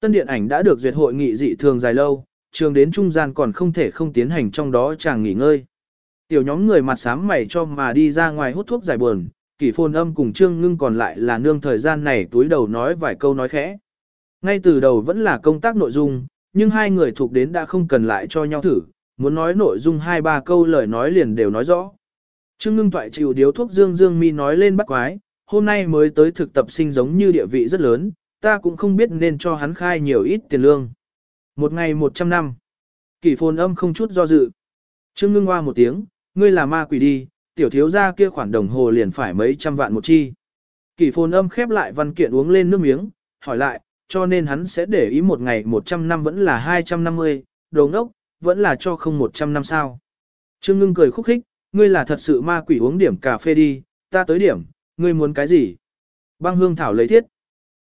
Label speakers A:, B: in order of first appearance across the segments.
A: Tân điện ảnh đã được duyệt hội nghị dị thường dài lâu, trường đến trung gian còn không thể không tiến hành trong đó chàng nghỉ ngơi. Tiểu nhóm người mặt sám mày cho mà đi ra ngoài hút thuốc giải buồn, kỷ phồn âm cùng trương ngưng còn lại là nương thời gian này túi đầu nói vài câu nói khẽ. Ngay từ đầu vẫn là công tác nội dung, nhưng hai người thuộc đến đã không cần lại cho nhau thử, muốn nói nội dung hai ba câu lời nói liền đều nói rõ. Trương ngưng toại chịu điếu thuốc dương dương mi nói lên bắt quái, hôm nay mới tới thực tập sinh giống như địa vị rất lớn, ta cũng không biết nên cho hắn khai nhiều ít tiền lương. Một ngày một trăm năm. Kỷ phồn âm không chút do dự. Trương ngưng hoa một tiếng, ngươi là ma quỷ đi, tiểu thiếu gia kia khoản đồng hồ liền phải mấy trăm vạn một chi. Kỷ phồn âm khép lại văn kiện uống lên nước miếng, hỏi lại, cho nên hắn sẽ để ý một ngày 100 năm vẫn là 250, đồ ngốc, vẫn là cho không 100 năm sao. Trương ngưng cười khúc khích, ngươi là thật sự ma quỷ uống điểm cà phê đi, ta tới điểm, ngươi muốn cái gì? Băng hương thảo lấy thiết.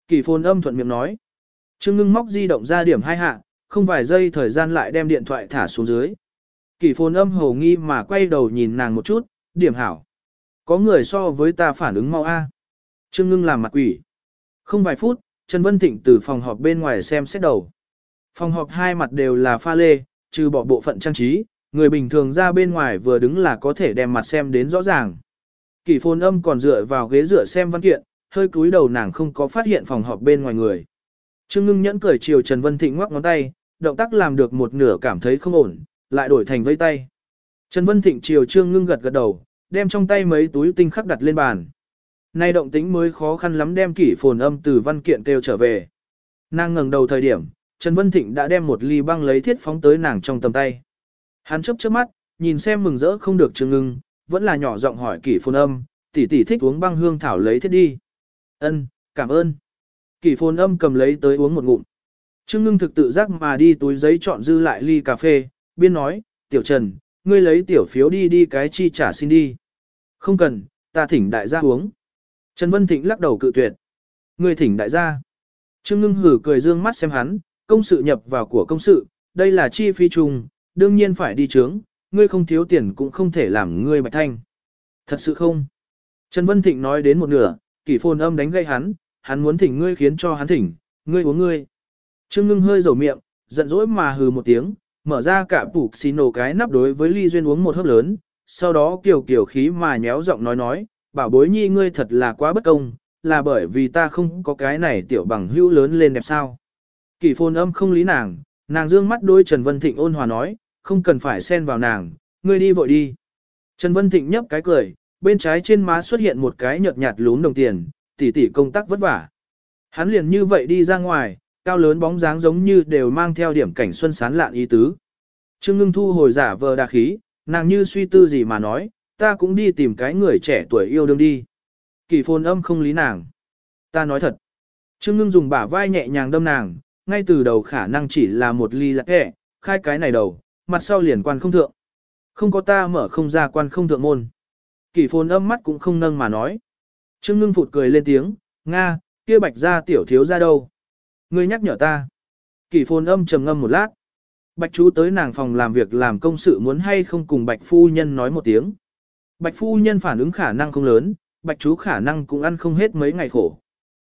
A: Kỳ phồn âm thuận miệng nói. Trương ngưng móc di động ra điểm hai hạ, không vài giây thời gian lại đem điện thoại thả xuống dưới. Kỳ phồn âm hầu nghi mà quay đầu nhìn nàng một chút, điểm hảo. Có người so với ta phản ứng mau a. Trương ngưng làm mặt quỷ. Không vài phút, Trần Vân Thịnh từ phòng họp bên ngoài xem xét đầu. Phòng họp hai mặt đều là pha lê, trừ bỏ bộ phận trang trí, người bình thường ra bên ngoài vừa đứng là có thể đem mặt xem đến rõ ràng. Kỳ phồn âm còn dựa vào ghế dựa xem văn kiện, hơi cúi đầu nàng không có phát hiện phòng họp bên ngoài người. Trương ngưng nhẫn cười chiều Trần Vân Thịnh ngoắc ngón tay, động tác làm được một nửa cảm thấy không ổn, lại đổi thành vây tay. Trần Vân Thịnh chiều Trương ngưng gật gật đầu, đem trong tay mấy túi tinh khắc đặt lên bàn. Nay động tính mới khó khăn lắm đem kỷ phồn âm từ văn kiện kêu trở về. Nàng ngẩng đầu thời điểm, Trần Vân Thịnh đã đem một ly băng lấy thiết phóng tới nàng trong tầm tay. Hắn chớp chớp mắt, nhìn xem mừng rỡ không được Trương ngưng, vẫn là nhỏ giọng hỏi kỷ phồn âm, tỷ tỷ thích uống băng hương thảo lấy thiết đi. Ân, cảm ơn. Kỷ phồn âm cầm lấy tới uống một ngụm. Trương ngưng thực tự giác mà đi túi giấy chọn dư lại ly cà phê, biên nói, tiểu trần, ngươi lấy tiểu phiếu đi đi cái chi trả xin đi. Không cần, ta thỉnh đại gia uống. Trần Vân Thịnh lắc đầu cự tuyệt. Ngươi thỉnh đại gia. Trương ngưng hử cười dương mắt xem hắn, công sự nhập vào của công sự, đây là chi phí chung, đương nhiên phải đi trướng, ngươi không thiếu tiền cũng không thể làm ngươi bạch thanh. Thật sự không? Trần Vân Thịnh nói đến một nửa, kỷ phồn âm đánh gây hắn, hắn muốn thỉnh ngươi khiến cho hắn thỉnh, ngươi uống ngươi. Trương ngưng hơi dầu miệng, giận dỗi mà hừ một tiếng, mở ra cả bục xì nổ cái nắp đối với ly duyên uống một hớp lớn, sau đó kiểu kiểu khí mà nhéo giọng nói nói, bảo bối nhi ngươi thật là quá bất công, là bởi vì ta không có cái này tiểu bằng hữu lớn lên đẹp sao. Kỷ phồn âm không lý nàng, nàng dương mắt đôi Trần Vân Thịnh ôn hòa nói, không cần phải xen vào nàng, ngươi đi vội đi. Trần Vân Thịnh nhấp cái cười, bên trái trên má xuất hiện một cái nhợt nhạt lún đồng tiền, tỉ tỉ công tác vất vả. Hắn liền như vậy đi ra ngoài, cao lớn bóng dáng giống như đều mang theo điểm cảnh xuân sán lạn ý tứ. Trương ngưng thu hồi giả vờ đa khí, nàng như suy tư gì mà nói, ta cũng đi tìm cái người trẻ tuổi yêu đương đi. Kỳ phồn âm không lý nàng. Ta nói thật. Trương ngưng dùng bả vai nhẹ nhàng đâm nàng, ngay từ đầu khả năng chỉ là một ly lạc hẹ, khai cái này đầu, mặt sau liền quan không thượng. Không có ta mở không ra quan không thượng môn. Kỳ phồn âm mắt cũng không nâng mà nói. Trương ngưng phụt cười lên tiếng, Nga, kia bạch ra tiểu thiếu ra đâu. Ngươi nhắc nhở ta. Kỳ phồn âm trầm ngâm một lát. Bạch chú tới nàng phòng làm việc làm công sự muốn hay không cùng bạch phu nhân nói một tiếng. Bạch phu nhân phản ứng khả năng không lớn, bạch chú khả năng cũng ăn không hết mấy ngày khổ.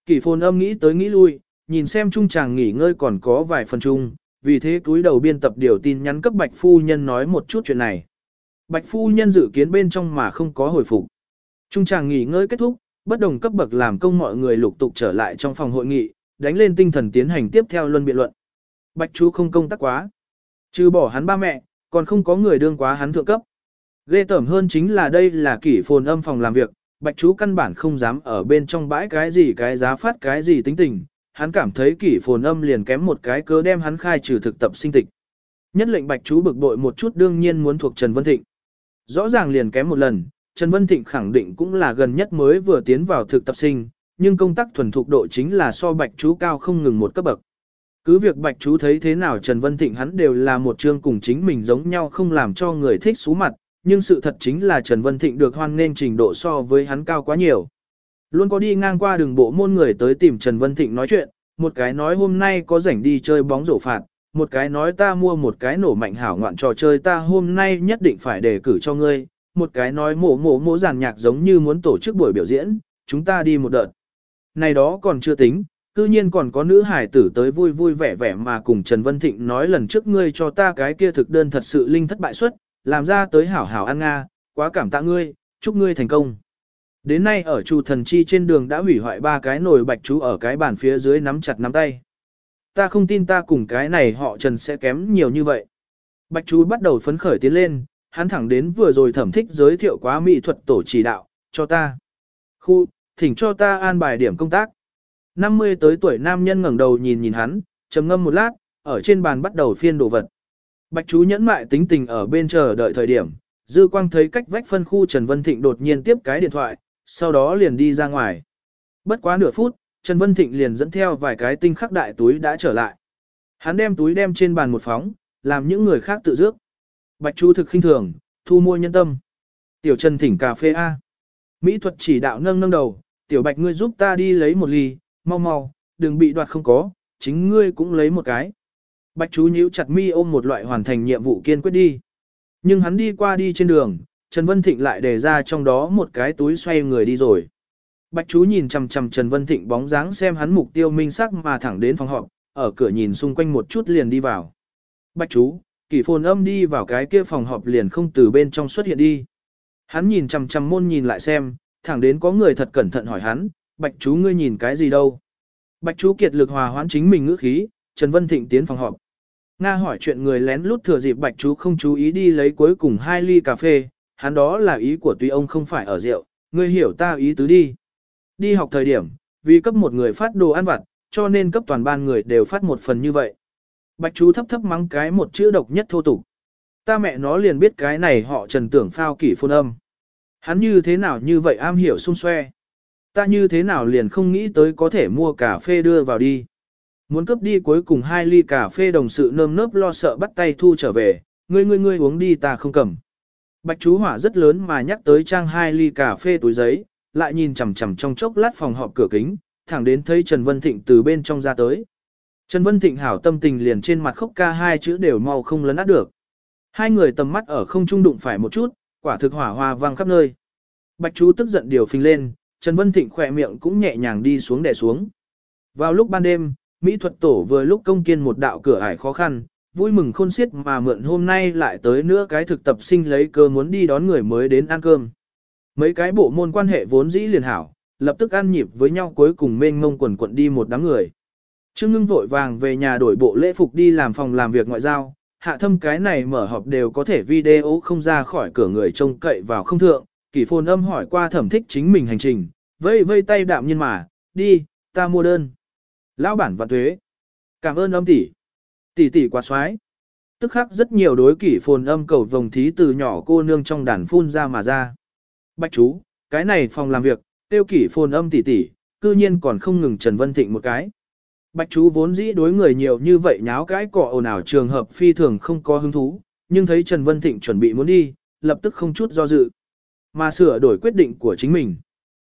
A: Kỳ phồn âm nghĩ tới nghĩ lui, nhìn xem trung chàng nghỉ ngơi còn có vài phần chung, vì thế túi đầu biên tập điều tin nhắn cấp bạch phu nhân nói một chút chuyện này. Bạch phu nhân dự kiến bên trong mà không có hồi phục. Trung chàng nghỉ ngơi kết thúc, bất đồng cấp bậc làm công mọi người lục tục trở lại trong phòng hội nghị, đánh lên tinh thần tiến hành tiếp theo luân biện luận. Bạch chú không công tác quá. Trừ bỏ hắn ba mẹ, còn không có người đương quá hắn thượng cấp. Ghê tởm hơn chính là đây là kỷ phồn âm phòng làm việc, bạch chú căn bản không dám ở bên trong bãi cái gì cái giá phát cái gì tính tình, hắn cảm thấy kỷ phồn âm liền kém một cái cớ đem hắn khai trừ thực tập sinh tịch. Nhất lệnh bạch chú bực bội một chút đương nhiên muốn thuộc Trần Vân Thịnh. Rõ ràng liền kém một lần, Trần Vân Thịnh khẳng định cũng là gần nhất mới vừa tiến vào thực tập sinh, nhưng công tác thuần thục độ chính là so bạch chú cao không ngừng một cấp bậc. Cứ việc bạch chú thấy thế nào Trần Vân Thịnh hắn đều là một chương cùng chính mình giống nhau không làm cho người thích xú mặt, nhưng sự thật chính là Trần Vân Thịnh được hoan nên trình độ so với hắn cao quá nhiều. Luôn có đi ngang qua đường bộ môn người tới tìm Trần Vân Thịnh nói chuyện, một cái nói hôm nay có rảnh đi chơi bóng rổ phạt, một cái nói ta mua một cái nổ mạnh hảo ngoạn trò chơi ta hôm nay nhất định phải đề cử cho ngươi, một cái nói mổ mổ mổ giàn nhạc giống như muốn tổ chức buổi biểu diễn, chúng ta đi một đợt. Này đó còn chưa tính, Cư nhiên còn có nữ hải tử tới vui vui vẻ vẻ mà cùng Trần Vân Thịnh nói lần trước ngươi cho ta cái kia thực đơn thật sự linh thất bại suất, làm ra tới hảo hảo ăn nga, quá cảm tạ ngươi, chúc ngươi thành công. Đến nay ở Chu Thần Chi trên đường đã hủy hoại ba cái nồi bạch chú ở cái bàn phía dưới nắm chặt nắm tay. Ta không tin ta cùng cái này họ Trần sẽ kém nhiều như vậy. Bạch chú bắt đầu phấn khởi tiến lên, hắn thẳng đến vừa rồi thẩm thích giới thiệu quá mỹ thuật tổ chỉ đạo, cho ta. Khu, thỉnh cho ta an bài điểm công tác. 50 tới tuổi nam nhân ngẩng đầu nhìn nhìn hắn, trầm ngâm một lát, ở trên bàn bắt đầu phiên đồ vật. Bạch chú nhẫn mại tính tình ở bên chờ đợi thời điểm, dư quang thấy cách vách phân khu Trần Vân Thịnh đột nhiên tiếp cái điện thoại, sau đó liền đi ra ngoài. Bất quá nửa phút, Trần Vân Thịnh liền dẫn theo vài cái tinh khắc đại túi đã trở lại. Hắn đem túi đem trên bàn một phóng, làm những người khác tự dước. Bạch chú thực khinh thường, thu mua nhân tâm. Tiểu Trần thỉnh cà phê A. Mỹ thuật chỉ đạo nâng nâng đầu, tiểu bạch ngươi giúp ta đi lấy một ly, mau mau, đừng bị đoạt không có, chính ngươi cũng lấy một cái. Bạch chú nhíu chặt mi ôm một loại hoàn thành nhiệm vụ kiên quyết đi. Nhưng hắn đi qua đi trên đường, Trần Vân Thịnh lại đề ra trong đó một cái túi xoay người đi rồi. Bạch chú nhìn chằm chằm Trần Vân Thịnh bóng dáng xem hắn mục tiêu minh sắc mà thẳng đến phòng họp, ở cửa nhìn xung quanh một chút liền đi vào. Bạch chú, kỷ phồn âm đi vào cái kia phòng họp liền không từ bên trong xuất hiện đi. Hắn nhìn chằm chằm môn nhìn lại xem, thẳng đến có người thật cẩn thận hỏi hắn, bạch chú ngươi nhìn cái gì đâu. Bạch chú kiệt lực hòa hoãn chính mình ngữ khí, Trần Vân Thịnh tiến phòng họp. Nga hỏi chuyện người lén lút thừa dịp bạch chú không chú ý đi lấy cuối cùng hai ly cà phê, hắn đó là ý của tuy ông không phải ở rượu, ngươi hiểu ta ý tứ đi. Đi học thời điểm, vì cấp một người phát đồ ăn vặt, cho nên cấp toàn ban người đều phát một phần như vậy. Bạch chú thấp thấp mắng cái một chữ độc nhất thô tục. Ta mẹ nó liền biết cái này họ trần tưởng phao kỷ phôn âm. Hắn như thế nào như vậy am hiểu xung xoe. Ta như thế nào liền không nghĩ tới có thể mua cà phê đưa vào đi. Muốn cấp đi cuối cùng hai ly cà phê đồng sự nơm nớp lo sợ bắt tay thu trở về, ngươi ngươi ngươi uống đi ta không cầm. Bạch chú hỏa rất lớn mà nhắc tới trang hai ly cà phê túi giấy, lại nhìn chằm chằm trong chốc lát phòng họp cửa kính, thẳng đến thấy Trần Vân Thịnh từ bên trong ra tới. Trần Vân Thịnh hảo tâm tình liền trên mặt khóc ca hai chữ đều mau không lấn át được. Hai người tầm mắt ở không trung đụng phải một chút, quả thực hỏa hoa vang khắp nơi. Bạch chú tức giận điều phình lên, Trần Vân Thịnh khỏe miệng cũng nhẹ nhàng đi xuống đè xuống. Vào lúc ban đêm, Mỹ thuật tổ vừa lúc công kiên một đạo cửa ải khó khăn, vui mừng khôn xiết mà mượn hôm nay lại tới nữa cái thực tập sinh lấy cơ muốn đi đón người mới đến ăn cơm. Mấy cái bộ môn quan hệ vốn dĩ liền hảo, lập tức ăn nhịp với nhau cuối cùng mênh mông quần quận đi một đám người. Trương ngưng vội vàng về nhà đổi bộ lễ phục đi làm phòng làm việc ngoại giao, hạ thâm cái này mở họp đều có thể video không ra khỏi cửa người trông cậy vào không thượng, kỷ phồn âm hỏi qua thẩm thích chính mình hành trình, vây vây tay đạm nhiên mà, đi, ta mua đơn. Lão bản và thuế. Cảm ơn âm tỷ. Tỷ tỷ quá xoái. Tức khắc rất nhiều đối kỷ phồn âm cầu vồng thí từ nhỏ cô nương trong đàn phun ra mà ra. Bạch chú, cái này phòng làm việc, tiêu kỷ phồn âm tỉ tỉ, cư nhiên còn không ngừng Trần Vân Thịnh một cái. Bạch chú vốn dĩ đối người nhiều như vậy nháo cái cọ ồn ào trường hợp phi thường không có hứng thú, nhưng thấy Trần Vân Thịnh chuẩn bị muốn đi, lập tức không chút do dự. Mà sửa đổi quyết định của chính mình.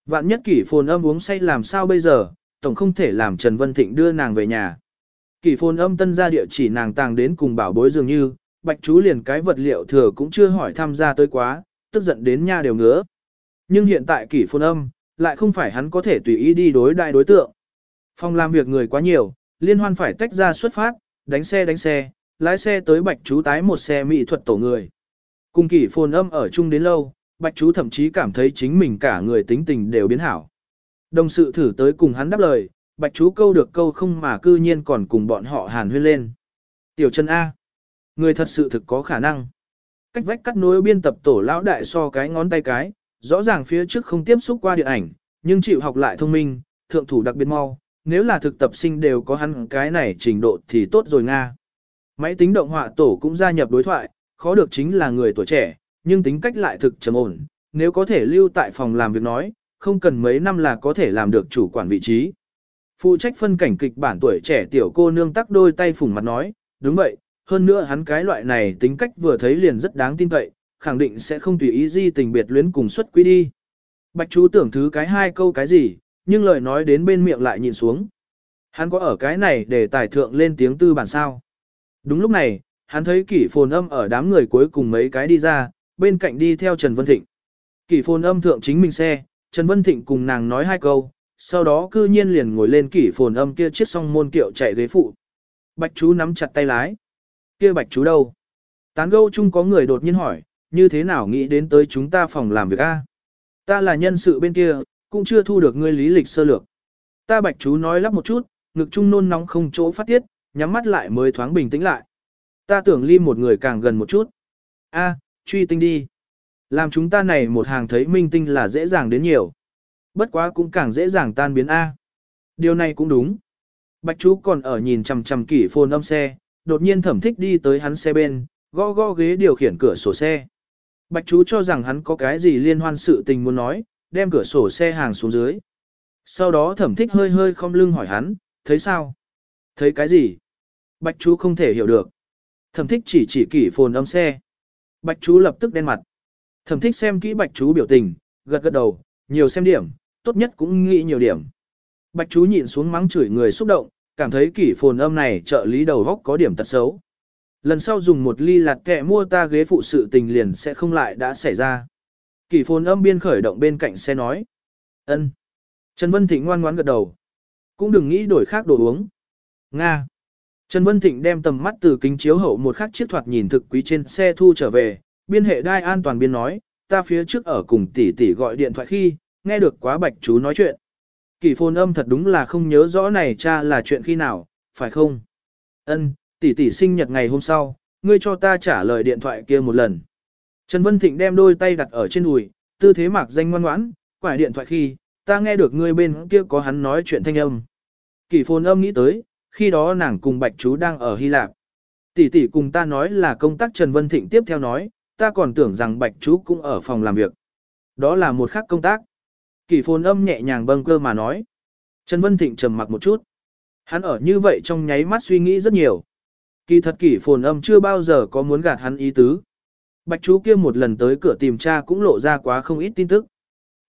A: Vạn nhất kỷ phồn âm uống say làm sao bây giờ, tổng không thể làm Trần Vân Thịnh đưa nàng về nhà. Kỷ phồn âm tân ra địa chỉ nàng tàng đến cùng bảo bối dường như, bạch chú liền cái vật liệu thừa cũng chưa hỏi tham gia tới quá, tức giận đến nha đều ngứa. Nhưng hiện tại kỷ phồn âm, lại không phải hắn có thể tùy ý đi đối đại đối tượng. Phòng làm việc người quá nhiều, liên hoan phải tách ra xuất phát, đánh xe đánh xe, lái xe tới bạch chú tái một xe mỹ thuật tổ người. Cùng kỷ phồn âm ở chung đến lâu, bạch chú thậm chí cảm thấy chính mình cả người tính tình đều biến hảo. Đồng sự thử tới cùng hắn đáp lời, bạch chú câu được câu không mà cư nhiên còn cùng bọn họ hàn huyên lên. Tiểu chân A. Người thật sự thực có khả năng. Cách vách cắt nối biên tập tổ lão đại so cái ngón tay cái, rõ ràng phía trước không tiếp xúc qua điện ảnh, nhưng chịu học lại thông minh, thượng thủ đặc biệt mau, nếu là thực tập sinh đều có hắn cái này trình độ thì tốt rồi Nga. Máy tính động họa tổ cũng gia nhập đối thoại, khó được chính là người tuổi trẻ, nhưng tính cách lại thực trầm ổn, nếu có thể lưu tại phòng làm việc nói, không cần mấy năm là có thể làm được chủ quản vị trí. Phụ trách phân cảnh kịch bản tuổi trẻ tiểu cô nương tắc đôi tay phủng mặt nói, đúng vậy, hơn nữa hắn cái loại này tính cách vừa thấy liền rất đáng tin cậy, khẳng định sẽ không tùy ý di tình biệt luyến cùng xuất quý đi. Bạch chú tưởng thứ cái hai câu cái gì, nhưng lời nói đến bên miệng lại nhìn xuống. Hắn có ở cái này để tài thượng lên tiếng tư bản sao. Đúng lúc này, hắn thấy kỷ phồn âm ở đám người cuối cùng mấy cái đi ra, bên cạnh đi theo Trần Vân Thịnh. Kỷ phồn âm thượng chính mình xe, Trần Vân Thịnh cùng nàng nói hai câu, sau đó cư nhiên liền ngồi lên kỷ phồn âm kia chiếc song môn kiệu chạy ghế phụ. Bạch chú nắm chặt tay lái. Kia bạch chú đâu? Tán gâu chung có người đột nhiên hỏi, như thế nào nghĩ đến tới chúng ta phòng làm việc a? Ta là nhân sự bên kia, cũng chưa thu được ngươi lý lịch sơ lược. Ta bạch chú nói lắp một chút, ngực trung nôn nóng không chỗ phát tiết, nhắm mắt lại mới thoáng bình tĩnh lại. Ta tưởng ly một người càng gần một chút. A, truy tinh đi. Làm chúng ta này một hàng thấy minh tinh là dễ dàng đến nhiều. Bất quá cũng càng dễ dàng tan biến A. Điều này cũng đúng. Bạch chú còn ở nhìn chằm chằm kỷ phồn âm xe, đột nhiên thẩm thích đi tới hắn xe bên, gõ gõ ghế điều khiển cửa sổ xe. Bạch chú cho rằng hắn có cái gì liên hoan sự tình muốn nói, đem cửa sổ xe hàng xuống dưới. Sau đó thẩm thích hơi hơi không lưng hỏi hắn, thấy sao? Thấy cái gì? Bạch chú không thể hiểu được. Thẩm thích chỉ chỉ kỷ phồn âm xe. Bạch chú lập tức đen mặt. Thẩm thích xem kỹ bạch chú biểu tình, gật gật đầu, nhiều xem điểm, tốt nhất cũng nghĩ nhiều điểm. Bạch chú nhịn xuống mắng chửi người xúc động, cảm thấy kỷ phồn âm này trợ lý đầu góc có điểm tật xấu. Lần sau dùng một ly lạt kẹ mua ta ghế phụ sự tình liền sẽ không lại đã xảy ra. Kỷ phồn âm biên khởi động bên cạnh xe nói. ân. Trần Vân Thịnh ngoan ngoãn gật đầu. Cũng đừng nghĩ đổi khác đồ uống. Nga. Trần Vân Thịnh đem tầm mắt từ kính chiếu hậu một khắc chiếc thoạt nhìn thực quý trên xe thu trở về, biên hệ đai an toàn biên nói, ta phía trước ở cùng tỷ tỷ gọi điện thoại khi, nghe được quá bạch chú nói chuyện. Kỳ phồn âm thật đúng là không nhớ rõ này cha là chuyện khi nào, phải không? Ân, tỷ tỷ sinh nhật ngày hôm sau, ngươi cho ta trả lời điện thoại kia một lần. Trần Vân Thịnh đem đôi tay đặt ở trên đùi, tư thế mạc danh ngoan ngoãn, quải điện thoại khi, ta nghe được ngươi bên kia có hắn nói chuyện thanh âm. Kỳ phồn âm nghĩ tới, khi đó nàng cùng bạch chú đang ở Hy Lạp. Tỷ tỷ cùng ta nói là công tác Trần Vân Thịnh tiếp theo nói, ta còn tưởng rằng bạch chú cũng ở phòng làm việc. Đó là một khác công tác. Kỳ phồn âm nhẹ nhàng bâng cơ mà nói. Trần Vân Thịnh trầm mặc một chút. Hắn ở như vậy trong nháy mắt suy nghĩ rất nhiều. Kỳ thật kỷ phồn âm chưa bao giờ có muốn gạt hắn ý tứ. Bạch chú kia một lần tới cửa tìm cha cũng lộ ra quá không ít tin tức.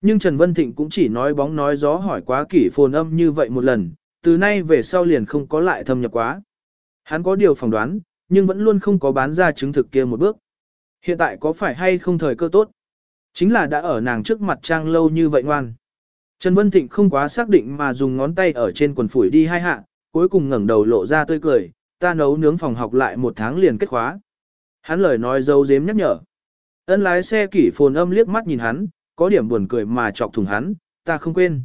A: Nhưng Trần Vân Thịnh cũng chỉ nói bóng nói gió hỏi quá kỷ phồn âm như vậy một lần, từ nay về sau liền không có lại thâm nhập quá. Hắn có điều phỏng đoán, nhưng vẫn luôn không có bán ra chứng thực kia một bước. Hiện tại có phải hay không thời cơ tốt? Chính là đã ở nàng trước mặt trang lâu như vậy ngoan. Trần Vân Thịnh không quá xác định mà dùng ngón tay ở trên quần phủi đi hai hạ, cuối cùng ngẩng đầu lộ ra tươi cười, ta nấu nướng phòng học lại một tháng liền kết khóa. Hắn lời nói dâu dếm nhắc nhở. Ân lái xe kỷ phồn âm liếc mắt nhìn hắn, có điểm buồn cười mà chọc thủng hắn, ta không quên.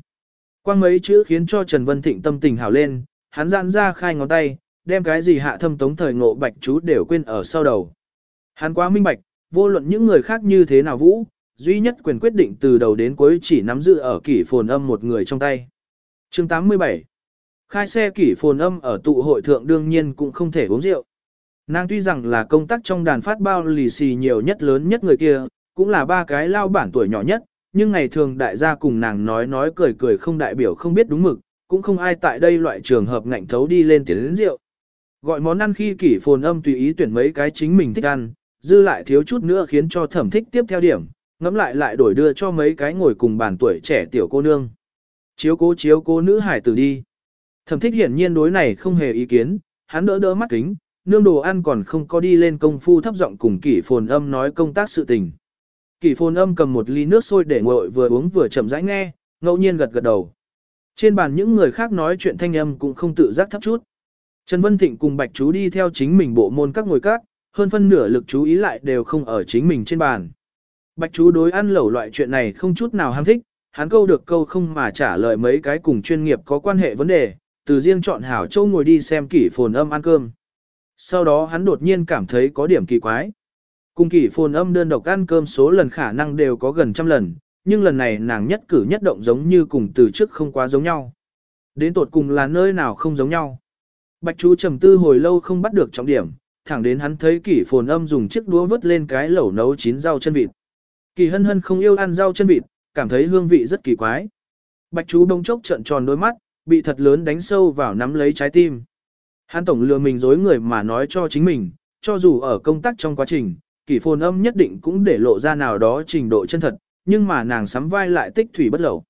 A: Quang mấy chữ khiến cho Trần Vân Thịnh tâm tình hảo lên, hắn giãn ra khai ngón tay, đem cái gì hạ thâm tống thời ngộ bạch chú đều quên ở sau đầu. Hắn quá minh bạch, vô luận những người khác như thế nào vũ, duy nhất quyền quyết định từ đầu đến cuối chỉ nắm giữ ở kỷ phồn âm một người trong tay. chương 87 Khai xe kỷ phồn âm ở tụ hội thượng đương nhiên cũng không thể uống rượu. Nàng tuy rằng là công tác trong đàn phát bao lì xì nhiều nhất lớn nhất người kia, cũng là ba cái lao bản tuổi nhỏ nhất, nhưng ngày thường đại gia cùng nàng nói nói cười cười không đại biểu không biết đúng mực, cũng không ai tại đây loại trường hợp ngạnh thấu đi lên tiến đến rượu. Gọi món ăn khi kỷ phồn âm tùy ý tuyển mấy cái chính mình thích ăn, dư lại thiếu chút nữa khiến cho thẩm thích tiếp theo điểm, ngẫm lại lại đổi đưa cho mấy cái ngồi cùng bàn tuổi trẻ tiểu cô nương. Chiếu cố chiếu cố nữ hải tử đi. Thẩm thích hiển nhiên đối này không hề ý kiến, hắn đỡ đỡ mắt kính, nương đồ ăn còn không có đi lên công phu thấp giọng cùng kỷ phồn âm nói công tác sự tình. Kỷ phồn âm cầm một ly nước sôi để nguội vừa uống vừa chậm rãi nghe, ngẫu nhiên gật gật đầu. Trên bàn những người khác nói chuyện thanh âm cũng không tự giác thấp chút. Trần Vân Thịnh cùng Bạch Chú đi theo chính mình bộ môn các ngồi các, hơn phân nửa lực chú ý lại đều không ở chính mình trên bàn. Bạch Chú đối ăn lẩu loại chuyện này không chút nào ham thích, hắn câu được câu không mà trả lời mấy cái cùng chuyên nghiệp có quan hệ vấn đề, từ riêng chọn hảo châu ngồi đi xem kỷ phồn âm ăn cơm. Sau đó hắn đột nhiên cảm thấy có điểm kỳ quái. Cùng kỷ phồn âm đơn độc ăn cơm số lần khả năng đều có gần trăm lần, nhưng lần này nàng nhất cử nhất động giống như cùng từ trước không quá giống nhau. Đến tột cùng là nơi nào không giống nhau. Bạch chú trầm tư hồi lâu không bắt được trọng điểm, thẳng đến hắn thấy kỷ phồn âm dùng chiếc đũa vớt lên cái lẩu nấu chín rau chân vịt. Kỳ hân hân không yêu ăn rau chân vịt, cảm thấy hương vị rất kỳ quái. Bạch chú bông chốc trợn tròn đôi mắt, bị thật lớn đánh sâu vào nắm lấy trái tim. Hắn tổng lừa mình dối người mà nói cho chính mình, cho dù ở công tác trong quá trình, kỳ phồn âm nhất định cũng để lộ ra nào đó trình độ chân thật, nhưng mà nàng sắm vai lại tích thủy bất lẩu.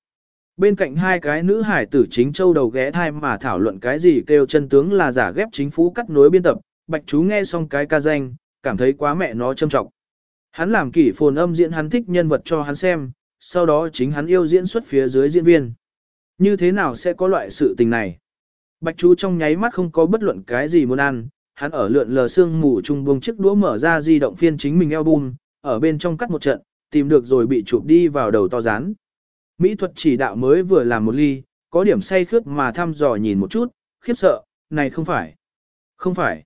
A: Bên cạnh hai cái nữ hải tử chính châu đầu ghé thai mà thảo luận cái gì kêu chân tướng là giả ghép chính phủ cắt nối biên tập, bạch chú nghe xong cái ca danh, cảm thấy quá mẹ nó châm trọng. Hắn làm kỷ phồn âm diễn hắn thích nhân vật cho hắn xem, sau đó chính hắn yêu diễn xuất phía dưới diễn viên. Như thế nào sẽ có loại sự tình này? Bạch chú trong nháy mắt không có bất luận cái gì muốn ăn, hắn ở lượn lờ xương mù trung buông chiếc đũa mở ra di động phiên chính mình album, ở bên trong cắt một trận, tìm được rồi bị chụp đi vào đầu to rán. Mỹ thuật chỉ đạo mới vừa làm một ly, có điểm say khướt mà thăm dò nhìn một chút, khiếp sợ, này không phải. Không phải.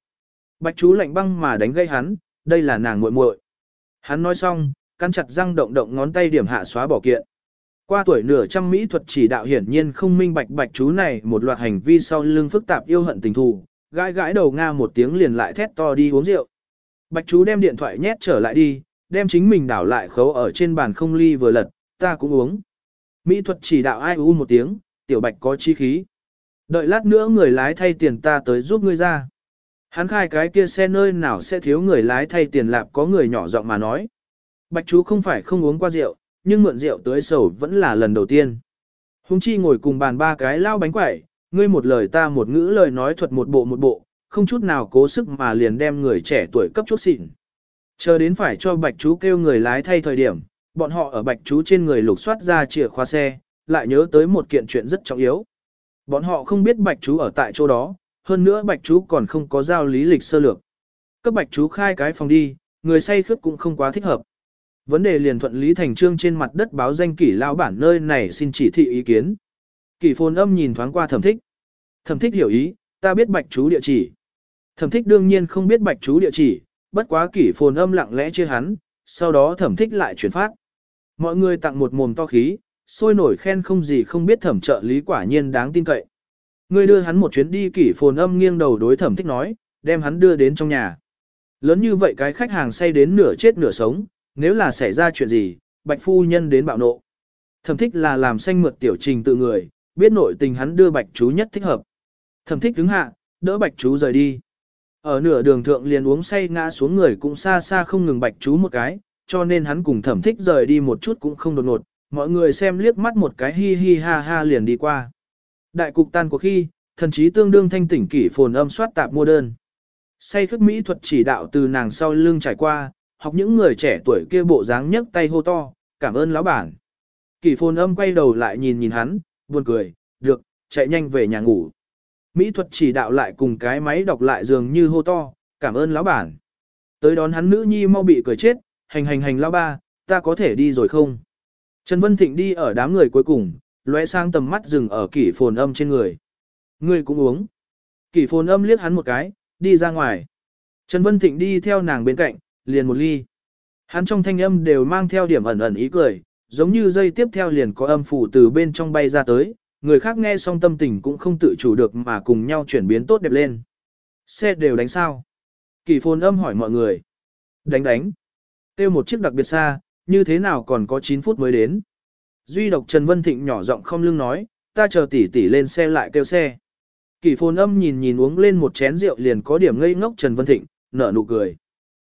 A: Bạch chú lạnh băng mà đánh gây hắn, đây là nàng muội muội. Hắn nói xong, cắn chặt răng động động ngón tay điểm hạ xóa bỏ kiện. Qua tuổi nửa trăm mỹ thuật chỉ đạo hiển nhiên không minh bạch bạch chú này một loạt hành vi sau lưng phức tạp yêu hận tình thù, gãi gãi đầu nga một tiếng liền lại thét to đi uống rượu. Bạch chú đem điện thoại nhét trở lại đi, đem chính mình đảo lại khấu ở trên bàn không ly vừa lật, ta cũng uống. Mỹ thuật chỉ đạo ai u một tiếng, tiểu bạch có chi khí. Đợi lát nữa người lái thay tiền ta tới giúp ngươi ra. Hắn khai cái kia xe nơi nào sẽ thiếu người lái thay tiền lạp có người nhỏ giọng mà nói. Bạch chú không phải không uống qua rượu, nhưng mượn rượu tới sầu vẫn là lần đầu tiên. Hùng chi ngồi cùng bàn ba cái lao bánh quẩy, ngươi một lời ta một ngữ lời nói thuật một bộ một bộ, không chút nào cố sức mà liền đem người trẻ tuổi cấp chút xịn. Chờ đến phải cho bạch chú kêu người lái thay thời điểm, bọn họ ở bạch chú trên người lục soát ra chìa khóa xe, lại nhớ tới một kiện chuyện rất trọng yếu. Bọn họ không biết bạch chú ở tại chỗ đó, hơn nữa bạch chú còn không có giao lý lịch sơ lược. Cấp bạch chú khai cái phòng đi, người say khướt cũng không quá thích hợp. Vấn đề liền thuận lý thành trương trên mặt đất báo danh kỷ lao bản nơi này xin chỉ thị ý kiến. Kỷ phồn âm nhìn thoáng qua thẩm thích. Thẩm thích hiểu ý, ta biết bạch chú địa chỉ. Thẩm thích đương nhiên không biết bạch chú địa chỉ, bất quá kỷ phồn âm lặng lẽ chia hắn, sau đó thẩm thích lại chuyển phát. Mọi người tặng một mồm to khí, sôi nổi khen không gì không biết thẩm trợ lý quả nhiên đáng tin cậy. Ngươi đưa hắn một chuyến đi kỷ phồn âm nghiêng đầu đối thẩm thích nói, đem hắn đưa đến trong nhà. Lớn như vậy cái khách hàng say đến nửa chết nửa sống, nếu là xảy ra chuyện gì, bạch phu nhân đến bạo nộ. Thẩm thích là làm xanh mượt tiểu trình tự người, biết nội tình hắn đưa bạch chú nhất thích hợp. Thẩm thích đứng hạ, đỡ bạch chú rời đi. Ở nửa đường thượng liền uống say ngã xuống người cũng xa xa không ngừng bạch chú một cái, cho nên hắn cùng thẩm thích rời đi một chút cũng không đột ngột, mọi người xem liếc mắt một cái hi hi ha ha liền đi qua. Đại cục tan cuộc khi, thần chí tương đương thanh tỉnh kỷ phồn âm soát tạp mua đơn. Say khức mỹ thuật chỉ đạo từ nàng sau lưng trải qua, học những người trẻ tuổi kia bộ dáng nhấc tay hô to, cảm ơn lão bản. Kỷ phồn âm quay đầu lại nhìn nhìn hắn, buồn cười, được, chạy nhanh về nhà ngủ. Mỹ thuật chỉ đạo lại cùng cái máy đọc lại dường như hô to, cảm ơn lão bản. Tới đón hắn nữ nhi mau bị cười chết, hành hành hành lão ba, ta có thể đi rồi không? Trần Vân Thịnh đi ở đám người cuối cùng, lóe sang tầm mắt dừng ở kỷ phồn âm trên người. Ngươi cũng uống. Kỷ phồn âm liếc hắn một cái, đi ra ngoài. Trần Vân Thịnh đi theo nàng bên cạnh, liền một ly. Hắn trong thanh âm đều mang theo điểm ẩn ẩn ý cười, giống như dây tiếp theo liền có âm phủ từ bên trong bay ra tới, người khác nghe xong tâm tình cũng không tự chủ được mà cùng nhau chuyển biến tốt đẹp lên. Xe đều đánh sao? Kỳ phồn âm hỏi mọi người. Đánh đánh. Tiêu một chiếc đặc biệt xa, như thế nào còn có 9 phút mới đến. Duy độc Trần Vân Thịnh nhỏ giọng không lưng nói, ta chờ tỷ tỷ lên xe lại kêu xe. Kỳ phồn âm nhìn nhìn uống lên một chén rượu liền có điểm ngây ngốc Trần Vân Thịnh, nở nụ cười.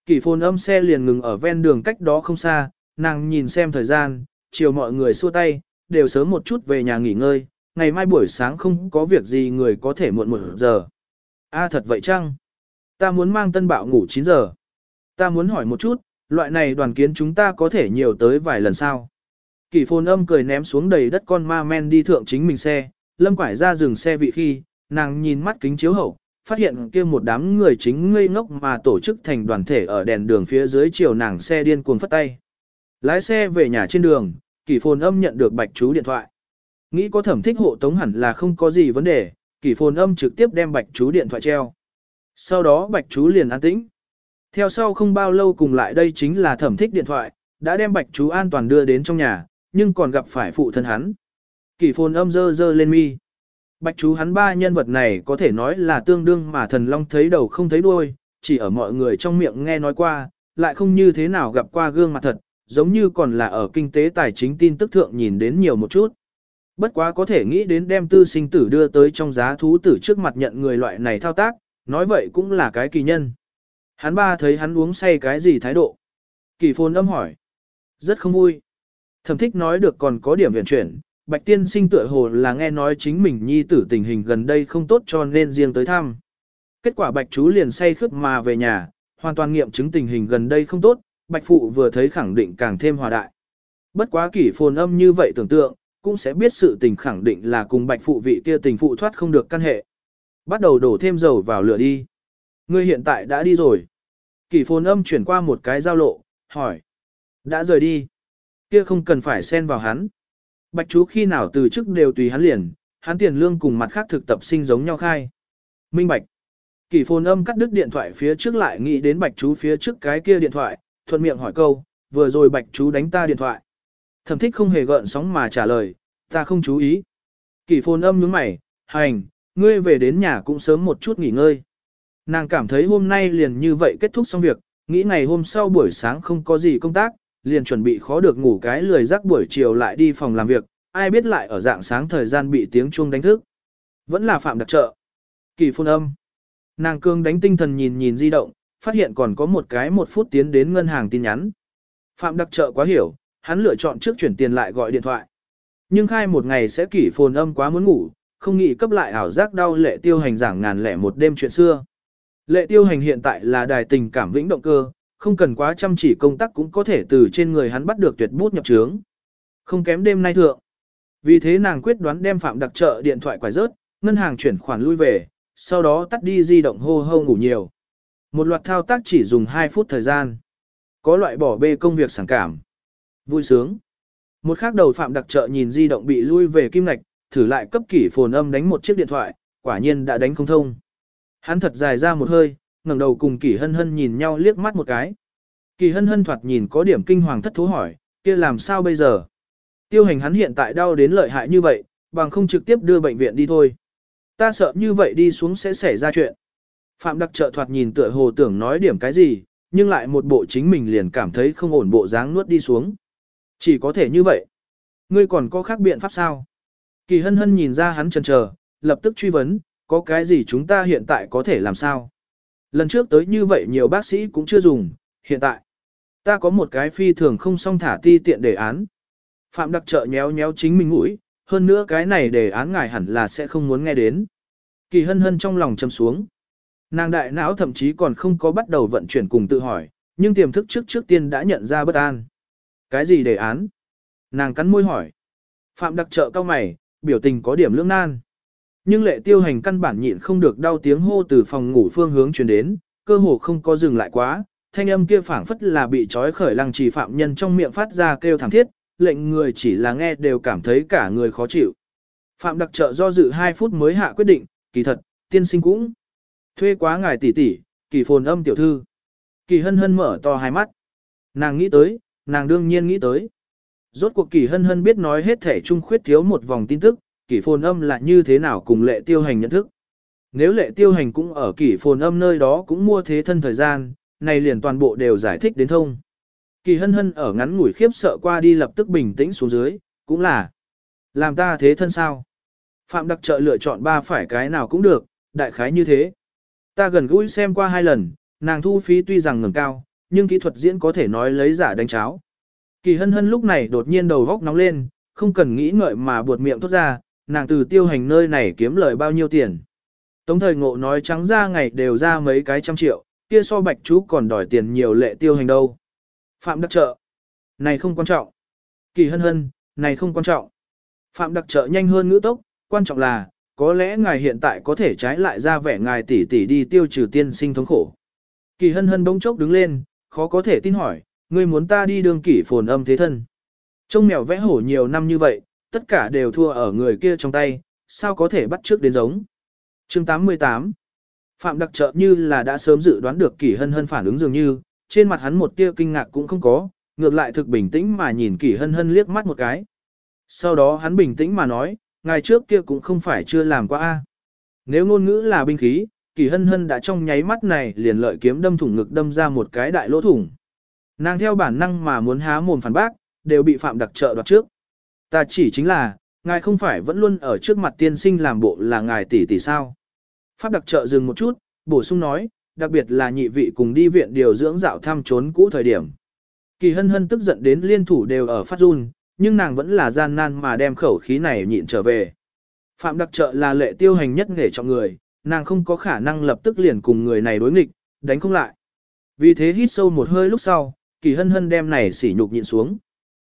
A: Kỳ phồn âm xe liền ngừng ở ven đường cách đó không xa, nàng nhìn xem thời gian, chiều mọi người xua tay, đều sớm một chút về nhà nghỉ ngơi, ngày mai buổi sáng không có việc gì người có thể muộn một giờ. A thật vậy chăng? Ta muốn mang tân bạo ngủ 9 giờ. Ta muốn hỏi một chút, loại này đoàn kiến chúng ta có thể nhiều tới vài lần sao? Kỳ phồn âm cười ném xuống đầy đất con ma men đi thượng chính mình xe, lâm quải ra dừng xe vị khi, nàng nhìn mắt kính chiếu hậu, phát hiện kia một đám người chính ngây ngốc mà tổ chức thành đoàn thể ở đèn đường phía dưới chiều nàng xe điên cuồng phất tay. Lái xe về nhà trên đường, kỳ phồn âm nhận được bạch chú điện thoại. Nghĩ có thẩm thích hộ tống hẳn là không có gì vấn đề, kỳ phồn âm trực tiếp đem bạch chú điện thoại treo. Sau đó bạch chú liền an tĩnh. Theo sau không bao lâu cùng lại đây chính là thẩm thích điện thoại, đã đem bạch chú an toàn đưa đến trong nhà, nhưng còn gặp phải phụ thân hắn. Kỳ phồn âm dơ dơ lên mi. Bạch chú hắn ba nhân vật này có thể nói là tương đương mà thần long thấy đầu không thấy đuôi, chỉ ở mọi người trong miệng nghe nói qua, lại không như thế nào gặp qua gương mặt thật, giống như còn là ở kinh tế tài chính tin tức thượng nhìn đến nhiều một chút. Bất quá có thể nghĩ đến đem tư sinh tử đưa tới trong giá thú tử trước mặt nhận người loại này thao tác, nói vậy cũng là cái kỳ nhân. Hắn ba thấy hắn uống say cái gì thái độ. Kỳ phồn âm hỏi. Rất không vui. Thẩm thích nói được còn có điểm viện chuyển, Bạch tiên sinh tựa hồ là nghe nói chính mình nhi tử tình hình gần đây không tốt cho nên riêng tới thăm. Kết quả bạch chú liền say khướt mà về nhà, hoàn toàn nghiệm chứng tình hình gần đây không tốt, bạch phụ vừa thấy khẳng định càng thêm hòa đại. Bất quá kỷ phồn âm như vậy tưởng tượng, cũng sẽ biết sự tình khẳng định là cùng bạch phụ vị kia tình phụ thoát không được căn hệ. Bắt đầu đổ thêm dầu vào lửa đi. Ngươi hiện tại đã đi rồi. Kỷ phồn âm chuyển qua một cái giao lộ, hỏi. Đã rời đi. Kia không cần phải xen vào hắn. Bạch chú khi nào từ chức đều tùy hắn liền, hắn tiền lương cùng mặt khác thực tập sinh giống nhau khai. Minh bạch. Kỷ phồn âm cắt đứt điện thoại phía trước lại nghĩ đến bạch chú phía trước cái kia điện thoại, thuận miệng hỏi câu, vừa rồi bạch chú đánh ta điện thoại. Thẩm thích không hề gợn sóng mà trả lời, ta không chú ý. Kỷ phồn âm nhướng mày, hành, ngươi về đến nhà cũng sớm một chút nghỉ ngơi. Nàng cảm thấy hôm nay liền như vậy kết thúc xong việc, nghĩ ngày hôm sau buổi sáng không có gì công tác, liền chuẩn bị khó được ngủ cái lười rắc buổi chiều lại đi phòng làm việc, ai biết lại ở dạng sáng thời gian bị tiếng chuông đánh thức. Vẫn là phạm đặc trợ. Kỳ phun âm. Nàng cương đánh tinh thần nhìn nhìn di động, phát hiện còn có một cái một phút tiến đến ngân hàng tin nhắn. Phạm đặc trợ quá hiểu, hắn lựa chọn trước chuyển tiền lại gọi điện thoại. Nhưng khai một ngày sẽ kỷ phồn âm quá muốn ngủ, không nghĩ cấp lại ảo giác đau lệ tiêu hành giảng ngàn lẻ một đêm chuyện xưa. Lệ tiêu hành hiện tại là đài tình cảm vĩnh động cơ, không cần quá chăm chỉ công tác cũng có thể từ trên người hắn bắt được tuyệt bút nhập trướng. Không kém đêm nay thượng. Vì thế nàng quyết đoán đem phạm đặc trợ điện thoại quải rớt, ngân hàng chuyển khoản lui về, sau đó tắt đi di động hô hô ngủ nhiều. Một loạt thao tác chỉ dùng 2 phút thời gian. Có loại bỏ bê công việc sảng cảm. Vui sướng. Một khác đầu phạm đặc trợ nhìn di động bị lui về kim ngạch, thử lại cấp kỷ phồn âm đánh một chiếc điện thoại, quả nhiên đã đánh không thông. Hắn thật dài ra một hơi, ngẩng đầu cùng Kỳ hân hân nhìn nhau liếc mắt một cái. Kỳ hân hân thoạt nhìn có điểm kinh hoàng thất thú hỏi, kia làm sao bây giờ? Tiêu hành hắn hiện tại đau đến lợi hại như vậy, bằng không trực tiếp đưa bệnh viện đi thôi. Ta sợ như vậy đi xuống sẽ xảy ra chuyện. Phạm đặc trợ thoạt nhìn tựa hồ tưởng nói điểm cái gì, nhưng lại một bộ chính mình liền cảm thấy không ổn bộ dáng nuốt đi xuống. Chỉ có thể như vậy. Ngươi còn có khác biện pháp sao? Kỳ hân hân nhìn ra hắn chần chờ, lập tức truy vấn, có cái gì chúng ta hiện tại có thể làm sao? Lần trước tới như vậy nhiều bác sĩ cũng chưa dùng, hiện tại. Ta có một cái phi thường không song thả ti tiện đề án. Phạm đặc trợ nhéo nhéo chính mình mũi, hơn nữa cái này đề án ngài hẳn là sẽ không muốn nghe đến. Kỳ hân hân trong lòng châm xuống. Nàng đại não thậm chí còn không có bắt đầu vận chuyển cùng tự hỏi, nhưng tiềm thức trước trước tiên đã nhận ra bất an. Cái gì đề án? Nàng cắn môi hỏi. Phạm đặc trợ cao mày, biểu tình có điểm lưỡng nan. Nhưng lệ tiêu hành căn bản nhịn không được đau tiếng hô từ phòng ngủ phương hướng truyền đến, cơ hồ không có dừng lại quá, thanh âm kia phảng phất là bị trói khởi lăng trì phạm nhân trong miệng phát ra kêu thảm thiết, lệnh người chỉ là nghe đều cảm thấy cả người khó chịu. Phạm đặc trợ do dự 2 phút mới hạ quyết định, kỳ thật, tiên sinh cũng thuê quá ngài tỷ tỷ, kỳ phồn âm tiểu thư. Kỳ hân hân mở to hai mắt. Nàng nghĩ tới, nàng đương nhiên nghĩ tới. Rốt cuộc kỳ hân hân biết nói hết thể trung khuyết thiếu một vòng tin tức, kỳ phồn âm là như thế nào cùng lệ tiêu hành nhận thức. Nếu lệ tiêu hành cũng ở kỳ phồn âm nơi đó cũng mua thế thân thời gian, này liền toàn bộ đều giải thích đến thông. Kỳ hân hân ở ngắn ngủi khiếp sợ qua đi lập tức bình tĩnh xuống dưới, cũng là làm ta thế thân sao. Phạm đặc trợ lựa chọn ba phải cái nào cũng được, đại khái như thế. Ta gần gũi xem qua hai lần, nàng thu phí tuy rằng ngừng cao, nhưng kỹ thuật diễn có thể nói lấy giả đánh cháo. Kỳ hân hân lúc này đột nhiên đầu góc nóng lên, không cần nghĩ ngợi mà buột miệng thốt ra, nàng từ tiêu hành nơi này kiếm lời bao nhiêu tiền. Tống thời ngộ nói trắng ra ngày đều ra mấy cái trăm triệu, kia so bạch chú còn đòi tiền nhiều lệ tiêu hành đâu. Phạm đặc trợ. Này không quan trọng. Kỳ hân hân, này không quan trọng. Phạm đặc trợ nhanh hơn ngữ tốc, quan trọng là, có lẽ ngài hiện tại có thể trái lại ra vẻ ngài tỷ tỷ đi tiêu trừ tiên sinh thống khổ. Kỳ hân hân bỗng chốc đứng lên, khó có thể tin hỏi, ngươi muốn ta đi đường kỷ phồn âm thế thân. Trông mèo vẽ hổ nhiều năm như vậy, tất cả đều thua ở người kia trong tay, sao có thể bắt trước đến giống. Chương 88 Phạm đặc trợ như là đã sớm dự đoán được kỷ hân hân phản ứng dường như, trên mặt hắn một tia kinh ngạc cũng không có, ngược lại thực bình tĩnh mà nhìn kỷ hân hân liếc mắt một cái. Sau đó hắn bình tĩnh mà nói, ngày trước kia cũng không phải chưa làm qua a. Nếu ngôn ngữ là binh khí, kỳ hân hân đã trong nháy mắt này liền lợi kiếm đâm thủng ngực đâm ra một cái đại lỗ thủng. Nàng theo bản năng mà muốn há mồm phản bác, đều bị phạm đặc trợ đoạt trước. Ta chỉ chính là, ngài không phải vẫn luôn ở trước mặt tiên sinh làm bộ là ngài tỷ tỷ sao. Pháp đặc trợ dừng một chút, bổ sung nói, đặc biệt là nhị vị cùng đi viện điều dưỡng dạo thăm trốn cũ thời điểm. Kỳ hân hân tức giận đến liên thủ đều ở phát run, nhưng nàng vẫn là gian nan mà đem khẩu khí này nhịn trở về. Phạm đặc trợ là lệ tiêu hành nhất nghề trọng người, nàng không có khả năng lập tức liền cùng người này đối nghịch, đánh không lại. Vì thế hít sâu một hơi lúc sau, kỳ hân hân đem này sỉ nhục nhịn xuống.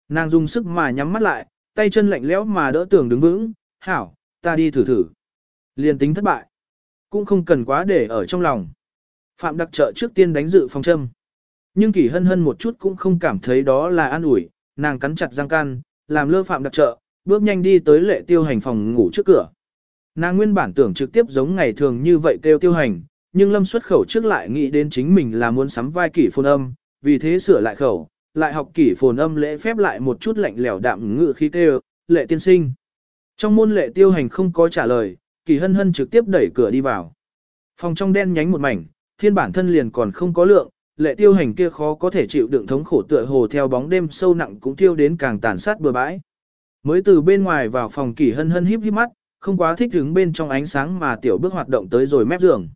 A: Nàng dùng sức mà nhắm mắt lại, tay chân lạnh lẽo mà đỡ tường đứng vững, hảo, ta đi thử thử. Liền tính thất bại, cũng không cần quá để ở trong lòng. Phạm đặc trợ trước tiên đánh dự phòng châm. Nhưng kỳ hân hân một chút cũng không cảm thấy đó là an ủi, nàng cắn chặt răng can, làm lơ phạm đặc trợ, bước nhanh đi tới lệ tiêu hành phòng ngủ trước cửa. Nàng nguyên bản tưởng trực tiếp giống ngày thường như vậy kêu tiêu hành, nhưng lâm xuất khẩu trước lại nghĩ đến chính mình là muốn sắm vai kỷ phôn âm, vì thế sửa lại khẩu, lại học kỷ phồn âm lễ phép lại một chút lạnh lẽo đạm ngự khí tê lệ tiên sinh. Trong môn lệ tiêu hành không có trả lời, kỳ hân hân trực tiếp đẩy cửa đi vào. Phòng trong đen nhánh một mảnh, thiên bản thân liền còn không có lượng, lệ tiêu hành kia khó có thể chịu đựng thống khổ tựa hồ theo bóng đêm sâu nặng cũng tiêu đến càng tàn sát bừa bãi. Mới từ bên ngoài vào phòng kỳ hân hân híp híp mắt, không quá thích đứng bên trong ánh sáng mà tiểu bước hoạt động tới rồi mép giường.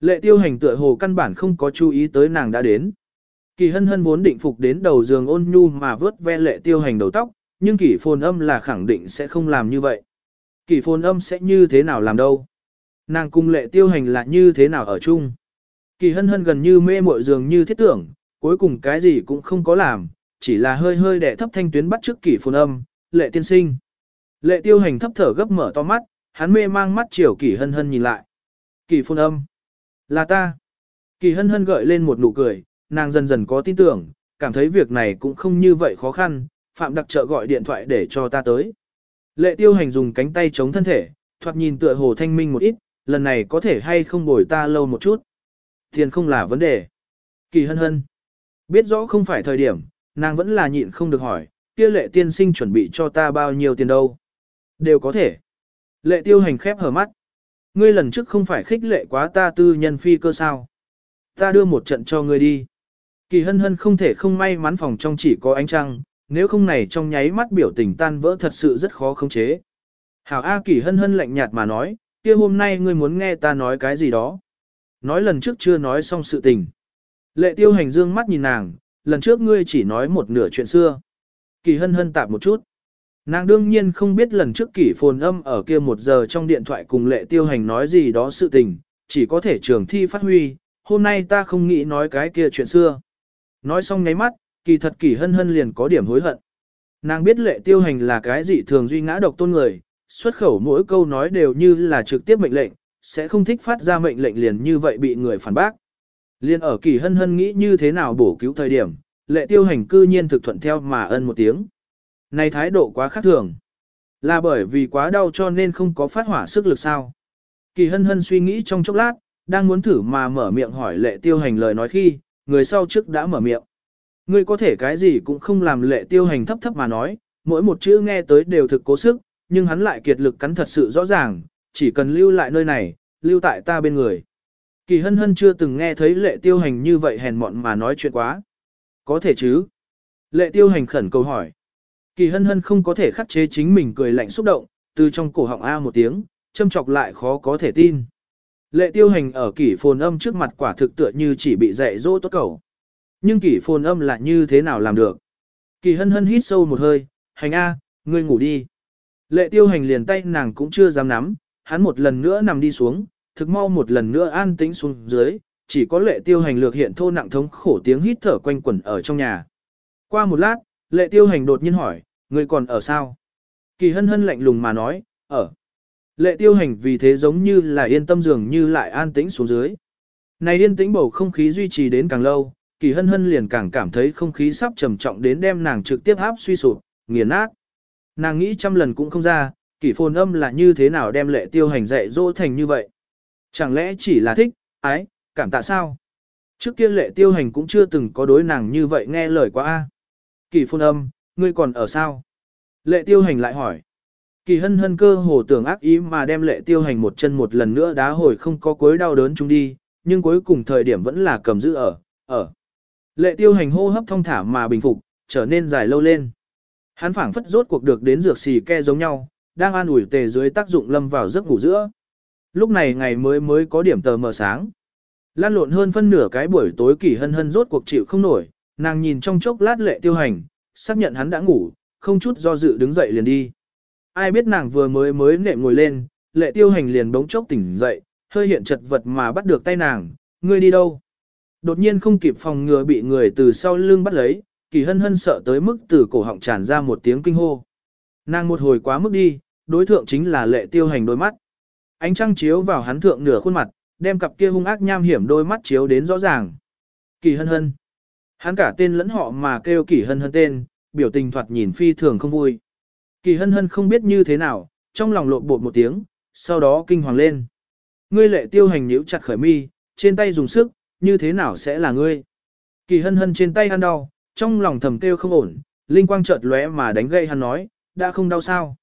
A: Lệ tiêu hành tựa hồ căn bản không có chú ý tới nàng đã đến. Kỳ hân hân vốn định phục đến đầu giường ôn nhu mà vớt ve lệ tiêu hành đầu tóc, nhưng kỳ phồn âm là khẳng định sẽ không làm như vậy. Kỳ phồn âm sẽ như thế nào làm đâu? Nàng cung lệ tiêu hành là như thế nào ở chung? Kỳ hân hân gần như mê mội giường như thiết tưởng, cuối cùng cái gì cũng không có làm, chỉ là hơi hơi đẻ thấp thanh tuyến bắt trước kỳ phồn âm, lệ tiên sinh. Lệ tiêu hành thấp thở gấp mở to mắt, hắn mê mang mắt chiều kỳ hân hân nhìn lại. Kỳ phồn âm. Là ta. Kỳ hân hân gợi lên một nụ cười, nàng dần dần có tin tưởng, cảm thấy việc này cũng không như vậy khó khăn, Phạm đặc trợ gọi điện thoại để cho ta tới. Lệ tiêu hành dùng cánh tay chống thân thể, thoạt nhìn tựa hồ thanh minh một ít, lần này có thể hay không bồi ta lâu một chút. Tiền không là vấn đề. Kỳ hân hân. Biết rõ không phải thời điểm, nàng vẫn là nhịn không được hỏi, kia lệ tiên sinh chuẩn bị cho ta bao nhiêu tiền đâu. Đều có thể. Lệ tiêu hành khép hở mắt. Ngươi lần trước không phải khích lệ quá ta tư nhân phi cơ sao. Ta đưa một trận cho ngươi đi. Kỳ hân hân không thể không may mắn phòng trong chỉ có ánh trăng, nếu không này trong nháy mắt biểu tình tan vỡ thật sự rất khó khống chế. Hảo A Kỳ hân hân lạnh nhạt mà nói, kia hôm nay ngươi muốn nghe ta nói cái gì đó. Nói lần trước chưa nói xong sự tình. Lệ tiêu hành dương mắt nhìn nàng, lần trước ngươi chỉ nói một nửa chuyện xưa. Kỳ hân hân tạp một chút. Nàng đương nhiên không biết lần trước kỷ phồn âm ở kia một giờ trong điện thoại cùng lệ tiêu hành nói gì đó sự tình, chỉ có thể trường thi phát huy, hôm nay ta không nghĩ nói cái kia chuyện xưa. Nói xong nháy mắt, kỳ thật kỳ hân hân liền có điểm hối hận. Nàng biết lệ tiêu hành là cái gì thường duy ngã độc tôn người, xuất khẩu mỗi câu nói đều như là trực tiếp mệnh lệnh, sẽ không thích phát ra mệnh lệnh liền như vậy bị người phản bác. Liên ở kỳ hân hân nghĩ như thế nào bổ cứu thời điểm, lệ tiêu hành cư nhiên thực thuận theo mà ân một tiếng. Này thái độ quá khác thường. Là bởi vì quá đau cho nên không có phát hỏa sức lực sao. Kỳ hân hân suy nghĩ trong chốc lát, đang muốn thử mà mở miệng hỏi lệ tiêu hành lời nói khi, người sau trước đã mở miệng. Ngươi có thể cái gì cũng không làm lệ tiêu hành thấp thấp mà nói, mỗi một chữ nghe tới đều thực cố sức, nhưng hắn lại kiệt lực cắn thật sự rõ ràng, chỉ cần lưu lại nơi này, lưu tại ta bên người. Kỳ hân hân chưa từng nghe thấy lệ tiêu hành như vậy hèn mọn mà nói chuyện quá. Có thể chứ? Lệ tiêu hành khẩn cầu hỏi. Kỳ hân hân không có thể khắc chế chính mình cười lạnh xúc động, từ trong cổ họng A một tiếng, châm chọc lại khó có thể tin. Lệ tiêu hành ở kỷ phồn âm trước mặt quả thực tựa như chỉ bị dạy dỗ tốt cầu. Nhưng kỷ phồn âm lại như thế nào làm được? Kỳ hân hân hít sâu một hơi, hành A, ngươi ngủ đi. Lệ tiêu hành liền tay nàng cũng chưa dám nắm, hắn một lần nữa nằm đi xuống, thực mau một lần nữa an tĩnh xuống dưới, chỉ có lệ tiêu hành lược hiện thô nặng thống khổ tiếng hít thở quanh quẩn ở trong nhà. Qua một lát, lệ tiêu hành đột nhiên hỏi, ngươi còn ở sao? Kỳ hân hân lạnh lùng mà nói, ở. Lệ tiêu hành vì thế giống như là yên tâm dường như lại an tĩnh xuống dưới. Này yên tĩnh bầu không khí duy trì đến càng lâu, kỳ hân hân liền càng cảm thấy không khí sắp trầm trọng đến đem nàng trực tiếp áp suy sụp, nghiền nát. Nàng nghĩ trăm lần cũng không ra, kỳ phồn âm là như thế nào đem lệ tiêu hành dạy dỗ thành như vậy. Chẳng lẽ chỉ là thích, ái, cảm tạ sao? Trước kia lệ tiêu hành cũng chưa từng có đối nàng như vậy nghe lời quá a. Kỳ phồn âm, ngươi còn ở sao? Lệ tiêu hành lại hỏi. Kỳ hân hân cơ hồ tưởng ác ý mà đem lệ tiêu hành một chân một lần nữa đá hồi không có cuối đau đớn chúng đi, nhưng cuối cùng thời điểm vẫn là cầm giữ ở, ở. Lệ tiêu hành hô hấp thông thả mà bình phục, trở nên dài lâu lên. Hắn phảng phất rốt cuộc được đến dược xì ke giống nhau, đang an ủi tề dưới tác dụng lâm vào giấc ngủ giữa. Lúc này ngày mới mới có điểm tờ mờ sáng. Lan lộn hơn phân nửa cái buổi tối kỳ hân hân rốt cuộc chịu không nổi, nàng nhìn trong chốc lát lệ tiêu hành, xác nhận hắn đã ngủ, không chút do dự đứng dậy liền đi. Ai biết nàng vừa mới mới nệm ngồi lên, lệ tiêu hành liền bỗng chốc tỉnh dậy, hơi hiện chật vật mà bắt được tay nàng, ngươi đi đâu? Đột nhiên không kịp phòng ngừa bị người từ sau lưng bắt lấy, kỳ hân hân sợ tới mức từ cổ họng tràn ra một tiếng kinh hô. Nàng một hồi quá mức đi, đối thượng chính là lệ tiêu hành đôi mắt. Ánh trăng chiếu vào hắn thượng nửa khuôn mặt, đem cặp kia hung ác nham hiểm đôi mắt chiếu đến rõ ràng. Kỳ hân hân. Hắn cả tên lẫn họ mà kêu kỳ hân hân tên, biểu tình thoạt nhìn phi thường không vui. Kỳ hân hân không biết như thế nào, trong lòng lộn bột một tiếng, sau đó kinh hoàng lên. Ngươi lệ tiêu hành nhíu chặt khởi mi, trên tay dùng sức, như thế nào sẽ là ngươi? Kỳ hân hân trên tay ăn đau, trong lòng thầm kêu không ổn, linh quang chợt lóe mà đánh gây hắn nói, đã không đau sao?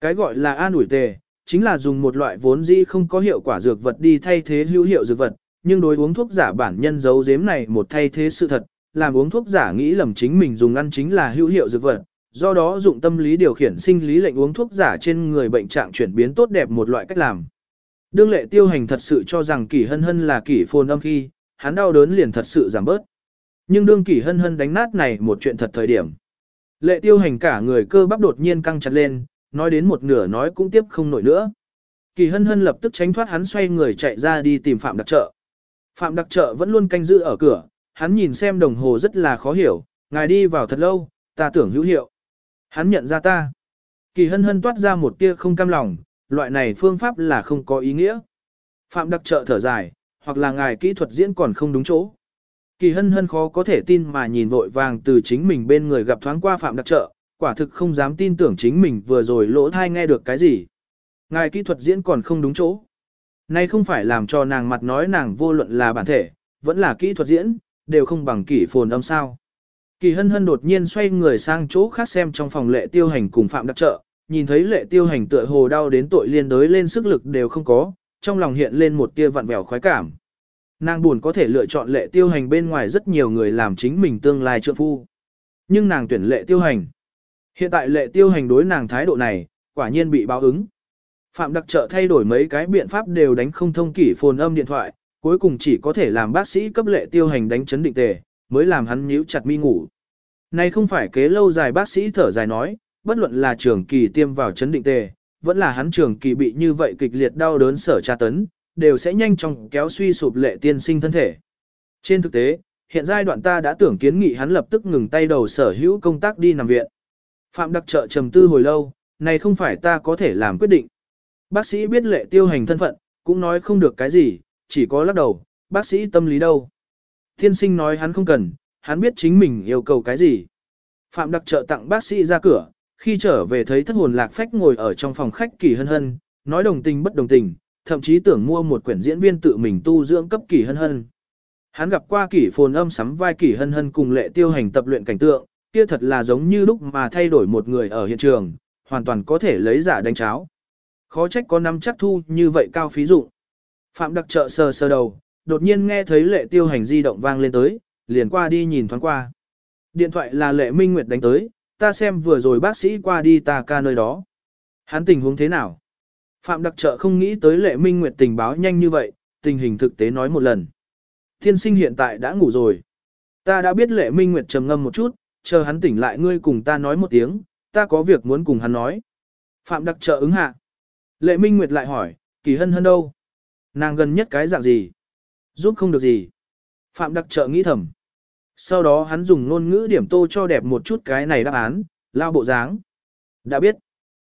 A: Cái gọi là an ủi tề, chính là dùng một loại vốn dĩ không có hiệu quả dược vật đi thay thế hữu hiệu dược vật, nhưng đối uống thuốc giả bản nhân giấu giếm này một thay thế sự thật, làm uống thuốc giả nghĩ lầm chính mình dùng ăn chính là hữu hiệu dược vật, do đó dụng tâm lý điều khiển sinh lý lệnh uống thuốc giả trên người bệnh trạng chuyển biến tốt đẹp một loại cách làm. Đương lệ tiêu hành thật sự cho rằng kỷ hân hân là kỷ phồn âm khi, hắn đau đớn liền thật sự giảm bớt. Nhưng đương kỷ hân hân đánh nát này một chuyện thật thời điểm. Lệ tiêu hành cả người cơ bắp đột nhiên căng chặt lên, nói đến một nửa nói cũng tiếp không nổi nữa. Kỳ hân hân lập tức tránh thoát hắn xoay người chạy ra đi tìm Phạm Đặc Trợ. Phạm Đặc Trợ vẫn luôn canh giữ ở cửa, hắn nhìn xem đồng hồ rất là khó hiểu, ngài đi vào thật lâu, ta tưởng hữu hiệu. Hắn nhận ra ta. Kỳ hân hân toát ra một tia không cam lòng, loại này phương pháp là không có ý nghĩa. Phạm Đặc Trợ thở dài, hoặc là ngài kỹ thuật diễn còn không đúng chỗ. Kỳ hân hân khó có thể tin mà nhìn vội vàng từ chính mình bên người gặp thoáng qua Phạm Đặc Trợ, quả thực không dám tin tưởng chính mình vừa rồi lỗ thai nghe được cái gì. Ngài kỹ thuật diễn còn không đúng chỗ. Nay không phải làm cho nàng mặt nói nàng vô luận là bản thể, vẫn là kỹ thuật diễn, đều không bằng kỹ phồn âm sao. Kỳ hân hân đột nhiên xoay người sang chỗ khác xem trong phòng lệ tiêu hành cùng phạm đặc trợ, nhìn thấy lệ tiêu hành tựa hồ đau đến tội liên đới lên sức lực đều không có, trong lòng hiện lên một tia vặn vẹo khoái cảm. Nàng buồn có thể lựa chọn lệ tiêu hành bên ngoài rất nhiều người làm chính mình tương lai trượng phu. Nhưng nàng tuyển lệ tiêu hành. Hiện tại lệ tiêu hành đối nàng thái độ này, quả nhiên bị báo ứng. Phạm đặc trợ thay đổi mấy cái biện pháp đều đánh không thông kỷ phồn âm điện thoại, cuối cùng chỉ có thể làm bác sĩ cấp lệ tiêu hành đánh chấn định tề, mới làm hắn nhíu chặt mi ngủ. Này không phải kế lâu dài bác sĩ thở dài nói, bất luận là trường kỳ tiêm vào chấn định tề, vẫn là hắn trường kỳ bị như vậy kịch liệt đau đớn sở tra tấn, đều sẽ nhanh chóng kéo suy sụp lệ tiên sinh thân thể. Trên thực tế, hiện giai đoạn ta đã tưởng kiến nghị hắn lập tức ngừng tay đầu sở hữu công tác đi nằm viện. Phạm đặc trợ trầm tư hồi lâu, này không phải ta có thể làm quyết định. Bác sĩ biết lệ tiêu hành thân phận, cũng nói không được cái gì, chỉ có lắc đầu, bác sĩ tâm lý đâu. Thiên sinh nói hắn không cần, hắn biết chính mình yêu cầu cái gì. Phạm đặc trợ tặng bác sĩ ra cửa, khi trở về thấy thất hồn lạc phách ngồi ở trong phòng khách kỳ hân hân, nói đồng tình bất đồng tình, thậm chí tưởng mua một quyển diễn viên tự mình tu dưỡng cấp kỳ hân hân. Hắn gặp qua kỷ phồn âm sắm vai kỷ hân hân cùng lệ tiêu hành tập luyện cảnh tượng, kia thật là giống như lúc mà thay đổi một người ở hiện trường, hoàn toàn có thể lấy giả đánh cháo. Khó trách có năm chắc thu như vậy cao phí dụng. Phạm đặc trợ sờ sờ đầu, đột nhiên nghe thấy lệ tiêu hành di động vang lên tới, liền qua đi nhìn thoáng qua. Điện thoại là lệ minh nguyệt đánh tới, ta xem vừa rồi bác sĩ qua đi ta ca nơi đó. Hắn tình huống thế nào? Phạm đặc trợ không nghĩ tới lệ minh nguyệt tình báo nhanh như vậy, tình hình thực tế nói một lần. Thiên sinh hiện tại đã ngủ rồi. Ta đã biết lệ minh nguyệt trầm ngâm một chút, chờ hắn tỉnh lại ngươi cùng ta nói một tiếng, ta có việc muốn cùng hắn nói. Phạm đặc trợ ứng hạ. Lệ Minh Nguyệt lại hỏi, kỳ hân hân đâu? Nàng gần nhất cái dạng gì? Giúp không được gì. Phạm đặc trợ nghĩ thầm. Sau đó hắn dùng ngôn ngữ điểm tô cho đẹp một chút cái này đáp án, lao bộ dáng. Đã biết.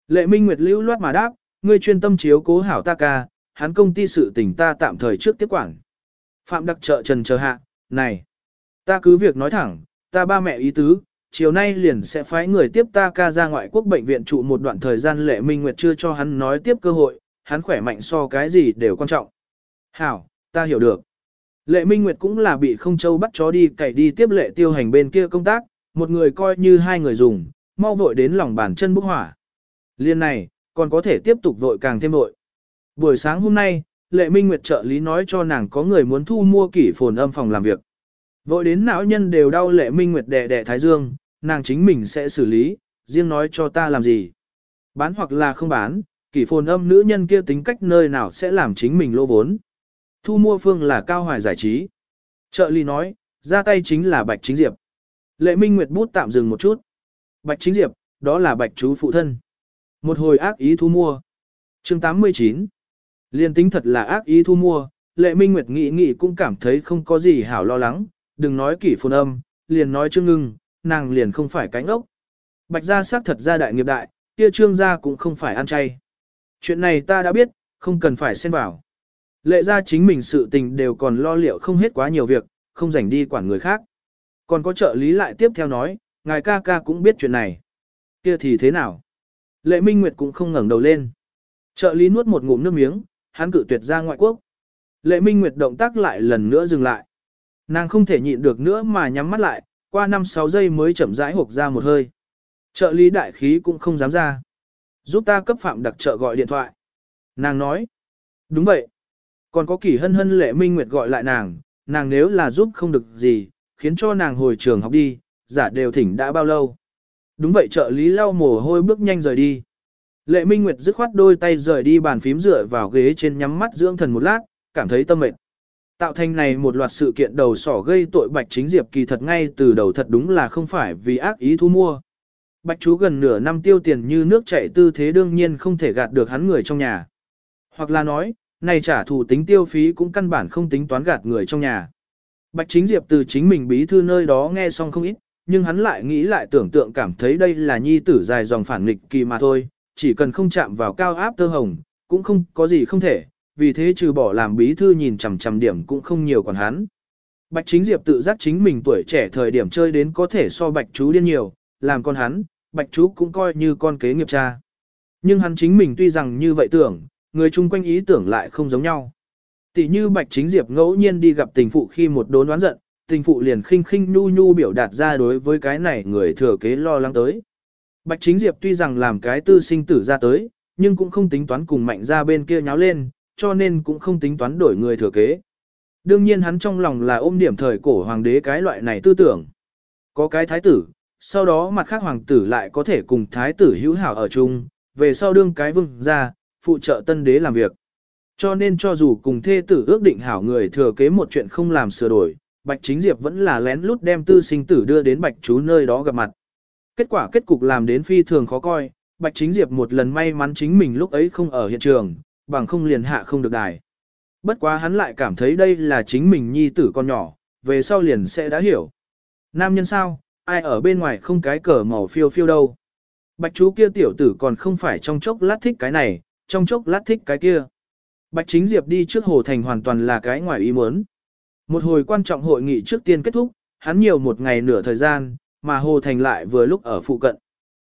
A: Lệ Minh Nguyệt lưu loát mà đáp, ngươi chuyên tâm chiếu cố hảo ta ca, hắn công ty sự tình ta tạm thời trước tiếp quản. Phạm đặc trợ trần chờ hạ, này. Ta cứ việc nói thẳng, ta ba mẹ ý tứ, chiều nay liền sẽ phái người tiếp ta ca ra ngoại quốc bệnh viện trụ một đoạn thời gian lệ minh nguyệt chưa cho hắn nói tiếp cơ hội, hắn khỏe mạnh so cái gì đều quan trọng. Hảo, ta hiểu được. Lệ Minh Nguyệt cũng là bị không châu bắt chó đi cày đi tiếp lệ tiêu hành bên kia công tác, một người coi như hai người dùng, mau vội đến lòng bàn chân bốc hỏa. Liên này, còn có thể tiếp tục vội càng thêm vội. Buổi sáng hôm nay, Lệ Minh Nguyệt trợ lý nói cho nàng có người muốn thu mua kỷ phồn âm phòng làm việc. Vội đến não nhân đều đau lệ minh nguyệt đẻ đẻ thái dương, nàng chính mình sẽ xử lý, riêng nói cho ta làm gì. Bán hoặc là không bán, kỷ phồn âm nữ nhân kia tính cách nơi nào sẽ làm chính mình lô vốn. Thu mua phương là cao hoài giải trí. Trợ lý nói, ra tay chính là Bạch Chính Diệp. Lệ Minh Nguyệt bút tạm dừng một chút. Bạch Chính Diệp, đó là Bạch chú phụ thân. Một hồi ác ý thu mua. chương 89. Liên tính thật là ác ý thu mua, Lệ Minh Nguyệt nghĩ nghĩ cũng cảm thấy không có gì hảo lo lắng, đừng nói kỷ phồn âm, liền nói trương ngưng, nàng liền không phải cánh ốc. Bạch gia xác thật ra đại nghiệp đại, kia trương gia cũng không phải ăn chay. Chuyện này ta đã biết, không cần phải xen vào. Lệ ra chính mình sự tình đều còn lo liệu không hết quá nhiều việc, không rảnh đi quản người khác. Còn có trợ lý lại tiếp theo nói, ngài ca ca cũng biết chuyện này. Kia thì thế nào? Lệ Minh Nguyệt cũng không ngẩng đầu lên. Trợ lý nuốt một ngụm nước miếng, hắn cự tuyệt ra ngoại quốc. Lệ Minh Nguyệt động tác lại lần nữa dừng lại. Nàng không thể nhịn được nữa mà nhắm mắt lại, qua 5-6 giây mới chậm rãi hộp ra một hơi. Trợ lý đại khí cũng không dám ra. Giúp ta cấp phạm đặc trợ gọi điện thoại. Nàng nói. Đúng vậy. Còn có kỷ hân hân lệ minh nguyệt gọi lại nàng, nàng nếu là giúp không được gì, khiến cho nàng hồi trường học đi, giả đều thỉnh đã bao lâu. Đúng vậy trợ lý lau mồ hôi bước nhanh rời đi. Lệ Minh Nguyệt dứt khoát đôi tay rời đi bàn phím dựa vào ghế trên nhắm mắt dưỡng thần một lát, cảm thấy tâm mệt. Tạo thành này một loạt sự kiện đầu sỏ gây tội Bạch Chính Diệp kỳ thật ngay từ đầu thật đúng là không phải vì ác ý thu mua. Bạch chú gần nửa năm tiêu tiền như nước chảy tư thế đương nhiên không thể gạt được hắn người trong nhà. Hoặc là nói, này trả thù tính tiêu phí cũng căn bản không tính toán gạt người trong nhà. Bạch Chính Diệp từ chính mình bí thư nơi đó nghe xong không ít, nhưng hắn lại nghĩ lại tưởng tượng cảm thấy đây là nhi tử dài dòng phản nghịch kỳ mà thôi, chỉ cần không chạm vào cao áp tơ hồng, cũng không có gì không thể, vì thế trừ bỏ làm bí thư nhìn chằm chằm điểm cũng không nhiều còn hắn. Bạch Chính Diệp tự giác chính mình tuổi trẻ thời điểm chơi đến có thể so Bạch chú điên nhiều, làm con hắn, Bạch chú cũng coi như con kế nghiệp cha. Nhưng hắn chính mình tuy rằng như vậy tưởng, người chung quanh ý tưởng lại không giống nhau. Tỷ như Bạch Chính Diệp ngẫu nhiên đi gặp tình phụ khi một đốn đoán giận, tình phụ liền khinh khinh nhu nhu biểu đạt ra đối với cái này người thừa kế lo lắng tới. Bạch Chính Diệp tuy rằng làm cái tư sinh tử ra tới, nhưng cũng không tính toán cùng mạnh ra bên kia nháo lên, cho nên cũng không tính toán đổi người thừa kế. Đương nhiên hắn trong lòng là ôm điểm thời cổ hoàng đế cái loại này tư tưởng. Có cái thái tử, sau đó mặt khác hoàng tử lại có thể cùng thái tử hữu hảo ở chung, về sau đương cái vương ra, phụ trợ tân đế làm việc. Cho nên cho dù cùng thê tử ước định hảo người thừa kế một chuyện không làm sửa đổi, Bạch Chính Diệp vẫn là lén lút đem tư sinh tử đưa đến Bạch chú nơi đó gặp mặt. Kết quả kết cục làm đến phi thường khó coi, Bạch Chính Diệp một lần may mắn chính mình lúc ấy không ở hiện trường, bằng không liền hạ không được đài. Bất quá hắn lại cảm thấy đây là chính mình nhi tử con nhỏ, về sau liền sẽ đã hiểu. Nam nhân sao, ai ở bên ngoài không cái cờ màu phiêu phiêu đâu. Bạch chú kia tiểu tử còn không phải trong chốc lát thích cái này, trong chốc lát thích cái kia. Bạch Chính Diệp đi trước Hồ Thành hoàn toàn là cái ngoài ý muốn. Một hồi quan trọng hội nghị trước tiên kết thúc, hắn nhiều một ngày nửa thời gian, mà Hồ Thành lại vừa lúc ở phụ cận.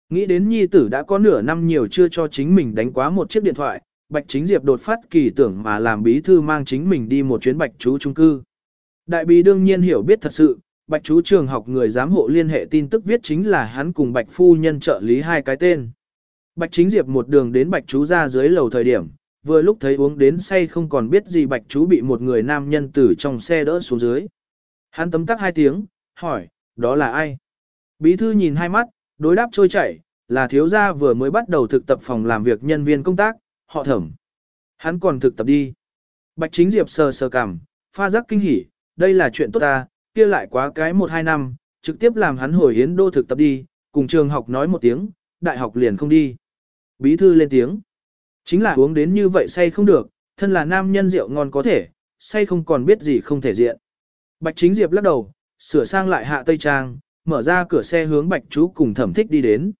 A: Nghĩ đến nhi tử đã có nửa năm nhiều chưa cho chính mình đánh quá một chiếc điện thoại, Bạch Chính Diệp đột phát kỳ tưởng mà làm bí thư mang chính mình đi một chuyến Bạch chú trung cư. Đại bí đương nhiên hiểu biết thật sự, Bạch chú trường học người giám hộ liên hệ tin tức viết chính là hắn cùng Bạch phu nhân trợ lý hai cái tên. Bạch Chính Diệp một đường đến Bạch chú ra dưới lầu thời điểm, vừa lúc thấy uống đến say không còn biết gì Bạch chú bị một người nam nhân từ trong xe đỡ xuống dưới. Hắn tấm tắc hai tiếng, hỏi, đó là ai? Bí thư nhìn hai mắt, đối đáp trôi chảy, là thiếu gia vừa mới bắt đầu thực tập phòng làm việc nhân viên công tác, họ thẩm. Hắn còn thực tập đi. Bạch Chính Diệp sờ sờ cằm, pha giác kinh hỉ, đây là chuyện tốt ta, kia lại quá cái một hai năm, trực tiếp làm hắn hồi hiến đô thực tập đi, cùng trường học nói một tiếng, đại học liền không đi. Bí thư lên tiếng. Chính là uống đến như vậy say không được, thân là nam nhân rượu ngon có thể, say không còn biết gì không thể diện. Bạch Chính Diệp lắc đầu, sửa sang lại hạ tây trang, mở ra cửa xe hướng Bạch chú cùng thẩm thích đi đến.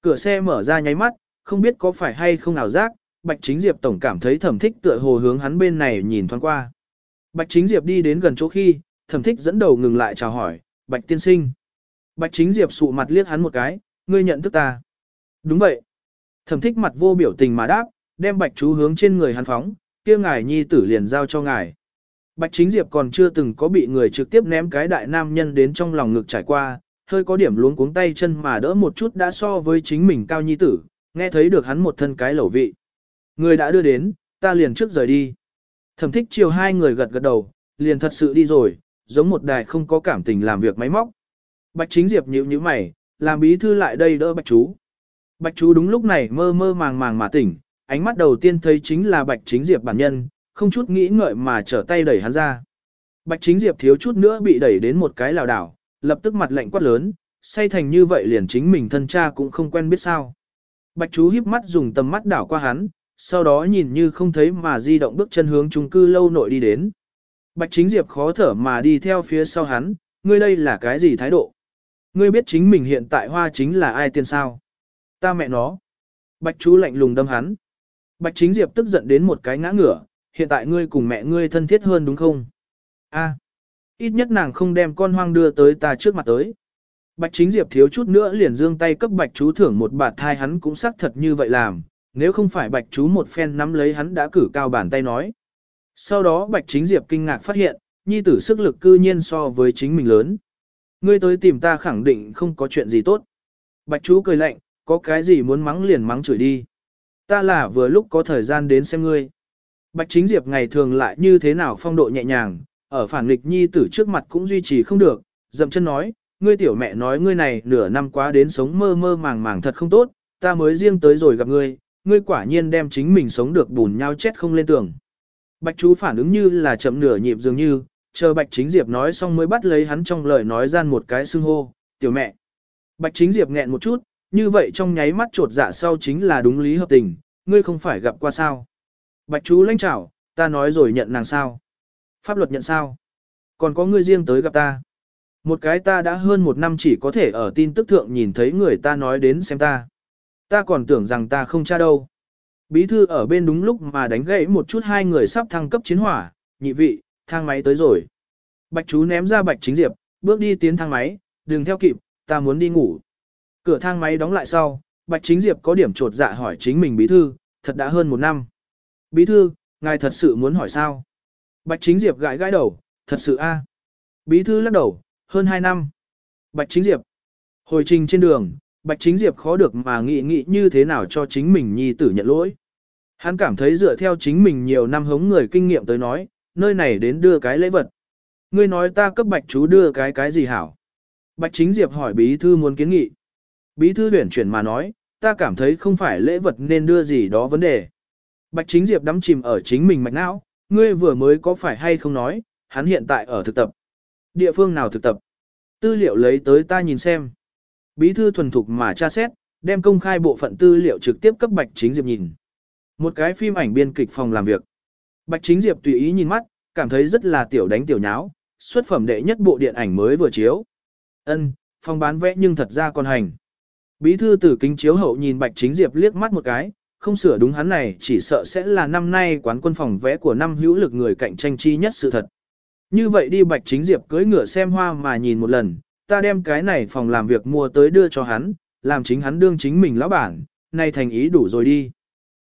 A: Cửa xe mở ra nháy mắt, không biết có phải hay không ảo giác, Bạch Chính Diệp tổng cảm thấy thẩm thích tựa hồ hướng hắn bên này nhìn thoáng qua. Bạch Chính Diệp đi đến gần chỗ khi, thẩm thích dẫn đầu ngừng lại chào hỏi, Bạch tiên sinh. Bạch Chính Diệp sụ mặt liếc hắn một cái, ngươi nhận thức ta. Đúng vậy. Thẩm thích mặt vô biểu tình mà đáp, đem Bạch chú hướng trên người hắn phóng, kia ngài nhi tử liền giao cho ngài. Bạch Chính Diệp còn chưa từng có bị người trực tiếp ném cái đại nam nhân đến trong lòng ngực trải qua, hơi có điểm luống cuống tay chân mà đỡ một chút đã so với chính mình cao nhi tử, nghe thấy được hắn một thân cái lẩu vị. Người đã đưa đến, ta liền trước rời đi. Thẩm thích chiều hai người gật gật đầu, liền thật sự đi rồi, giống một đài không có cảm tình làm việc máy móc. Bạch chính diệp nhíu nhíu mày, làm bí thư lại đây đỡ bạch chú. Bạch chú đúng lúc này mơ mơ màng màng mà tỉnh, ánh mắt đầu tiên thấy chính là bạch chính diệp bản nhân, không chút nghĩ ngợi mà trở tay đẩy hắn ra. Bạch chính diệp thiếu chút nữa bị đẩy đến một cái lào đảo, lập tức mặt lạnh quát lớn, say thành như vậy liền chính mình thân cha cũng không quen biết sao. Bạch chú híp mắt dùng tầm mắt đảo qua hắn, sau đó nhìn như không thấy mà di động bước chân hướng trung cư lâu nội đi đến. Bạch Chính Diệp khó thở mà đi theo phía sau hắn, ngươi đây là cái gì thái độ? Ngươi biết chính mình hiện tại hoa chính là ai tiền sao? Ta mẹ nó. Bạch chú lạnh lùng đâm hắn. Bạch chính diệp tức giận đến một cái ngã ngửa, hiện tại ngươi cùng mẹ ngươi thân thiết hơn đúng không? A, ít nhất nàng không đem con hoang đưa tới ta trước mặt tới. Bạch chính diệp thiếu chút nữa liền dương tay cấp bạch chú thưởng một bạt thai hắn cũng xác thật như vậy làm, nếu không phải bạch chú một phen nắm lấy hắn đã cử cao bàn tay nói. Sau đó bạch chính diệp kinh ngạc phát hiện, nhi tử sức lực cư nhiên so với chính mình lớn. Ngươi tới tìm ta khẳng định không có chuyện gì tốt. Bạch chú cười lạnh, có cái gì muốn mắng liền mắng chửi đi. Ta là vừa lúc có thời gian đến xem ngươi. Bạch chính diệp ngày thường lại như thế nào phong độ nhẹ nhàng, ở phản nghịch nhi tử trước mặt cũng duy trì không được, dậm chân nói, ngươi tiểu mẹ nói ngươi này nửa năm quá đến sống mơ mơ màng màng thật không tốt, ta mới riêng tới rồi gặp ngươi, ngươi quả nhiên đem chính mình sống được bùn nhau chết không lên tường. Bạch chú phản ứng như là chậm nửa nhịp dường như, chờ Bạch Chính Diệp nói xong mới bắt lấy hắn trong lời nói gian một cái xưng hô, tiểu mẹ. Bạch Chính Diệp nghẹn một chút, như vậy trong nháy mắt trột dạ sau chính là đúng lý hợp tình, ngươi không phải gặp qua sao. Bạch chú lãnh trảo, ta nói rồi nhận nàng sao. Pháp luật nhận sao. Còn có ngươi riêng tới gặp ta. Một cái ta đã hơn một năm chỉ có thể ở tin tức thượng nhìn thấy người ta nói đến xem ta. Ta còn tưởng rằng ta không cha đâu. Bí thư ở bên đúng lúc mà đánh gãy một chút hai người sắp thăng cấp chiến hỏa, nhị vị, thang máy tới rồi. Bạch chú ném ra bạch chính diệp, bước đi tiến thang máy, đừng theo kịp, ta muốn đi ngủ. Cửa thang máy đóng lại sau, bạch chính diệp có điểm trột dạ hỏi chính mình bí thư, thật đã hơn một năm. Bí thư, ngài thật sự muốn hỏi sao? Bạch chính diệp gãi gãi đầu, thật sự a. Bí thư lắc đầu, hơn hai năm. Bạch chính diệp. Hồi trình trên đường, bạch chính diệp khó được mà nghĩ nghĩ như thế nào cho chính mình nhi tử nhận lỗi. Hắn cảm thấy dựa theo chính mình nhiều năm hống người kinh nghiệm tới nói, nơi này đến đưa cái lễ vật. Ngươi nói ta cấp bạch chú đưa cái cái gì hảo? Bạch chính diệp hỏi bí thư muốn kiến nghị. Bí thư huyển chuyển mà nói, ta cảm thấy không phải lễ vật nên đưa gì đó vấn đề. Bạch chính diệp đắm chìm ở chính mình mạch não, ngươi vừa mới có phải hay không nói, hắn hiện tại ở thực tập. Địa phương nào thực tập? Tư liệu lấy tới ta nhìn xem. Bí thư thuần thục mà tra xét, đem công khai bộ phận tư liệu trực tiếp cấp Bạch Chính Diệp nhìn. Một cái phim ảnh biên kịch phòng làm việc. Bạch Chính Diệp tùy ý nhìn mắt, cảm thấy rất là tiểu đánh tiểu nháo, xuất phẩm đệ nhất bộ điện ảnh mới vừa chiếu. Ân, phòng bán vẽ nhưng thật ra còn hành. Bí thư tử kính chiếu hậu nhìn Bạch Chính Diệp liếc mắt một cái, không sửa đúng hắn này chỉ sợ sẽ là năm nay quán quân phòng vẽ của năm hữu lực người cạnh tranh chi nhất sự thật. Như vậy đi Bạch Chính Diệp cưỡi ngựa xem hoa mà nhìn một lần, ta đem cái này phòng làm việc mua tới đưa cho hắn, làm chính hắn đương chính mình lão bản, nay thành ý đủ rồi đi.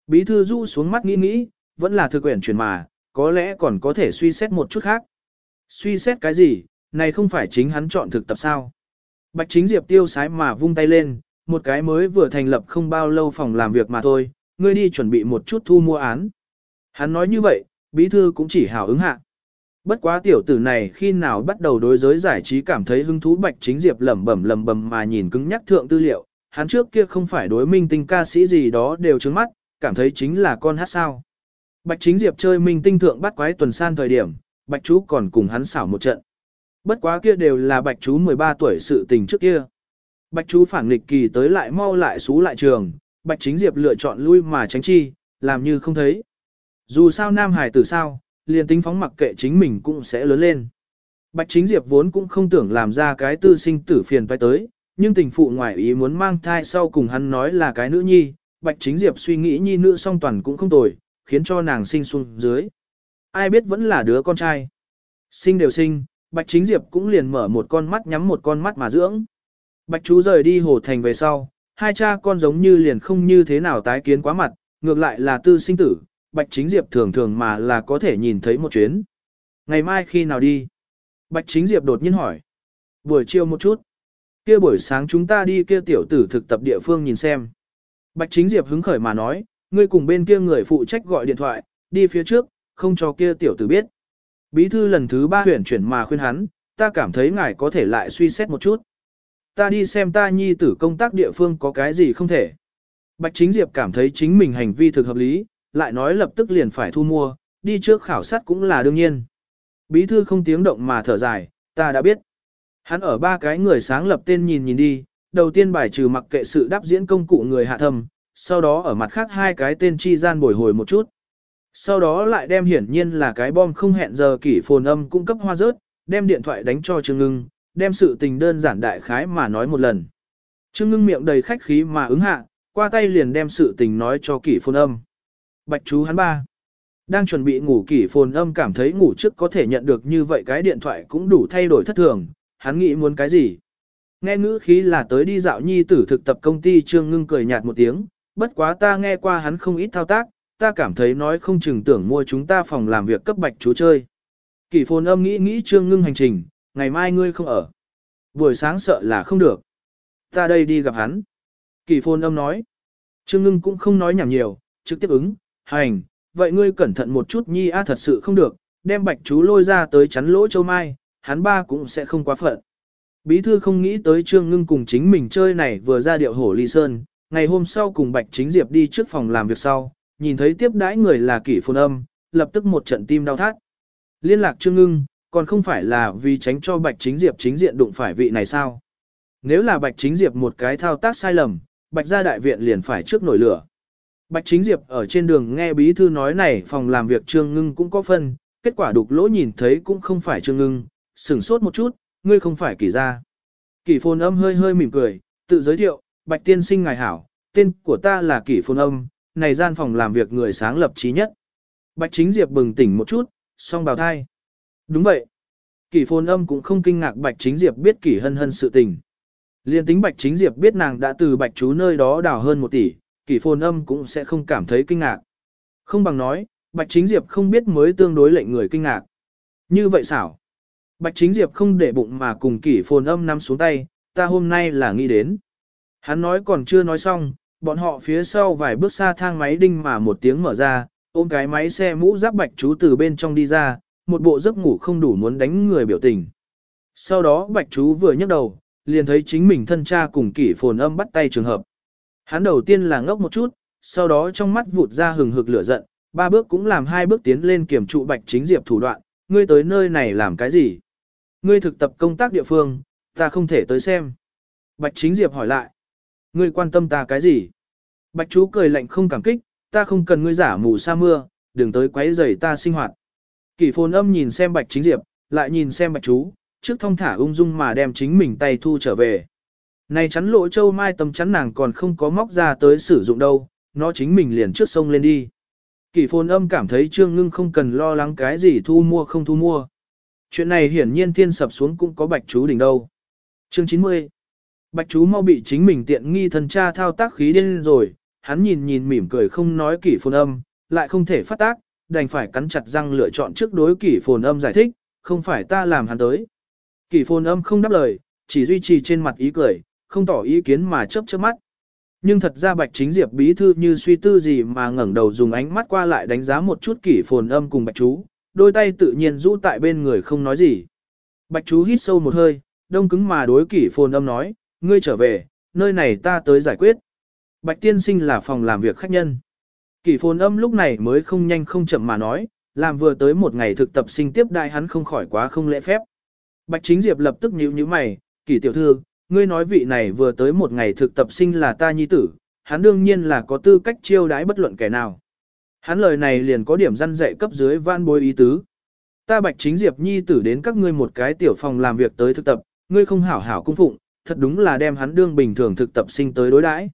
A: Bí thư du xuống mắt nghĩ nghĩ, vẫn là thực quyển chuyển mà, có lẽ còn có thể suy xét một chút khác. Suy xét cái gì, này không phải chính hắn chọn thực tập sao. Bạch chính diệp tiêu sái mà vung tay lên, một cái mới vừa thành lập không bao lâu phòng làm việc mà thôi, ngươi đi chuẩn bị một chút thu mua án. Hắn nói như vậy, bí thư cũng chỉ hào ứng hạ. Bất quá tiểu tử này khi nào bắt đầu đối giới giải trí cảm thấy hứng thú bạch chính diệp lẩm bẩm lẩm bẩm mà nhìn cứng nhắc thượng tư liệu, hắn trước kia không phải đối minh tinh ca sĩ gì đó đều trứng mắt, cảm thấy chính là con hát sao. Bạch chính diệp chơi minh tinh thượng bắt quái tuần san thời điểm, bạch chú còn cùng hắn xảo một trận. Bất quá kia đều là bạch chú 13 tuổi sự tình trước kia. Bạch chú phản nghịch kỳ tới lại mau lại xú lại trường, bạch chính diệp lựa chọn lui mà tránh chi, làm như không thấy. Dù sao nam hải tử sao, liền tính phóng mặc kệ chính mình cũng sẽ lớn lên. Bạch Chính Diệp vốn cũng không tưởng làm ra cái tư sinh tử phiền phải tới, nhưng tình phụ ngoại ý muốn mang thai sau cùng hắn nói là cái nữ nhi, Bạch Chính Diệp suy nghĩ nhi nữ song toàn cũng không tồi, khiến cho nàng sinh xuống dưới. Ai biết vẫn là đứa con trai. Sinh đều sinh, Bạch Chính Diệp cũng liền mở một con mắt nhắm một con mắt mà dưỡng. Bạch chú rời đi hồ thành về sau, hai cha con giống như liền không như thế nào tái kiến quá mặt, ngược lại là tư sinh tử, Bạch Chính Diệp thường thường mà là có thể nhìn thấy một chuyến. Ngày mai khi nào đi? Bạch Chính Diệp đột nhiên hỏi. Buổi chiều một chút. Kia buổi sáng chúng ta đi kia tiểu tử thực tập địa phương nhìn xem. Bạch Chính Diệp hứng khởi mà nói, ngươi cùng bên kia người phụ trách gọi điện thoại, đi phía trước, không cho kia tiểu tử biết. Bí thư lần thứ ba huyển chuyển mà khuyên hắn, ta cảm thấy ngài có thể lại suy xét một chút. Ta đi xem ta nhi tử công tác địa phương có cái gì không thể. Bạch Chính Diệp cảm thấy chính mình hành vi thực hợp lý, lại nói lập tức liền phải thu mua, đi trước khảo sát cũng là đương nhiên. Bí thư không tiếng động mà thở dài, ta đã biết. Hắn ở ba cái người sáng lập tên nhìn nhìn đi, đầu tiên bài trừ mặc kệ sự đáp diễn công cụ người hạ thầm, sau đó ở mặt khác hai cái tên chi gian bồi hồi một chút. Sau đó lại đem hiển nhiên là cái bom không hẹn giờ kỷ phồn âm cung cấp hoa rớt, đem điện thoại đánh cho Trương Ngưng, đem sự tình đơn giản đại khái mà nói một lần. Trương Ngưng miệng đầy khách khí mà ứng hạ, qua tay liền đem sự tình nói cho kỷ phồn âm. Bạch chú hắn ba. Đang chuẩn bị ngủ kỷ phồn âm cảm thấy ngủ trước có thể nhận được như vậy cái điện thoại cũng đủ thay đổi thất thường, hắn nghĩ muốn cái gì. Nghe ngữ khí là tới đi dạo nhi tử thực tập công ty trương ngưng cười nhạt một tiếng, bất quá ta nghe qua hắn không ít thao tác, ta cảm thấy nói không chừng tưởng mua chúng ta phòng làm việc cấp bạch chú chơi. Kỷ phồn âm nghĩ nghĩ trương ngưng hành trình, ngày mai ngươi không ở. Buổi sáng sợ là không được. Ta đây đi gặp hắn. Kỷ Phôn âm nói. Trương ngưng cũng không nói nhảm nhiều, trực tiếp ứng, hành, vậy ngươi cẩn thận một chút nhi a thật sự không được, đem bạch chú lôi ra tới chắn lỗ châu mai, hắn ba cũng sẽ không quá phận. Bí thư không nghĩ tới trương ngưng cùng chính mình chơi này vừa ra điệu hổ ly sơn, ngày hôm sau cùng bạch chính diệp đi trước phòng làm việc sau, nhìn thấy tiếp đãi người là kỷ phồn âm, lập tức một trận tim đau thắt. Liên lạc trương ngưng, còn không phải là vì tránh cho bạch chính diệp chính diện đụng phải vị này sao. Nếu là bạch chính diệp một cái thao tác sai lầm, bạch gia đại viện liền phải trước nổi lửa. Bạch Chính Diệp ở trên đường nghe bí thư nói này phòng làm việc Trương Ngưng cũng có phân, kết quả đục lỗ nhìn thấy cũng không phải Trương Ngưng, sửng sốt một chút, ngươi không phải kỳ gia. kỳ phồn âm hơi hơi mỉm cười, tự giới thiệu, Bạch Tiên sinh ngài hảo, tên của ta là kỳ phồn âm, này gian phòng làm việc người sáng lập trí nhất. Bạch Chính Diệp bừng tỉnh một chút, song bào thai. Đúng vậy. Kỷ phồn âm cũng không kinh ngạc Bạch Chính Diệp biết Kỷ hân hân sự tình. Liên tính Bạch Chính Diệp biết nàng đã từ Bạch chú nơi đó đào hơn một tỷ, kỷ phồn âm cũng sẽ không cảm thấy kinh ngạc. Không bằng nói, Bạch Chính Diệp không biết mới tương đối lệnh người kinh ngạc. Như vậy xảo. Bạch Chính Diệp không để bụng mà cùng kỷ phồn âm nắm xuống tay, ta hôm nay là nghĩ đến. Hắn nói còn chưa nói xong, bọn họ phía sau vài bước xa thang máy đinh mà một tiếng mở ra, ôm cái máy xe mũ giáp bạch chú từ bên trong đi ra, một bộ giấc ngủ không đủ muốn đánh người biểu tình. Sau đó bạch chú vừa nhấc đầu, liền thấy chính mình thân cha cùng kỷ phồn âm bắt tay trường hợp. Hắn đầu tiên là ngốc một chút, sau đó trong mắt vụt ra hừng hực lửa giận, ba bước cũng làm hai bước tiến lên kiểm trụ bạch chính diệp thủ đoạn, ngươi tới nơi này làm cái gì? Ngươi thực tập công tác địa phương, ta không thể tới xem. Bạch chính diệp hỏi lại, ngươi quan tâm ta cái gì? Bạch chú cười lạnh không cảm kích, ta không cần ngươi giả mù sa mưa, đừng tới quấy rầy ta sinh hoạt. Kỷ phồn âm nhìn xem bạch chính diệp, lại nhìn xem bạch chú, trước thông thả ung dung mà đem chính mình tay thu trở về. Này chắn lỗ châu mai tầm chắn nàng còn không có móc ra tới sử dụng đâu, nó chính mình liền trước sông lên đi. Kỷ phồn âm cảm thấy trương ngưng không cần lo lắng cái gì thu mua không thu mua. Chuyện này hiển nhiên thiên sập xuống cũng có bạch chú đỉnh đâu. Chương 90 Bạch chú mau bị chính mình tiện nghi thần cha thao tác khí điên rồi, hắn nhìn nhìn mỉm cười không nói kỷ phồn âm, lại không thể phát tác, đành phải cắn chặt răng lựa chọn trước đối kỷ phồn âm giải thích, không phải ta làm hắn tới. Kỷ phồn âm không đáp lời, chỉ duy trì trên mặt ý cười, không tỏ ý kiến mà chớp chớp mắt. Nhưng thật ra Bạch Chính Diệp bí thư như suy tư gì mà ngẩng đầu dùng ánh mắt qua lại đánh giá một chút kỷ phồn âm cùng Bạch Chú, đôi tay tự nhiên rũ tại bên người không nói gì. Bạch Chú hít sâu một hơi, đông cứng mà đối kỷ phồn âm nói, ngươi trở về, nơi này ta tới giải quyết. Bạch Tiên Sinh là phòng làm việc khách nhân. Kỷ phồn âm lúc này mới không nhanh không chậm mà nói, làm vừa tới một ngày thực tập sinh tiếp đại hắn không khỏi quá không lễ phép. Bạch Chính Diệp lập tức nhíu nhíu mày, kỷ tiểu thư, ngươi nói vị này vừa tới một ngày thực tập sinh là ta nhi tử, hắn đương nhiên là có tư cách chiêu đái bất luận kẻ nào. Hắn lời này liền có điểm răn dạy cấp dưới van bối ý tứ. Ta bạch chính diệp nhi tử đến các ngươi một cái tiểu phòng làm việc tới thực tập, ngươi không hảo hảo cung phụng, thật đúng là đem hắn đương bình thường thực tập sinh tới đối đãi.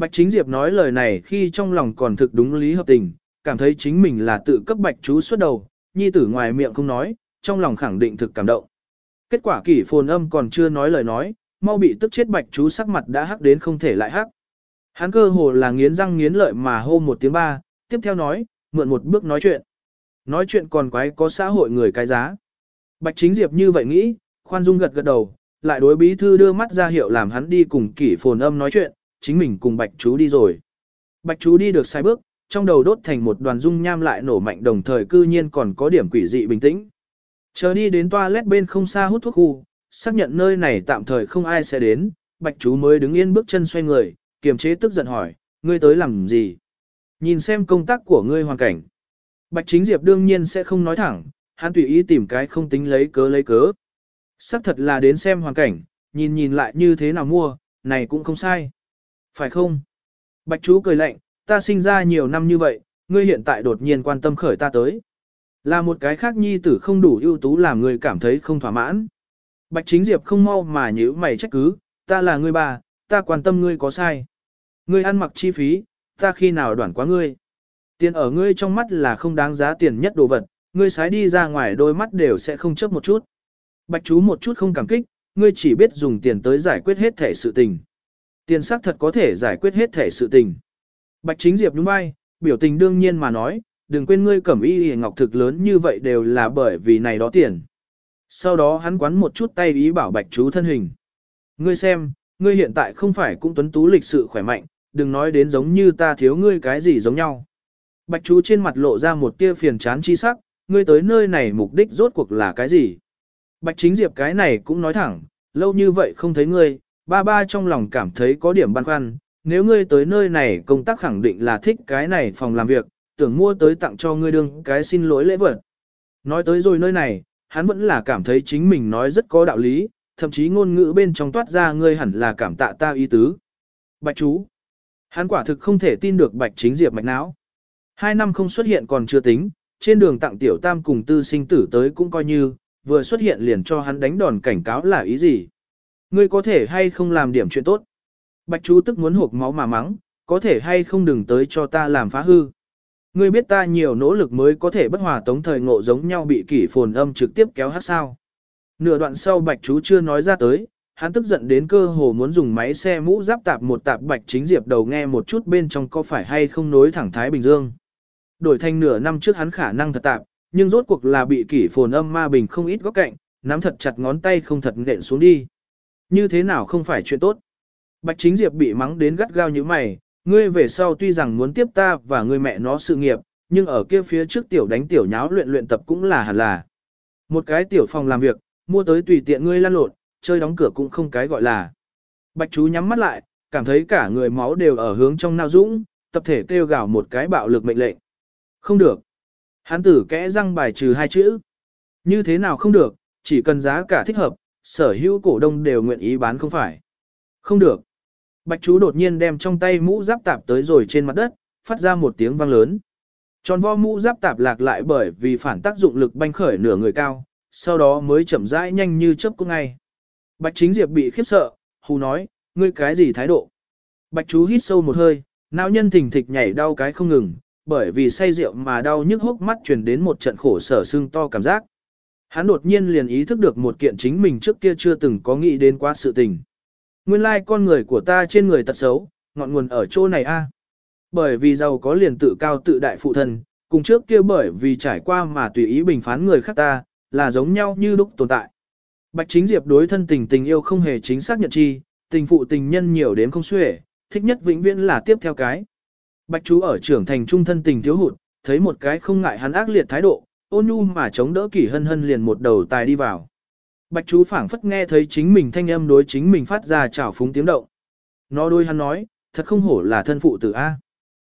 A: Bạch chính diệp nói lời này khi trong lòng còn thực đúng lý hợp tình, cảm thấy chính mình là tự cấp bạch chú xuất đầu, nhi tử ngoài miệng không nói, trong lòng khẳng định thực cảm động. Kết quả kỷ phồn âm còn chưa nói lời nói, mau bị tức chết bạch chú sắc mặt đã hắc đến không thể lại hắc. Hắn cơ hồ là nghiến răng nghiến lợi mà hô một tiếng ba, tiếp theo nói, mượn một bước nói chuyện. Nói chuyện còn quái có xã hội người cái giá. Bạch chính diệp như vậy nghĩ, khoan dung gật gật đầu, lại đối bí thư đưa mắt ra hiệu làm hắn đi cùng kỷ phồn âm nói chuyện, chính mình cùng bạch chú đi rồi. Bạch chú đi được sai bước, trong đầu đốt thành một đoàn dung nham lại nổ mạnh đồng thời cư nhiên còn có điểm quỷ dị bình tĩnh. Chờ đi đến toilet bên không xa hút thuốc khu, xác nhận nơi này tạm thời không ai sẽ đến, bạch chú mới đứng yên bước chân xoay người, kiềm chế tức giận hỏi, ngươi tới làm gì? Nhìn xem công tác của ngươi hoàn cảnh. Bạch chính diệp đương nhiên sẽ không nói thẳng, hắn tùy ý tìm cái không tính lấy cớ lấy cớ. Sắc thật là đến xem hoàn cảnh, nhìn nhìn lại như thế nào mua, này cũng không sai. Phải không? Bạch chú cười lạnh, ta sinh ra nhiều năm như vậy, ngươi hiện tại đột nhiên quan tâm khởi ta tới. Là một cái khác nhi tử không đủ ưu tú làm người cảm thấy không thỏa mãn. Bạch Chính Diệp không mau mà nhíu mày trách cứ, ta là ngươi bà, ta quan tâm ngươi có sai. Ngươi ăn mặc chi phí, ta khi nào đoản quá ngươi. Tiền ở ngươi trong mắt là không đáng giá tiền nhất đồ vật, ngươi sái đi ra ngoài đôi mắt đều sẽ không chấp một chút. Bạch chú một chút không cảm kích, ngươi chỉ biết dùng tiền tới giải quyết hết thể sự tình. Tiền xác thật có thể giải quyết hết thể sự tình. Bạch chính diệp nhún vai, biểu tình đương nhiên mà nói, đừng quên ngươi cẩm y hề ngọc thực lớn như vậy đều là bởi vì này đó tiền. Sau đó hắn quắn một chút tay ý bảo bạch chú thân hình. Ngươi xem, ngươi hiện tại không phải cũng tuấn tú lịch sự khỏe mạnh, đừng nói đến giống như ta thiếu ngươi cái gì giống nhau. Bạch chú trên mặt lộ ra một tia phiền chán chi sắc, ngươi tới nơi này mục đích rốt cuộc là cái gì? Bạch chính diệp cái này cũng nói thẳng, lâu như vậy không thấy ngươi, ba ba trong lòng cảm thấy có điểm băn khoăn, nếu ngươi tới nơi này công tác khẳng định là thích cái này phòng làm việc, tưởng mua tới tặng cho ngươi đương cái xin lỗi lễ vật. Nói tới rồi nơi này, hắn vẫn là cảm thấy chính mình nói rất có đạo lý, thậm chí ngôn ngữ bên trong toát ra ngươi hẳn là cảm tạ ta ý tứ. Bạch chú. Hắn quả thực không thể tin được bạch chính diệp mạch não. Hai năm không xuất hiện còn chưa tính, trên đường tặng tiểu tam cùng tư sinh tử tới cũng coi như, vừa xuất hiện liền cho hắn đánh đòn cảnh cáo là ý gì. Ngươi có thể hay không làm điểm chuyện tốt. Bạch chú tức muốn hộp máu mà mắng, có thể hay không đừng tới cho ta làm phá hư. Ngươi biết ta nhiều nỗ lực mới có thể bất hòa tống thời ngộ giống nhau bị kỷ phồn âm trực tiếp kéo hát sao. Nửa đoạn sau bạch chú chưa nói ra tới, hắn tức giận đến cơ hồ muốn dùng máy xe mũ giáp tạp một tạp bạch chính diệp đầu nghe một chút bên trong có phải hay không nối thẳng Thái Bình Dương. Đổi thành nửa năm trước hắn khả năng thật tạp, nhưng rốt cuộc là bị kỷ phồn âm ma bình không ít góc cạnh, nắm thật chặt ngón tay không thật nện xuống đi. Như thế nào không phải chuyện tốt. Bạch chính diệp bị mắng đến gắt gao như mày, ngươi về sau tuy rằng muốn tiếp ta và ngươi mẹ nó sự nghiệp, nhưng ở kia phía trước tiểu đánh tiểu nháo luyện luyện tập cũng là hẳn là. Một cái tiểu phòng làm việc, mua tới tùy tiện ngươi lăn lộn, chơi đóng cửa cũng không cái gọi là. Bạch chú nhắm mắt lại, cảm thấy cả người máu đều ở hướng trong nao dũng, tập thể kêu gào một cái bạo lực mệnh lệnh. Không được. Hán tử kẽ răng bài trừ hai chữ. Như thế nào không được, chỉ cần giá cả thích hợp, sở hữu cổ đông đều nguyện ý bán không phải. Không được. Bạch chú đột nhiên đem trong tay mũ giáp tạp tới rồi trên mặt đất, phát ra một tiếng vang lớn. Tròn vo mũ giáp tạp lạc lại bởi vì phản tác dụng lực banh khởi nửa người cao, sau đó mới chậm rãi nhanh như chớp cũng ngay. Bạch chính diệp bị khiếp sợ, hù nói, ngươi cái gì thái độ? Bạch chú hít sâu một hơi, não nhân thình thịch nhảy đau cái không ngừng, bởi vì say rượu mà đau nhức hốc mắt truyền đến một trận khổ sở sưng to cảm giác. Hắn đột nhiên liền ý thức được một kiện chính mình trước kia chưa từng có nghĩ đến quá sự tình. Nguyên lai con người của ta trên người tật xấu, ngọn nguồn ở chỗ này a. À? Bởi vì giàu có liền tự cao tự đại phụ thân, cùng trước kia bởi vì trải qua mà tùy ý bình phán người khác ta, là giống nhau như lúc tồn tại. Bạch chính diệp đối thân tình tình yêu không hề chính xác nhận chi, tình phụ tình nhân nhiều đến không xuể, thích nhất vĩnh viễn là tiếp theo cái. Bạch chú ở trưởng thành trung thân tình thiếu hụt, thấy một cái không ngại hắn ác liệt thái độ, ôn nhu mà chống đỡ kỷ hân hân liền một đầu tài đi vào. Bạch chú phảng phất nghe thấy chính mình thanh âm đối chính mình phát ra trào phúng tiếng động. Nó đôi hắn nói, thật không hổ là thân phụ tử A.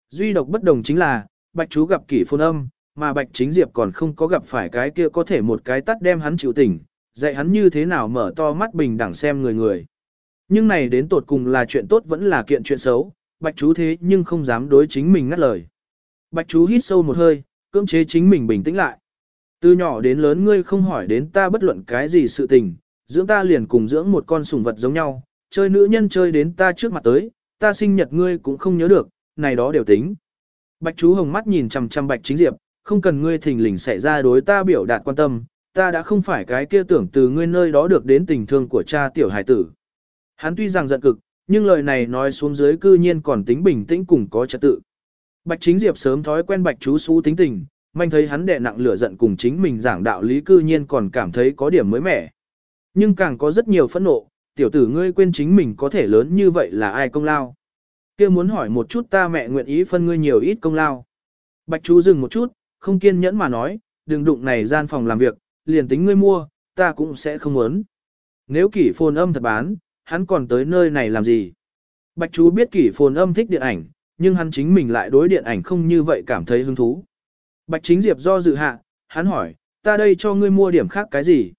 A: Duy độc bất đồng chính là, bạch chú gặp kỷ phôn âm, mà bạch chính diệp còn không có gặp phải cái kia có thể một cái tắt đem hắn chịu tỉnh, dạy hắn như thế nào mở to mắt bình đẳng xem người người. Nhưng này đến tột cùng là chuyện tốt vẫn là kiện chuyện xấu, bạch chú thế nhưng không dám đối chính mình ngắt lời. Bạch chú hít sâu một hơi, cưỡng chế chính mình bình tĩnh lại. Từ nhỏ đến lớn ngươi không hỏi đến ta bất luận cái gì sự tình, dưỡng ta liền cùng dưỡng một con sủng vật giống nhau, chơi nữ nhân chơi đến ta trước mặt tới, ta sinh nhật ngươi cũng không nhớ được, này đó đều tính. Bạch chú hồng mắt nhìn chằm chằm bạch chính diệp, không cần ngươi thình lình xảy ra đối ta biểu đạt quan tâm, ta đã không phải cái kia tưởng từ ngươi nơi đó được đến tình thương của cha tiểu hải tử. Hắn tuy rằng giận cực, nhưng lời này nói xuống dưới cư nhiên còn tính bình tĩnh cùng có trật tự. Bạch chính diệp sớm thói quen bạch chú xú tính tình, manh thấy hắn đè nặng lửa giận cùng chính mình giảng đạo lý cư nhiên còn cảm thấy có điểm mới mẻ. Nhưng càng có rất nhiều phẫn nộ, tiểu tử ngươi quên chính mình có thể lớn như vậy là ai công lao. kia muốn hỏi một chút ta mẹ nguyện ý phân ngươi nhiều ít công lao. Bạch chú dừng một chút, không kiên nhẫn mà nói, đừng đụng này gian phòng làm việc, liền tính ngươi mua, ta cũng sẽ không muốn. Nếu kỷ phồn âm thật bán, hắn còn tới nơi này làm gì? Bạch chú biết kỷ phồn âm thích điện ảnh, nhưng hắn chính mình lại đối điện ảnh không như vậy cảm thấy hứng thú. Bạch chính diệp do dự hạ, hắn hỏi, ta đây cho ngươi mua điểm khác cái gì?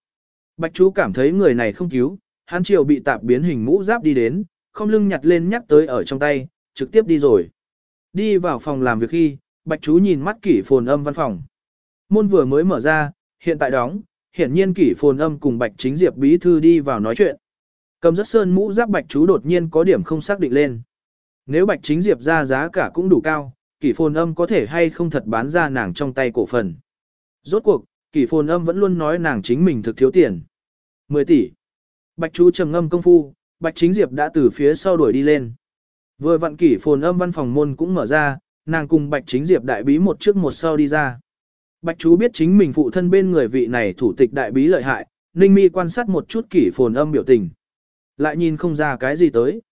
A: Bạch chú cảm thấy người này không cứu, hắn chiều bị tạp biến hình mũ giáp đi đến, không lưng nhặt lên nhắc tới ở trong tay, trực tiếp đi rồi. Đi vào phòng làm việc khi, bạch chú nhìn mắt kỷ phồn âm văn phòng. Môn vừa mới mở ra, hiện tại đóng, hiển nhiên kỷ phồn âm cùng bạch chính diệp bí thư đi vào nói chuyện. Cầm rất sơn mũ giáp bạch chú đột nhiên có điểm không xác định lên. Nếu Bạch Chính Diệp ra giá cả cũng đủ cao, kỷ phồn âm có thể hay không thật bán ra nàng trong tay cổ phần. Rốt cuộc, kỷ phồn âm vẫn luôn nói nàng chính mình thực thiếu tiền. 10 tỷ. Bạch chú trầm ngâm công phu, Bạch Chính Diệp đã từ phía sau đuổi đi lên. Vừa vặn kỷ phồn âm văn phòng môn cũng mở ra, nàng cùng Bạch Chính Diệp đại bí một trước một sau đi ra. Bạch chú biết chính mình phụ thân bên người vị này thủ tịch đại bí lợi hại, Ninh Mi quan sát một chút kỷ phồn âm biểu tình. Lại nhìn không ra cái gì tới.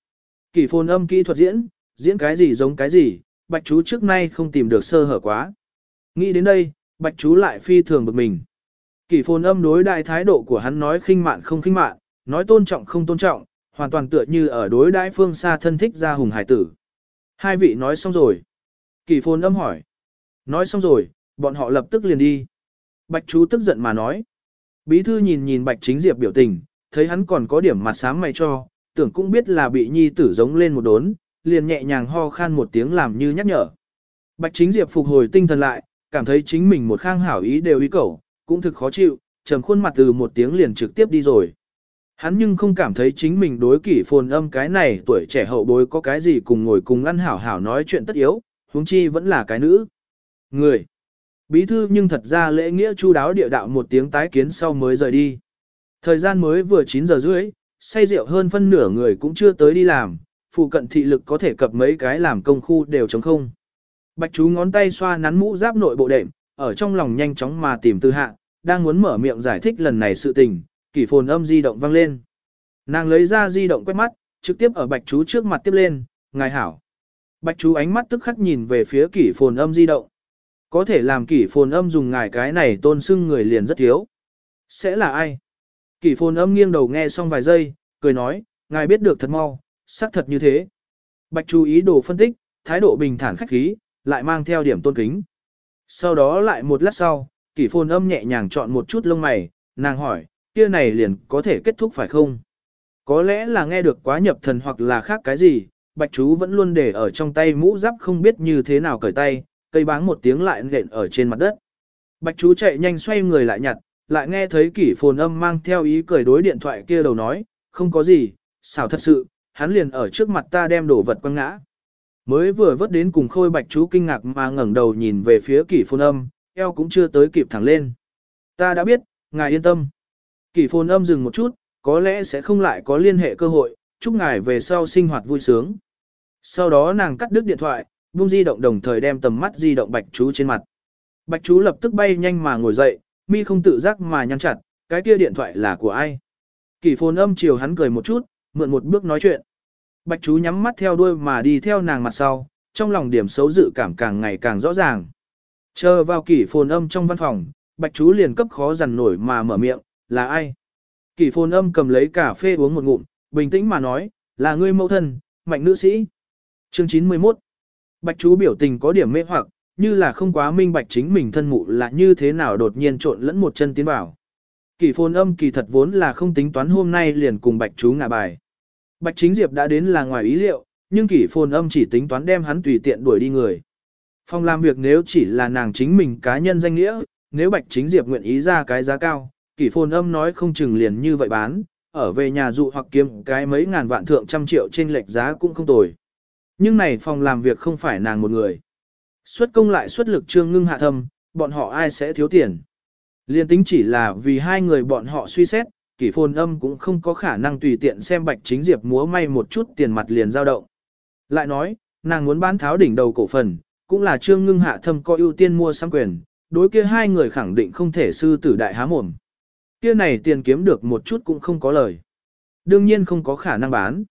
A: Kỷ phồn âm kỹ thuật diễn, diễn cái gì giống cái gì, bạch chú trước nay không tìm được sơ hở quá. Nghĩ đến đây, bạch chú lại phi thường bực mình. Kỷ phồn âm đối đại thái độ của hắn nói khinh mạn không khinh mạn, nói tôn trọng không tôn trọng, hoàn toàn tựa như ở đối đãi phương xa thân thích ra hùng hải tử. Hai vị nói xong rồi. Kỷ phồn âm hỏi. Nói xong rồi, bọn họ lập tức liền đi. Bạch chú tức giận mà nói. Bí thư nhìn nhìn bạch chính diệp biểu tình, thấy hắn còn có điểm mặt sáng mày cho, tưởng cũng biết là bị nhi tử giống lên một đốn, liền nhẹ nhàng ho khan một tiếng làm như nhắc nhở. Bạch chính diệp phục hồi tinh thần lại, cảm thấy chính mình một khang hảo ý đều ý cầu, cũng thực khó chịu, trầm khuôn mặt từ một tiếng liền trực tiếp đi rồi. Hắn nhưng không cảm thấy chính mình đối kỷ phồn âm cái này tuổi trẻ hậu bối có cái gì cùng ngồi cùng ăn hảo hảo nói chuyện tất yếu, huống chi vẫn là cái nữ. Người. Bí thư nhưng thật ra lễ nghĩa chu đáo địa đạo một tiếng tái kiến sau mới rời đi. Thời gian mới vừa 9 giờ rưỡi, say rượu hơn phân nửa người cũng chưa tới đi làm, phụ cận thị lực có thể cập mấy cái làm công khu đều chống không. Bạch chú ngón tay xoa nắn mũ giáp nội bộ đệm, ở trong lòng nhanh chóng mà tìm tư hạ, đang muốn mở miệng giải thích lần này sự tình, kỷ phồn âm di động vang lên. Nàng lấy ra di động quét mắt, trực tiếp ở bạch chú trước mặt tiếp lên, ngài hảo. Bạch chú ánh mắt tức khắc nhìn về phía kỷ phồn âm di động. Có thể làm kỷ phồn âm dùng ngài cái này tôn sưng người liền rất thiếu. Sẽ là ai? Kỷ phồn âm nghiêng đầu nghe xong vài giây, cười nói, ngài biết được thật mau, xác thật như thế. Bạch chú ý đồ phân tích, thái độ bình thản khách khí, lại mang theo điểm tôn kính. Sau đó lại một lát sau, kỷ phồn âm nhẹ nhàng chọn một chút lông mày, nàng hỏi, kia này liền có thể kết thúc phải không? Có lẽ là nghe được quá nhập thần hoặc là khác cái gì, bạch chú vẫn luôn để ở trong tay mũ giáp không biết như thế nào cởi tay, cây báng một tiếng lại nện ở trên mặt đất. Bạch chú chạy nhanh xoay người lại nhặt, lại nghe thấy kỷ phồn âm mang theo ý cười đối điện thoại kia đầu nói, không có gì, xảo thật sự, hắn liền ở trước mặt ta đem đổ vật quăng ngã. Mới vừa vớt đến cùng khôi bạch chú kinh ngạc mà ngẩng đầu nhìn về phía kỷ phồn âm, eo cũng chưa tới kịp thẳng lên. Ta đã biết, ngài yên tâm. Kỷ phồn âm dừng một chút, có lẽ sẽ không lại có liên hệ cơ hội, chúc ngài về sau sinh hoạt vui sướng. Sau đó nàng cắt đứt điện thoại, buông di động đồng thời đem tầm mắt di động bạch chú trên mặt. Bạch chú lập tức bay nhanh mà ngồi dậy, mi không tự giác mà nhăn chặt, cái kia điện thoại là của ai. Kỷ phồn âm chiều hắn cười một chút, mượn một bước nói chuyện. Bạch chú nhắm mắt theo đuôi mà đi theo nàng mặt sau, trong lòng điểm xấu dự cảm càng ngày càng rõ ràng. Chờ vào kỷ phồn âm trong văn phòng, bạch chú liền cấp khó dằn nổi mà mở miệng, là ai? Kỷ phồn âm cầm lấy cà phê uống một ngụm, bình tĩnh mà nói, là ngươi mẫu thân, mạnh nữ sĩ. Chương 91 Bạch chú biểu tình có điểm mê hoặc, như là không quá minh bạch chính mình thân mụ là như thế nào đột nhiên trộn lẫn một chân tiến vào. kỷ phồn âm kỳ thật vốn là không tính toán hôm nay liền cùng bạch chú ngả bài. Bạch chính diệp đã đến là ngoài ý liệu, nhưng kỷ phồn âm chỉ tính toán đem hắn tùy tiện đuổi đi người. Phong làm việc nếu chỉ là nàng chính mình cá nhân danh nghĩa, nếu bạch chính diệp nguyện ý ra cái giá cao, kỷ phồn âm nói không chừng liền như vậy bán, ở về nhà dụ hoặc kiếm cái mấy ngàn vạn thượng trăm triệu trên lệch giá cũng không tồi. Nhưng này phòng làm việc không phải nàng một người. Xuất công lại xuất lực trương ngưng hạ thâm, bọn họ ai sẽ thiếu tiền. Liên tính chỉ là vì hai người bọn họ suy xét, kỷ phồn âm cũng không có khả năng tùy tiện xem bạch chính diệp múa may một chút tiền mặt liền dao động. Lại nói, nàng muốn bán tháo đỉnh đầu cổ phần, cũng là trương ngưng hạ thâm có ưu tiên mua sắm quyền, đối kia hai người khẳng định không thể sư tử đại há mồm. Kia này tiền kiếm được một chút cũng không có lời. Đương nhiên không có khả năng bán.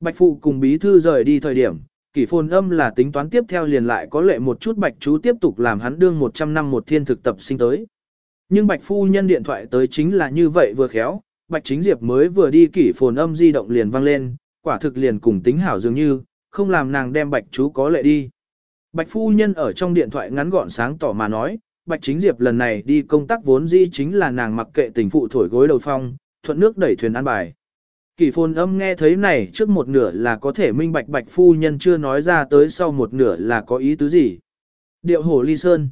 A: Bạch phụ cùng bí thư rời đi thời điểm, kỷ phồn âm là tính toán tiếp theo liền lại có lệ một chút bạch chú tiếp tục làm hắn đương 100 năm một thiên thực tập sinh tới. Nhưng bạch phu nhân điện thoại tới chính là như vậy vừa khéo, bạch chính diệp mới vừa đi kỷ phồn âm di động liền vang lên, quả thực liền cùng tính hảo dường như, không làm nàng đem bạch chú có lệ đi. Bạch phu nhân ở trong điện thoại ngắn gọn sáng tỏ mà nói, bạch chính diệp lần này đi công tác vốn di chính là nàng mặc kệ tình phụ thổi gối đầu phong, thuận nước đẩy thuyền an bài. Kỷ phồn âm nghe thấy này trước một nửa là có thể minh bạch bạch phu nhân chưa nói ra tới sau một nửa là có ý tứ gì. Điệu hổ ly sơn.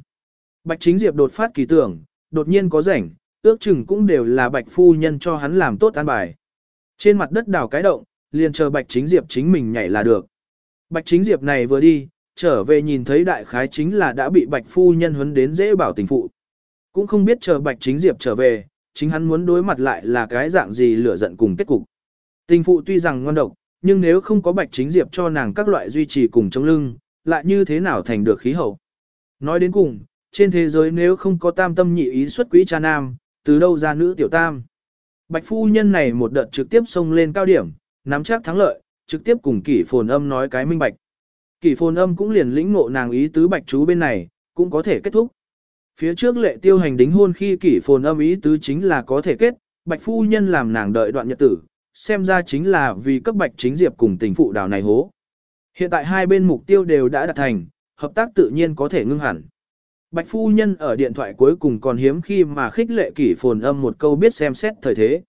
A: Bạch chính diệp đột phát kỳ tưởng, đột nhiên có rảnh, ước chừng cũng đều là bạch phu nhân cho hắn làm tốt an bài. Trên mặt đất đào cái động, liền chờ bạch chính diệp chính mình nhảy là được. Bạch chính diệp này vừa đi, trở về nhìn thấy đại khái chính là đã bị bạch phu nhân huấn đến dễ bảo tình phụ. Cũng không biết chờ bạch chính diệp trở về, chính hắn muốn đối mặt lại là cái dạng gì lửa giận cùng kết cục. Tình phụ tuy rằng ngon độc, nhưng nếu không có bạch chính diệp cho nàng các loại duy trì cùng chống lưng, lại như thế nào thành được khí hậu. Nói đến cùng, trên thế giới nếu không có tam tâm nhị ý xuất quỹ cha nam, từ đâu ra nữ tiểu tam. Bạch phu nhân này một đợt trực tiếp xông lên cao điểm, nắm chắc thắng lợi, trực tiếp cùng kỷ phồn âm nói cái minh bạch. Kỷ phồn âm cũng liền lĩnh ngộ nàng ý tứ bạch chú bên này, cũng có thể kết thúc. Phía trước lệ tiêu hành đính hôn khi kỷ phồn âm ý tứ chính là có thể kết, bạch phu nhân làm nàng đợi đoạn nhật tử, xem ra chính là vì cấp bạch chính diệp cùng tình phụ đào này hố. Hiện tại hai bên mục tiêu đều đã đạt thành, hợp tác tự nhiên có thể ngưng hẳn. Bạch phu nhân ở điện thoại cuối cùng còn hiếm khi mà khích lệ kỷ phồn âm một câu biết xem xét thời thế.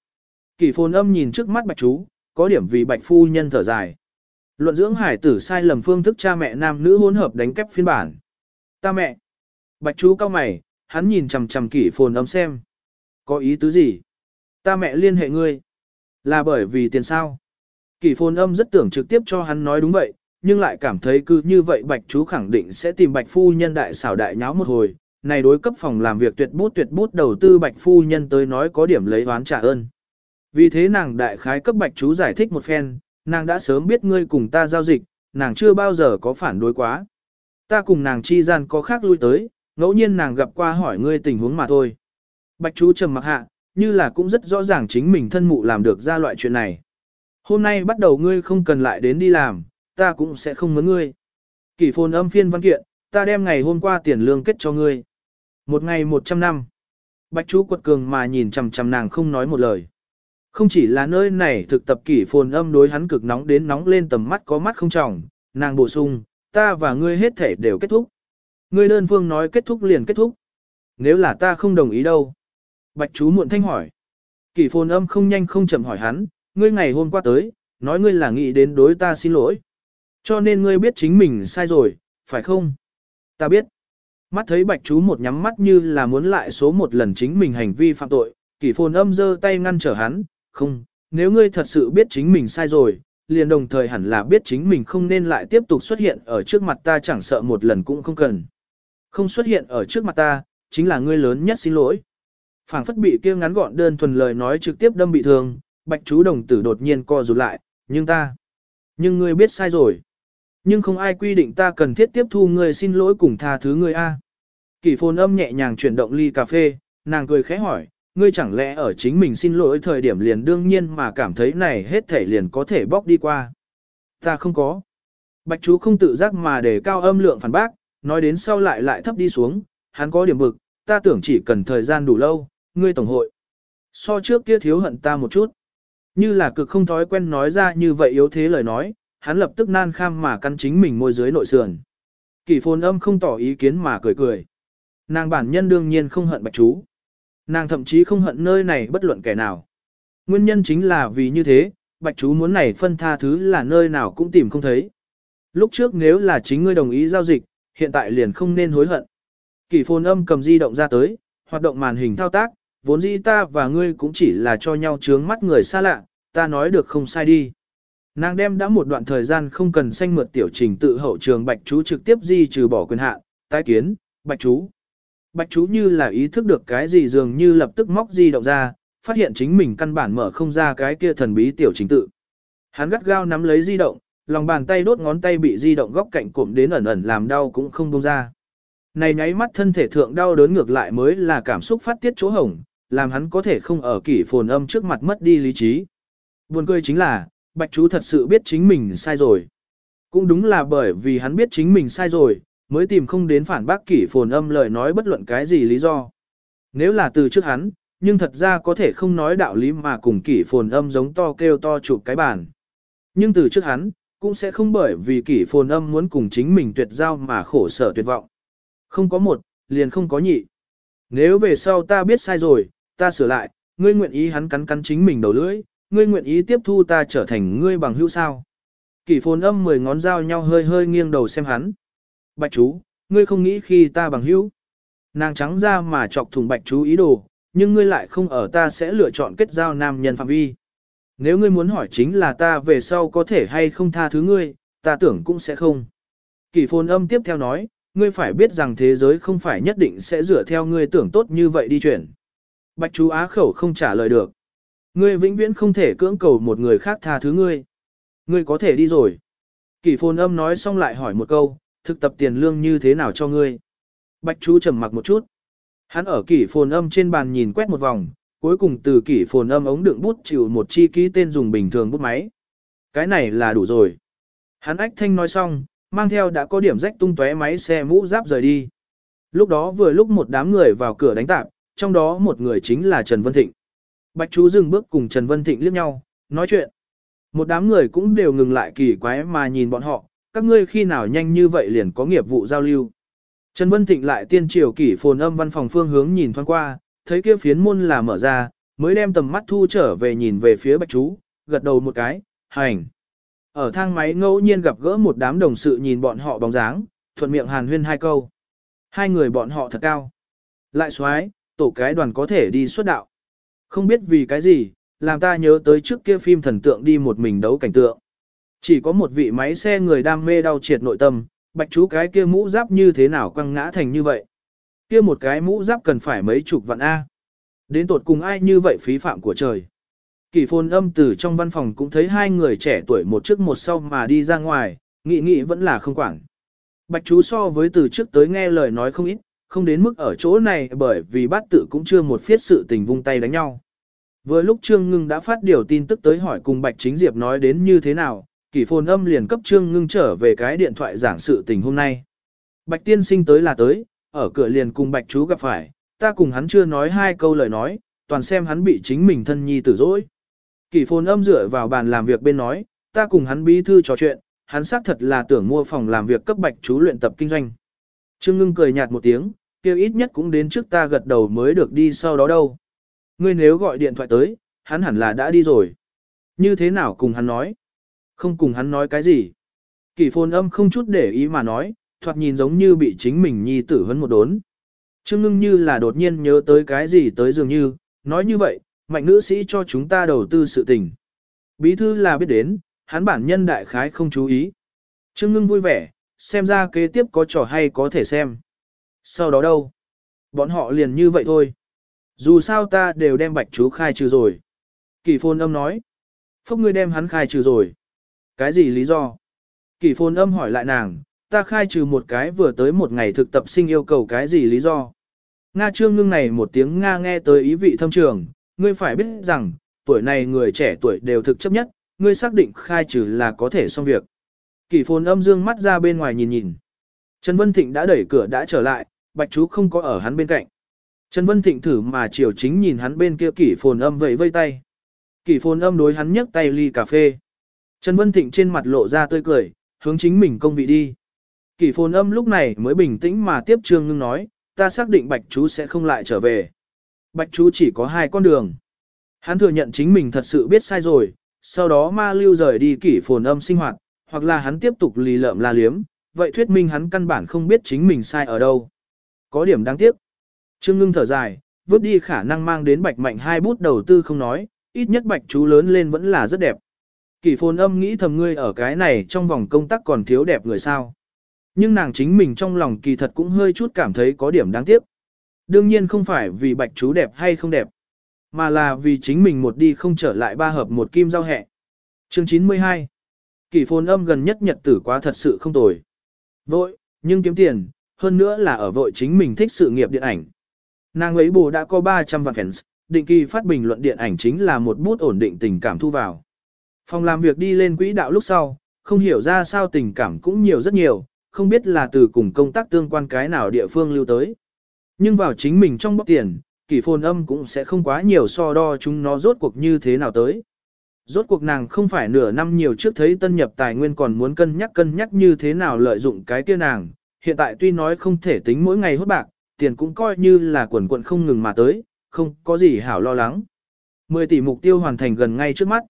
A: Kỷ phồn âm nhìn trước mắt bạch chú, có điểm vì bạch phu nhân thở dài. Luận dưỡng hải tử sai lầm phương thức cha mẹ nam nữ hỗn hợp đánh kép phiên bản. Ta mẹ. Bạch chú cao mày, hắn nhìn chằm chằm kỷ phồn âm xem. Có ý tứ gì? Ta mẹ liên hệ ngươi. Là bởi vì tiền sao? Kỷ phồn âm rất tưởng trực tiếp cho hắn nói đúng vậy, nhưng lại cảm thấy cứ như vậy bạch chú khẳng định sẽ tìm bạch phu nhân đại xảo đại nháo một hồi. Này đối cấp phòng làm việc tuyệt bút tuyệt bút đầu tư bạch phu nhân tới nói có điểm lấy oán trả ơn. Vì thế nàng đại khái cấp bạch chú giải thích một phen, nàng đã sớm biết ngươi cùng ta giao dịch, nàng chưa bao giờ có phản đối quá. Ta cùng nàng chi gian có khác lui tới, ngẫu nhiên nàng gặp qua hỏi ngươi tình huống mà thôi. Bạch chú trầm mặc hạ, như là cũng rất rõ ràng chính mình thân mụ làm được ra loại chuyện này. Hôm nay bắt đầu ngươi không cần lại đến đi làm, ta cũng sẽ không mướn ngươi. Kỷ phồn âm phiên văn kiện, ta đem ngày hôm qua tiền lương kết cho ngươi. Một ngày một trăm năm. Bạch chú quật cường mà nhìn chằm chằm nàng không nói một lời. Không chỉ là nơi này thực tập kỷ phồn âm đối hắn cực nóng đến nóng lên tầm mắt có mắt không trọng, nàng bổ sung, ta và ngươi hết thể đều kết thúc. Ngươi đơn phương nói kết thúc liền kết thúc. Nếu là ta không đồng ý đâu. Bạch chú muộn thanh hỏi. Kỷ phồn âm không nhanh không chậm hỏi hắn, ngươi ngày hôm qua tới, nói ngươi là nghĩ đến đối ta xin lỗi. Cho nên ngươi biết chính mình sai rồi, phải không? Ta biết. Mắt thấy bạch chú một nhắm mắt như là muốn lại số một lần chính mình hành vi phạm tội, kỷ phồn âm giơ tay ngăn trở hắn, không, nếu ngươi thật sự biết chính mình sai rồi, liền đồng thời hẳn là biết chính mình không nên lại tiếp tục xuất hiện ở trước mặt ta chẳng sợ một lần cũng không cần. Không xuất hiện ở trước mặt ta, chính là ngươi lớn nhất xin lỗi. phảng phất bị kia ngắn gọn đơn thuần lời nói trực tiếp đâm bị thương, bạch chú đồng tử đột nhiên co rụt lại, nhưng ta, nhưng ngươi biết sai rồi. Nhưng không ai quy định ta cần thiết tiếp thu ngươi xin lỗi cùng tha thứ ngươi a. Kỷ phồn âm nhẹ nhàng chuyển động ly cà phê, nàng cười khẽ hỏi, ngươi chẳng lẽ ở chính mình xin lỗi thời điểm liền đương nhiên mà cảm thấy này hết thể liền có thể bóc đi qua. Ta không có. Bạch chú không tự giác mà để cao âm lượng phản bác, nói đến sau lại lại thấp đi xuống, hắn có điểm bực, ta tưởng chỉ cần thời gian đủ lâu, ngươi tổng hội. So trước kia thiếu hận ta một chút. Như là cực không thói quen nói ra như vậy yếu thế lời nói, hắn lập tức nan kham mà căn chính mình môi dưới nội sườn. Kỷ phồn âm không tỏ ý kiến mà cười cười. Nàng bản nhân đương nhiên không hận bạch chú. Nàng thậm chí không hận nơi này bất luận kẻ nào. Nguyên nhân chính là vì như thế, bạch chú muốn này phân tha thứ là nơi nào cũng tìm không thấy. Lúc trước nếu là chính ngươi đồng ý giao dịch, hiện tại liền không nên hối hận. Kỷ phồn âm cầm di động ra tới, hoạt động màn hình thao tác, vốn dĩ ta và ngươi cũng chỉ là cho nhau trướng mắt người xa lạ, ta nói được không sai đi. Nàng đem đã một đoạn thời gian không cần xanh mượt tiểu trình tự hậu trường bạch chú trực tiếp di trừ bỏ quyền hạn, tái kiến, bạch chú. Bạch chú như là ý thức được cái gì dường như lập tức móc di động ra, phát hiện chính mình căn bản mở không ra cái kia thần bí tiểu trình tự. Hắn gắt gao nắm lấy di động, lòng bàn tay đốt ngón tay bị di động góc cạnh cụm đến ẩn ẩn làm đau cũng không buông ra. Này nháy mắt thân thể thượng đau đớn ngược lại mới là cảm xúc phát tiết chỗ hổng, làm hắn có thể không ở kỷ phồn âm trước mặt mất đi lý trí. Buồn cười chính là, bạch chú thật sự biết chính mình sai rồi. Cũng đúng là bởi vì hắn biết chính mình sai rồi, mới tìm không đến phản bác kỷ phồn âm lời nói bất luận cái gì lý do. Nếu là từ trước hắn, nhưng thật ra có thể không nói đạo lý mà cùng kỷ phồn âm giống to kêu to chụp cái bàn. Nhưng từ trước hắn, cũng sẽ không bởi vì kỷ phồn âm muốn cùng chính mình tuyệt giao mà khổ sở tuyệt vọng. Không có một, liền không có nhị. Nếu về sau ta biết sai rồi, ta sửa lại, ngươi nguyện ý hắn cắn cắn chính mình đầu lưỡi, ngươi nguyện ý tiếp thu ta trở thành ngươi bằng hữu sao. Kỷ phồn âm mười ngón dao nhau hơi hơi nghiêng đầu xem hắn. Bạch chú, ngươi không nghĩ khi ta bằng hữu. Nàng trắng ra mà chọc thùng bạch chú ý đồ, nhưng ngươi lại không ở ta sẽ lựa chọn kết giao nam nhân phạm vi. Nếu ngươi muốn hỏi chính là ta về sau có thể hay không tha thứ ngươi, ta tưởng cũng sẽ không. Kỷ phồn âm tiếp theo nói, ngươi phải biết rằng thế giới không phải nhất định sẽ dựa theo ngươi tưởng tốt như vậy đi chuyển. Bạch chú á khẩu không trả lời được. Ngươi vĩnh viễn không thể cưỡng cầu một người khác tha thứ ngươi. Ngươi có thể đi rồi. Kỷ phồn âm nói xong lại hỏi một câu, thực tập tiền lương như thế nào cho ngươi? Bạch chú trầm mặc một chút. Hắn ở kỷ phồn âm trên bàn nhìn quét một vòng, cuối cùng từ kỷ phồn âm ống đựng bút chịu một chi ký tên dùng bình thường bút máy. Cái này là đủ rồi. Hắn ách thanh nói xong, mang theo đã có điểm rách tung tóe máy xe mũ giáp rời đi. Lúc đó vừa lúc một đám người vào cửa đánh tạp, trong đó một người chính là Trần Vân Thịnh. Bạch chú dừng bước cùng Trần Vân Thịnh liếc nhau, nói chuyện. Một đám người cũng đều ngừng lại kỳ quái mà nhìn bọn họ, các ngươi khi nào nhanh như vậy liền có nghiệp vụ giao lưu. Trần Vân Thịnh lại tiên triều kỷ phồn âm văn phòng phương hướng nhìn thoáng qua, thấy kia phiến môn là mở ra, mới đem tầm mắt thu trở về nhìn về phía bạch chú, gật đầu một cái, hành. Ở thang máy ngẫu nhiên gặp gỡ một đám đồng sự nhìn bọn họ bóng dáng, thuận miệng hàn huyên hai câu. Hai người bọn họ thật cao. Lại xoái, tổ cái đoàn có thể đi xuất đạo. Không biết vì cái gì, làm ta nhớ tới trước kia phim thần tượng đi một mình đấu cảnh tượng. Chỉ có một vị máy xe người đam mê đau triệt nội tâm, bạch chú cái kia mũ giáp như thế nào quăng ngã thành như vậy. Kia một cái mũ giáp cần phải mấy chục vạn A. Đến tột cùng ai như vậy phí phạm của trời. Kỳ phồn âm từ trong văn phòng cũng thấy hai người trẻ tuổi một trước một sau mà đi ra ngoài, nghĩ nghĩ vẫn là không quản. Bạch chú so với từ trước tới nghe lời nói không ít, không đến mức ở chỗ này bởi vì bát tự cũng chưa một phiết sự tình vung tay đánh nhau. Vừa lúc Trương Ngưng đã phát điều tin tức tới hỏi cùng Bạch Chính Diệp nói đến như thế nào, kỷ phồn âm liền cấp Trương Ngưng trở về cái điện thoại giảng sự tình hôm nay. Bạch tiên sinh tới là tới, ở cửa liền cùng Bạch chú gặp phải, ta cùng hắn chưa nói hai câu lời nói, toàn xem hắn bị chính mình thân nhi tử dỗi. Kỷ phồn âm dựa vào bàn làm việc bên nói, ta cùng hắn bí thư trò chuyện, hắn xác thật là tưởng mua phòng làm việc cấp Bạch chú luyện tập kinh doanh. Trương Ngưng cười nhạt một tiếng, kêu ít nhất cũng đến trước ta gật đầu mới được đi sau đó đâu. Ngươi nếu gọi điện thoại tới, hắn hẳn là đã đi rồi. Như thế nào cùng hắn nói? Không cùng hắn nói cái gì. Kỷ phồn âm không chút để ý mà nói, thoạt nhìn giống như bị chính mình nhi tử hấn một đốn. Trương ngưng như là đột nhiên nhớ tới cái gì tới dường như, nói như vậy, mạnh nữ sĩ cho chúng ta đầu tư sự tình. Bí thư là biết đến, hắn bản nhân đại khái không chú ý. Trương ngưng vui vẻ, xem ra kế tiếp có trò hay có thể xem. Sau đó đâu? Bọn họ liền như vậy thôi. Dù sao ta đều đem bạch chú khai trừ rồi. Kỳ phôn âm nói. Phúc ngươi đem hắn khai trừ rồi. Cái gì lý do? Kỳ phôn âm hỏi lại nàng, ta khai trừ một cái vừa tới một ngày thực tập sinh yêu cầu cái gì lý do? Nga trương ngưng này một tiếng Nga nghe tới ý vị thâm trường, ngươi phải biết rằng, tuổi này người trẻ tuổi đều thực chấp nhất, ngươi xác định khai trừ là có thể xong việc. Kỳ phồn âm dương mắt ra bên ngoài nhìn nhìn. Trần Vân Thịnh đã đẩy cửa đã trở lại, bạch chú không có ở hắn bên cạnh. Trần Vân Thịnh thử mà chiều chính nhìn hắn bên kia kỷ phồn âm vẫy vây tay. Kỷ phồn âm đối hắn nhấc tay ly cà phê. Trần Vân Thịnh trên mặt lộ ra tươi cười, hướng chính mình công vị đi. Kỷ phồn âm lúc này mới bình tĩnh mà tiếp trương ngưng nói, ta xác định bạch chú sẽ không lại trở về. Bạch chú chỉ có hai con đường. Hắn thừa nhận chính mình thật sự biết sai rồi, sau đó ma lưu rời đi kỷ phồn âm sinh hoạt, hoặc là hắn tiếp tục lì lợm la liếm, vậy thuyết minh hắn căn bản không biết chính mình sai ở đâu. Có điểm đáng tiếc. Trương ngưng thở dài, vứt đi khả năng mang đến bạch mạnh hai bút đầu tư không nói, ít nhất bạch chú lớn lên vẫn là rất đẹp. Kỷ phồn âm nghĩ thầm ngươi ở cái này trong vòng công tác còn thiếu đẹp người sao. Nhưng nàng chính mình trong lòng kỳ thật cũng hơi chút cảm thấy có điểm đáng tiếc. Đương nhiên không phải vì bạch chú đẹp hay không đẹp, mà là vì chính mình một đi không trở lại ba hợp một kim giao hẹ. Chương 92 Kỷ phồn âm gần nhất nhật tử quá thật sự không tồi. Vội, nhưng kiếm tiền, hơn nữa là ở vội chính mình thích sự nghiệp điện ảnh. Nàng ấy bù đã có 300 vạn fans, định kỳ phát bình luận điện ảnh chính là một bút ổn định tình cảm thu vào. Phòng làm việc đi lên quỹ đạo lúc sau, không hiểu ra sao tình cảm cũng nhiều rất nhiều, không biết là từ cùng công tác tương quan cái nào địa phương lưu tới. Nhưng vào chính mình trong bóc tiền, kỳ phồn âm cũng sẽ không quá nhiều so đo chúng nó rốt cuộc như thế nào tới. Rốt cuộc nàng không phải nửa năm nhiều trước thấy tân nhập tài nguyên còn muốn cân nhắc cân nhắc như thế nào lợi dụng cái kia nàng, hiện tại tuy nói không thể tính mỗi ngày hốt bạc, tiền cũng coi như là quần quận không ngừng mà tới, không có gì hảo lo lắng. 10 tỷ mục tiêu hoàn thành gần ngay trước mắt.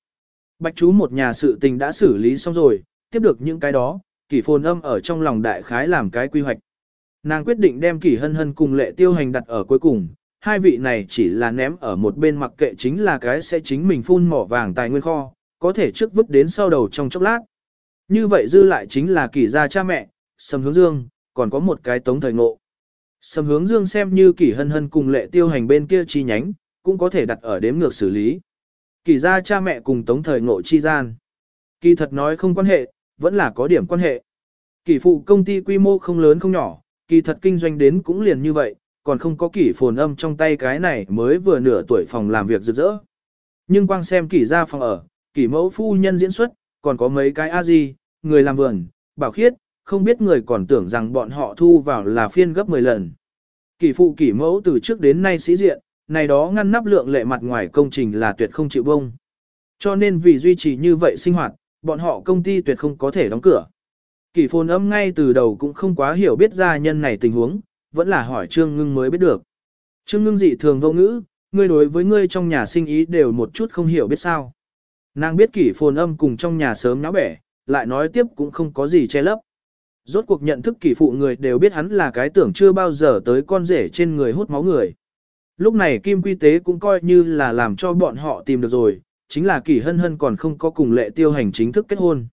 A: Bạch chú một nhà sự tình đã xử lý xong rồi, tiếp được những cái đó, kỷ phồn âm ở trong lòng đại khái làm cái quy hoạch. Nàng quyết định đem kỷ hân hân cùng lệ tiêu hành đặt ở cuối cùng, hai vị này chỉ là ném ở một bên mặc kệ chính là cái sẽ chính mình phun mỏ vàng tài nguyên kho, có thể trước vứt đến sau đầu trong chốc lát. Như vậy dư lại chính là kỷ gia cha mẹ, sầm hướng dương, còn có một cái tống thời ngộ. Sầm hướng dương xem như kỷ hân hân cùng lệ tiêu hành bên kia chi nhánh, cũng có thể đặt ở đếm ngược xử lý. Kỷ gia cha mẹ cùng tống thời ngộ chi gian. Kỳ thật nói không quan hệ, vẫn là có điểm quan hệ. Kỷ phụ công ty quy mô không lớn không nhỏ, kỳ thật kinh doanh đến cũng liền như vậy, còn không có kỷ phồn âm trong tay cái này mới vừa nửa tuổi phòng làm việc rực rỡ. Nhưng quang xem kỷ ra phòng ở, kỷ mẫu phu nhân diễn xuất, còn có mấy cái a di, người làm vườn, bảo khiết, không biết người còn tưởng rằng bọn họ thu vào là phiên gấp 10 lần. Kỷ phụ kỷ mẫu từ trước đến nay sĩ diện, này đó ngăn nắp lượng lệ mặt ngoài công trình là tuyệt không chịu bông. Cho nên vì duy trì như vậy sinh hoạt, bọn họ công ty tuyệt không có thể đóng cửa. Kỷ phồn âm ngay từ đầu cũng không quá hiểu biết gia nhân này tình huống, vẫn là hỏi Trương Ngưng mới biết được. Trương Ngưng dị thường vô ngữ, ngươi đối với ngươi trong nhà sinh ý đều một chút không hiểu biết sao. Nàng biết kỷ phồn âm cùng trong nhà sớm náo bẻ, lại nói tiếp cũng không có gì che lấp. Rốt cuộc nhận thức kỳ phụ người đều biết hắn là cái tưởng chưa bao giờ tới con rể trên người hút máu người. Lúc này Kim Quy Tế cũng coi như là làm cho bọn họ tìm được rồi, chính là kỳ hân hân còn không có cùng lệ tiêu hành chính thức kết hôn.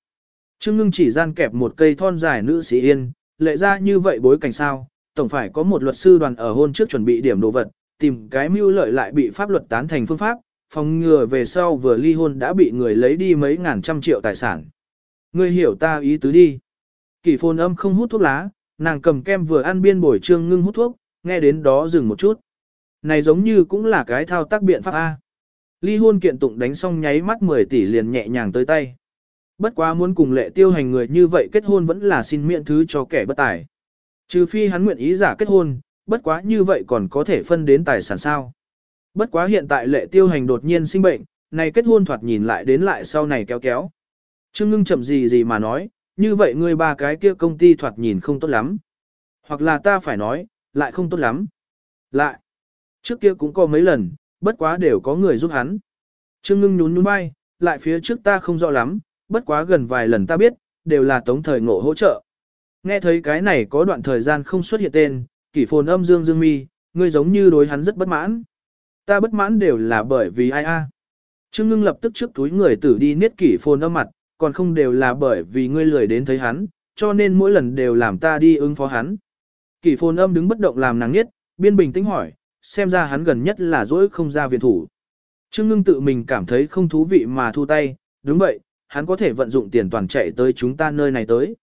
A: Trương ngưng chỉ gian kẹp một cây thon dài nữ sĩ yên, lệ ra như vậy bối cảnh sao, tổng phải có một luật sư đoàn ở hôn trước chuẩn bị điểm đồ vật, tìm cái mưu lợi lại bị pháp luật tán thành phương pháp, phòng ngừa về sau vừa ly hôn đã bị người lấy đi mấy ngàn trăm triệu tài sản. Ngươi hiểu ta ý tứ đi. Kỷ phồn âm không hút thuốc lá, nàng cầm kem vừa ăn biên bồi trương ngưng hút thuốc, nghe đến đó dừng một chút. Này giống như cũng là cái thao tác biện pháp A. Ly hôn kiện tụng đánh xong nháy mắt 10 tỷ liền nhẹ nhàng tới tay. Bất quá muốn cùng lệ tiêu hành người như vậy kết hôn vẫn là xin miễn thứ cho kẻ bất tài. Trừ phi hắn nguyện ý giả kết hôn, bất quá như vậy còn có thể phân đến tài sản sao. Bất quá hiện tại lệ tiêu hành đột nhiên sinh bệnh, này kết hôn thoạt nhìn lại đến lại sau này kéo kéo. Trương ngưng chậm gì gì mà nói, như vậy ngươi ba cái kia công ty thoạt nhìn không tốt lắm. Hoặc là ta phải nói, lại không tốt lắm. Lại, trước kia cũng có mấy lần, bất quá đều có người giúp hắn. Trương ngưng nhún nhún bay lại phía trước ta không rõ lắm, bất quá gần vài lần ta biết, đều là tống thời ngộ hỗ trợ. Nghe thấy cái này có đoạn thời gian không xuất hiện tên, kỷ phồn âm dương dương mi, ngươi giống như đối hắn rất bất mãn. Ta bất mãn đều là bởi vì ai a. Trương ngưng lập tức trước túi người tử đi niết kỷ phồn âm mặt, còn không đều là bởi vì ngươi lười đến thấy hắn, cho nên mỗi lần đều làm ta đi ứng phó hắn. Kỷ phồn âm đứng bất động làm nàng nhất, biên bình tĩnh hỏi, xem ra hắn gần nhất là dỗi không ra viện thủ. Trương ngưng tự mình cảm thấy không thú vị mà thu tay, đúng vậy, hắn có thể vận dụng tiền toàn chạy tới chúng ta nơi này tới.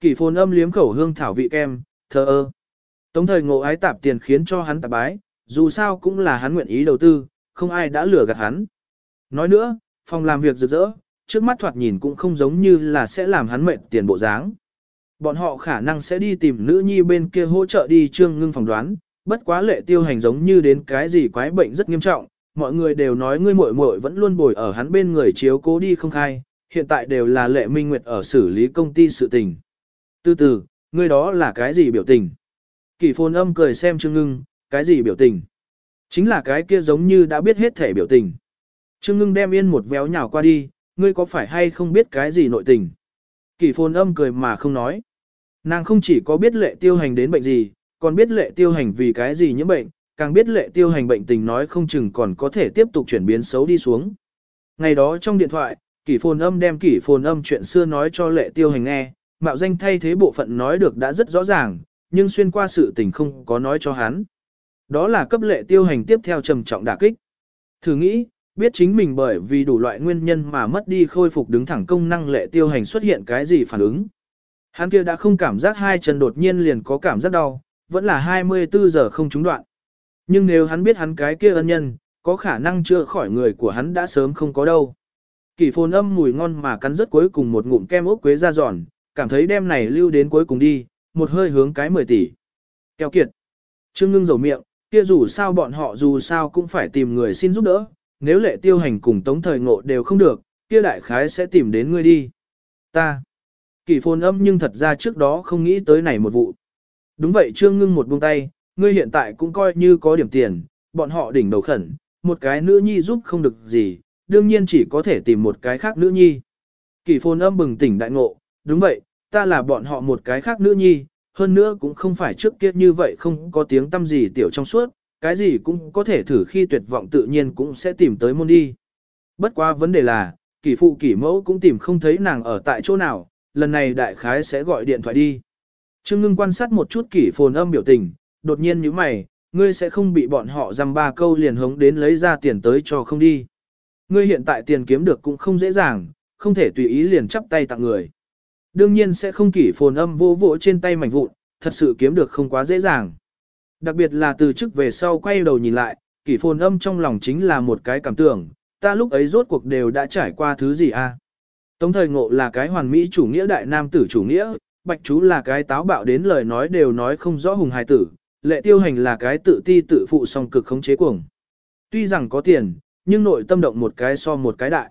A: Kỷ phồn âm liếm khẩu hương thảo vị kem, thơ ơ. Tống thời ngộ ái tạp tiền khiến cho hắn tạp bái, dù sao cũng là hắn nguyện ý đầu tư, không ai đã lừa gạt hắn. Nói nữa, phòng làm việc rực rỡ, trước mắt thoạt nhìn cũng không giống như là sẽ làm hắn mệt tiền bộ dáng. Bọn họ khả năng sẽ đi tìm nữ nhi bên kia hỗ trợ đi trương ngưng phòng đoán, bất quá lệ tiêu hành giống như đến cái gì quái bệnh rất nghiêm trọng, mọi người đều nói ngươi muội muội vẫn luôn bồi ở hắn bên người chiếu cố đi không khai, hiện tại đều là lệ minh nguyệt ở xử lý công ty sự tình. Từ từ, ngươi đó là cái gì biểu tình? Kỳ phồn âm cười xem Trương Ngưng, cái gì biểu tình? Chính là cái kia giống như đã biết hết thể biểu tình. Trương Ngưng đem yên một véo nhào qua đi, ngươi có phải hay không biết cái gì nội tình? Kỷ phồn âm cười mà không nói. Nàng không chỉ có biết lệ tiêu hành đến bệnh gì, còn biết lệ tiêu hành vì cái gì những bệnh, càng biết lệ tiêu hành bệnh tình nói không chừng còn có thể tiếp tục chuyển biến xấu đi xuống. Ngày đó trong điện thoại, kỷ phồn âm đem kỷ phồn âm chuyện xưa nói cho lệ tiêu hành nghe, mạo danh thay thế bộ phận nói được đã rất rõ ràng, nhưng xuyên qua sự tình không có nói cho hắn. Đó là cấp lệ tiêu hành tiếp theo trầm trọng đả kích. Thử nghĩ, biết chính mình bởi vì đủ loại nguyên nhân mà mất đi khôi phục đứng thẳng công năng lệ tiêu hành xuất hiện cái gì phản ứng. Hắn kia đã không cảm giác hai chân đột nhiên liền có cảm giác đau, vẫn là 24 giờ không trúng đoạn. Nhưng nếu hắn biết hắn cái kia ân nhân, có khả năng chưa khỏi người của hắn đã sớm không có đâu. kỷ phồn âm mùi ngon mà cắn rất cuối cùng một ngụm kem ốc quế ra giòn, cảm thấy đêm này lưu đến cuối cùng đi, một hơi hướng cái 10 tỷ. Kéo kiệt. Trương ngưng dầu miệng, kia dù sao bọn họ dù sao cũng phải tìm người xin giúp đỡ, nếu lệ tiêu hành cùng tống thời ngộ đều không được, kia đại khái sẽ tìm đến ngươi đi. Ta. Kỳ phồn âm nhưng thật ra trước đó không nghĩ tới này một vụ. Đúng vậy trương ngưng một buông tay, ngươi hiện tại cũng coi như có điểm tiền, bọn họ đỉnh đầu khẩn, một cái nữ nhi giúp không được gì, đương nhiên chỉ có thể tìm một cái khác nữ nhi. Kỳ phồn âm bừng tỉnh đại ngộ, đúng vậy, ta là bọn họ một cái khác nữ nhi, hơn nữa cũng không phải trước kia như vậy không có tiếng tâm gì tiểu trong suốt, cái gì cũng có thể thử khi tuyệt vọng tự nhiên cũng sẽ tìm tới môn đi. Bất quá vấn đề là, kỳ phụ kỳ mẫu cũng tìm không thấy nàng ở tại chỗ nào, lần này đại khái sẽ gọi điện thoại đi. Trương ngưng quan sát một chút kỷ phồn âm biểu tình, đột nhiên như mày, ngươi sẽ không bị bọn họ dăm ba câu liền hống đến lấy ra tiền tới cho không đi. Ngươi hiện tại tiền kiếm được cũng không dễ dàng, không thể tùy ý liền chắp tay tặng người. Đương nhiên sẽ không kỷ phồn âm vô vỗ trên tay mảnh vụn, thật sự kiếm được không quá dễ dàng. Đặc biệt là từ trước về sau quay đầu nhìn lại, kỷ phồn âm trong lòng chính là một cái cảm tưởng, ta lúc ấy rốt cuộc đều đã trải qua thứ gì a? À? Tống thời ngộ là cái hoàn mỹ chủ nghĩa đại nam tử chủ nghĩa, bạch chú là cái táo bạo đến lời nói đều nói không rõ hùng hài tử, lệ tiêu hành là cái tự ti tự phụ song cực khống chế cuồng. Tuy rằng có tiền, nhưng nội tâm động một cái so một cái đại.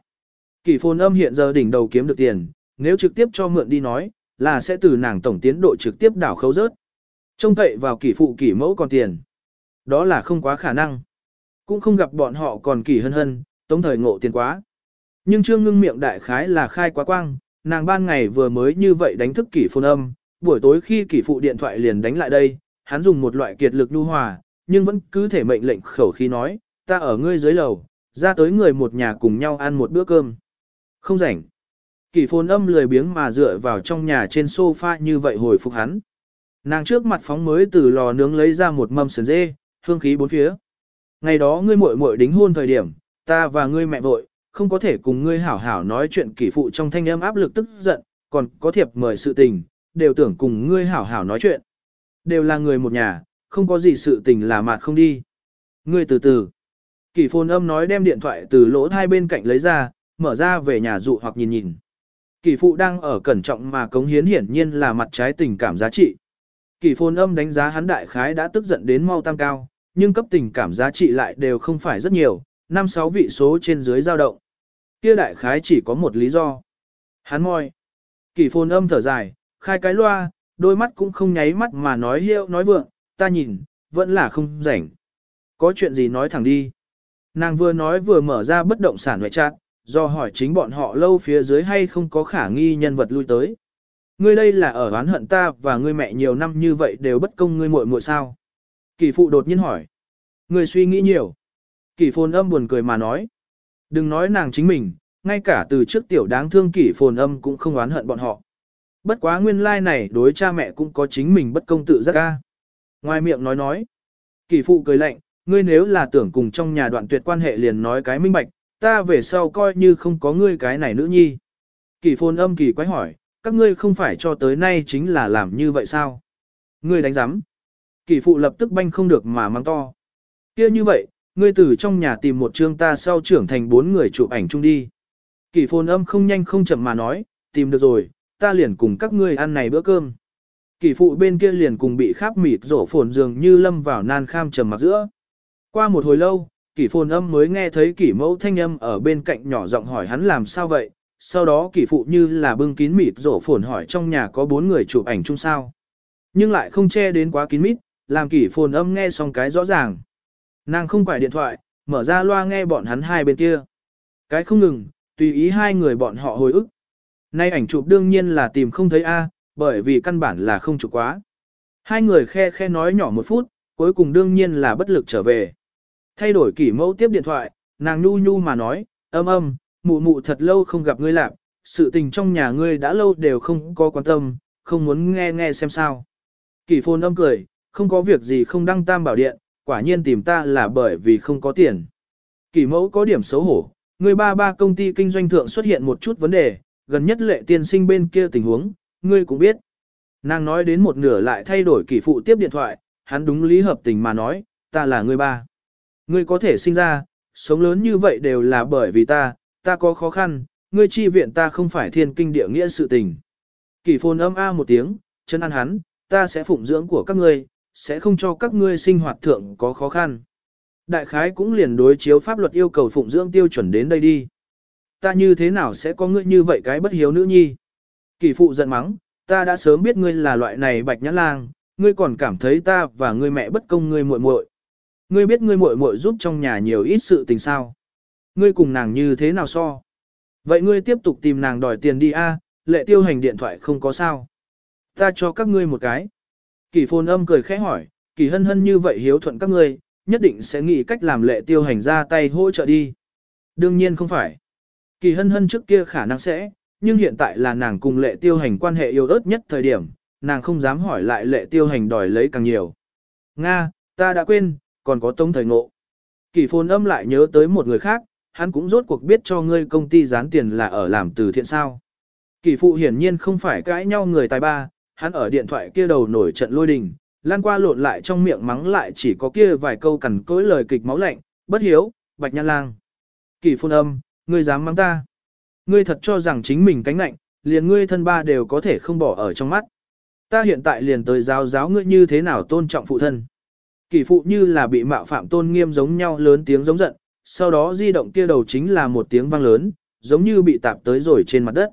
A: Kỷ phồn âm hiện giờ đỉnh đầu kiếm được tiền, nếu trực tiếp cho mượn đi nói, là sẽ từ nàng tổng tiến độ trực tiếp đảo khấu rớt. Trông cậy vào kỷ phụ kỷ mẫu còn tiền. Đó là không quá khả năng. Cũng không gặp bọn họ còn kỷ hân hân, tống thời ngộ tiền quá. Nhưng trương ngưng miệng đại khái là khai quá quang, nàng ban ngày vừa mới như vậy đánh thức kỷ phôn âm, buổi tối khi kỷ phụ điện thoại liền đánh lại đây, hắn dùng một loại kiệt lực nhu hòa, nhưng vẫn cứ thể mệnh lệnh khẩu khí nói, ta ở ngươi dưới lầu, ra tới người một nhà cùng nhau ăn một bữa cơm. Không rảnh. Kỷ phôn âm lười biếng mà dựa vào trong nhà trên sofa như vậy hồi phục hắn. Nàng trước mặt phóng mới từ lò nướng lấy ra một mâm sườn dê, hương khí bốn phía. Ngày đó ngươi muội muội đính hôn thời điểm, ta và ngươi mẹ vội, không có thể cùng ngươi hảo hảo nói chuyện kỷ phụ trong thanh âm áp lực tức giận, còn có thiệp mời sự tình, đều tưởng cùng ngươi hảo hảo nói chuyện. Đều là người một nhà, không có gì sự tình là mạt không đi. Ngươi từ từ. Kỷ phồn âm nói đem điện thoại từ lỗ hai bên cạnh lấy ra, mở ra về nhà dụ hoặc nhìn nhìn. Kỷ phụ đang ở cẩn trọng mà cống hiến hiển nhiên là mặt trái tình cảm giá trị. Kỷ phồn âm đánh giá hắn đại khái đã tức giận đến mau tăng cao, nhưng cấp tình cảm giá trị lại đều không phải rất nhiều, năm sáu vị số trên dưới dao động. Kia đại khái chỉ có một lý do. Hắn môi. Kỷ phồn âm thở dài, khai cái loa, đôi mắt cũng không nháy mắt mà nói hiệu nói vượng, ta nhìn, vẫn là không rảnh. Có chuyện gì nói thẳng đi. Nàng vừa nói vừa mở ra bất động sản ngoại trạng, do hỏi chính bọn họ lâu phía dưới hay không có khả nghi nhân vật lui tới. Ngươi đây là ở oán hận ta và ngươi mẹ nhiều năm như vậy đều bất công ngươi muội muội sao? Kỳ phụ đột nhiên hỏi. Ngươi suy nghĩ nhiều. Kỳ phồn âm buồn cười mà nói. Đừng nói nàng chính mình, ngay cả từ trước tiểu đáng thương kỷ phồn âm cũng không oán hận bọn họ. Bất quá nguyên lai này đối cha mẹ cũng có chính mình bất công tự giác ca. Ngoài miệng nói nói. Kỷ phụ cười lạnh, ngươi nếu là tưởng cùng trong nhà đoạn tuyệt quan hệ liền nói cái minh bạch, ta về sau coi như không có ngươi cái này nữ nhi. Kỷ phồn âm kỳ quái hỏi, các ngươi không phải cho tới nay chính là làm như vậy sao? Ngươi đánh giám. Kỷ phụ lập tức banh không được mà mang to. kia như vậy, ngươi từ trong nhà tìm một chương ta sau trưởng thành bốn người chụp ảnh chung đi. Kỷ phồn âm không nhanh không chậm mà nói, tìm được rồi, ta liền cùng các ngươi ăn này bữa cơm. Kỷ phụ bên kia liền cùng bị kháp mịt rổ phồn dường như lâm vào nan kham trầm mặc giữa. Qua một hồi lâu, kỷ phồn âm mới nghe thấy kỷ mẫu thanh âm ở bên cạnh nhỏ giọng hỏi hắn làm sao vậy, sau đó kỷ phụ như là bưng kín mịt rổ phồn hỏi trong nhà có bốn người chụp ảnh chung sao. Nhưng lại không che đến quá kín mít, làm kỷ phồn âm nghe xong cái rõ ràng. Nàng không phải điện thoại, mở ra loa nghe bọn hắn hai bên kia. Cái không ngừng, tùy ý hai người bọn họ hồi ức. Nay ảnh chụp đương nhiên là tìm không thấy A, bởi vì căn bản là không chụp quá. Hai người khe khe nói nhỏ một phút, cuối cùng đương nhiên là bất lực trở về. Thay đổi kỷ mẫu tiếp điện thoại, nàng nhu nhu mà nói, âm âm, mụ mụ thật lâu không gặp ngươi lạc, sự tình trong nhà ngươi đã lâu đều không có quan tâm, không muốn nghe nghe xem sao. Kỷ phôn âm cười, không có việc gì không đăng tam bảo điện, quả nhiên tìm ta là bởi vì không có tiền. Kỷ mẫu có điểm xấu hổ, người ba ba công ty kinh doanh thượng xuất hiện một chút vấn đề, gần nhất lệ tiên sinh bên kia tình huống, ngươi cũng biết. Nàng nói đến một nửa lại thay đổi kỷ phụ tiếp điện thoại, hắn đúng lý hợp tình mà nói, ta là người ba. Ngươi có thể sinh ra, sống lớn như vậy đều là bởi vì ta, ta có khó khăn, ngươi chi viện ta không phải thiên kinh địa nghĩa sự tình. Kỷ phồn âm a một tiếng, chân ăn hắn, ta sẽ phụng dưỡng của các ngươi, sẽ không cho các ngươi sinh hoạt thượng có khó khăn. Đại khái cũng liền đối chiếu pháp luật yêu cầu phụng dưỡng tiêu chuẩn đến đây đi. Ta như thế nào sẽ có ngươi như vậy cái bất hiếu nữ nhi? Kỷ phụ giận mắng, ta đã sớm biết ngươi là loại này bạch nhãn lang, ngươi còn cảm thấy ta và ngươi mẹ bất công ngươi muội muội. Ngươi biết ngươi muội muội giúp trong nhà nhiều ít sự tình sao? Ngươi cùng nàng như thế nào so? Vậy ngươi tiếp tục tìm nàng đòi tiền đi a, lệ tiêu hành điện thoại không có sao. Ta cho các ngươi một cái. Kỳ phồn âm cười khẽ hỏi, kỳ hân hân như vậy hiếu thuận các ngươi, nhất định sẽ nghĩ cách làm lệ tiêu hành ra tay hỗ trợ đi. Đương nhiên không phải. Kỳ hân hân trước kia khả năng sẽ, nhưng hiện tại là nàng cùng lệ tiêu hành quan hệ yêu ớt nhất thời điểm, nàng không dám hỏi lại lệ tiêu hành đòi lấy càng nhiều. Nga, ta đã quên, còn có tống thời ngộ. Kỳ phồn âm lại nhớ tới một người khác, hắn cũng rốt cuộc biết cho ngươi công ty gián tiền là ở làm từ thiện sao. Kỷ phụ hiển nhiên không phải cãi nhau người tài ba, hắn ở điện thoại kia đầu nổi trận lôi đình, lan qua lộn lại trong miệng mắng lại chỉ có kia vài câu cằn cối lời kịch máu lạnh, bất hiếu, bạch nhan lang. Kỷ phun âm, ngươi dám mắng ta. Ngươi thật cho rằng chính mình cánh lạnh, liền ngươi thân ba đều có thể không bỏ ở trong mắt. Ta hiện tại liền tới giáo giáo ngươi như thế nào tôn trọng phụ thân. Kỷ phụ như là bị mạo phạm tôn nghiêm giống nhau lớn tiếng giống giận, sau đó di động kia đầu chính là một tiếng vang lớn, giống như bị tạp tới rồi trên mặt đất.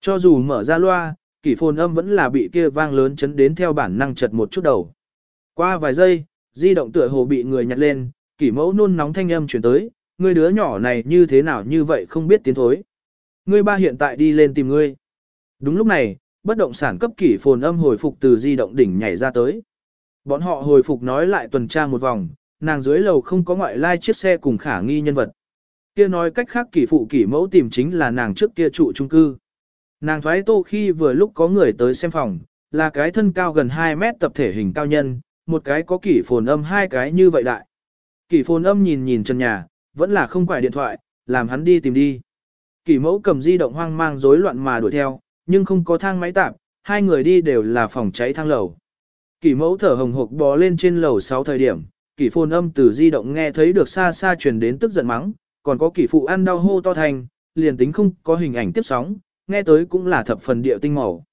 A: Cho dù mở ra loa, kỷ phồn âm vẫn là bị kia vang lớn chấn đến theo bản năng chật một chút đầu. Qua vài giây, di động tựa hồ bị người nhặt lên, kỷ mẫu nôn nóng thanh âm chuyển tới, người đứa nhỏ này như thế nào như vậy không biết tiến thối. Ngươi ba hiện tại đi lên tìm ngươi. Đúng lúc này, bất động sản cấp kỷ phồn âm hồi phục từ di động đỉnh nhảy ra tới. Bọn họ hồi phục nói lại tuần tra một vòng, nàng dưới lầu không có ngoại lai chiếc xe cùng khả nghi nhân vật. Kia nói cách khác kỷ phụ kỷ mẫu tìm chính là nàng trước kia trụ trung cư. Nàng thoái tô khi vừa lúc có người tới xem phòng, là cái thân cao gần 2 mét tập thể hình cao nhân, một cái có kỷ phồn âm hai cái như vậy đại. Kỷ phồn âm nhìn nhìn trần nhà, vẫn là không quải điện thoại, làm hắn đi tìm đi. Kỷ mẫu cầm di động hoang mang rối loạn mà đuổi theo, nhưng không có thang máy tạp, hai người đi đều là phòng cháy thang lầu. Kỷ mẫu thở hồng hộc bò lên trên lầu 6 thời điểm, kỷ phồn âm từ di động nghe thấy được xa xa truyền đến tức giận mắng, còn có kỷ phụ ăn đau hô to thành, liền tính không có hình ảnh tiếp sóng, nghe tới cũng là thập phần địa tinh màu.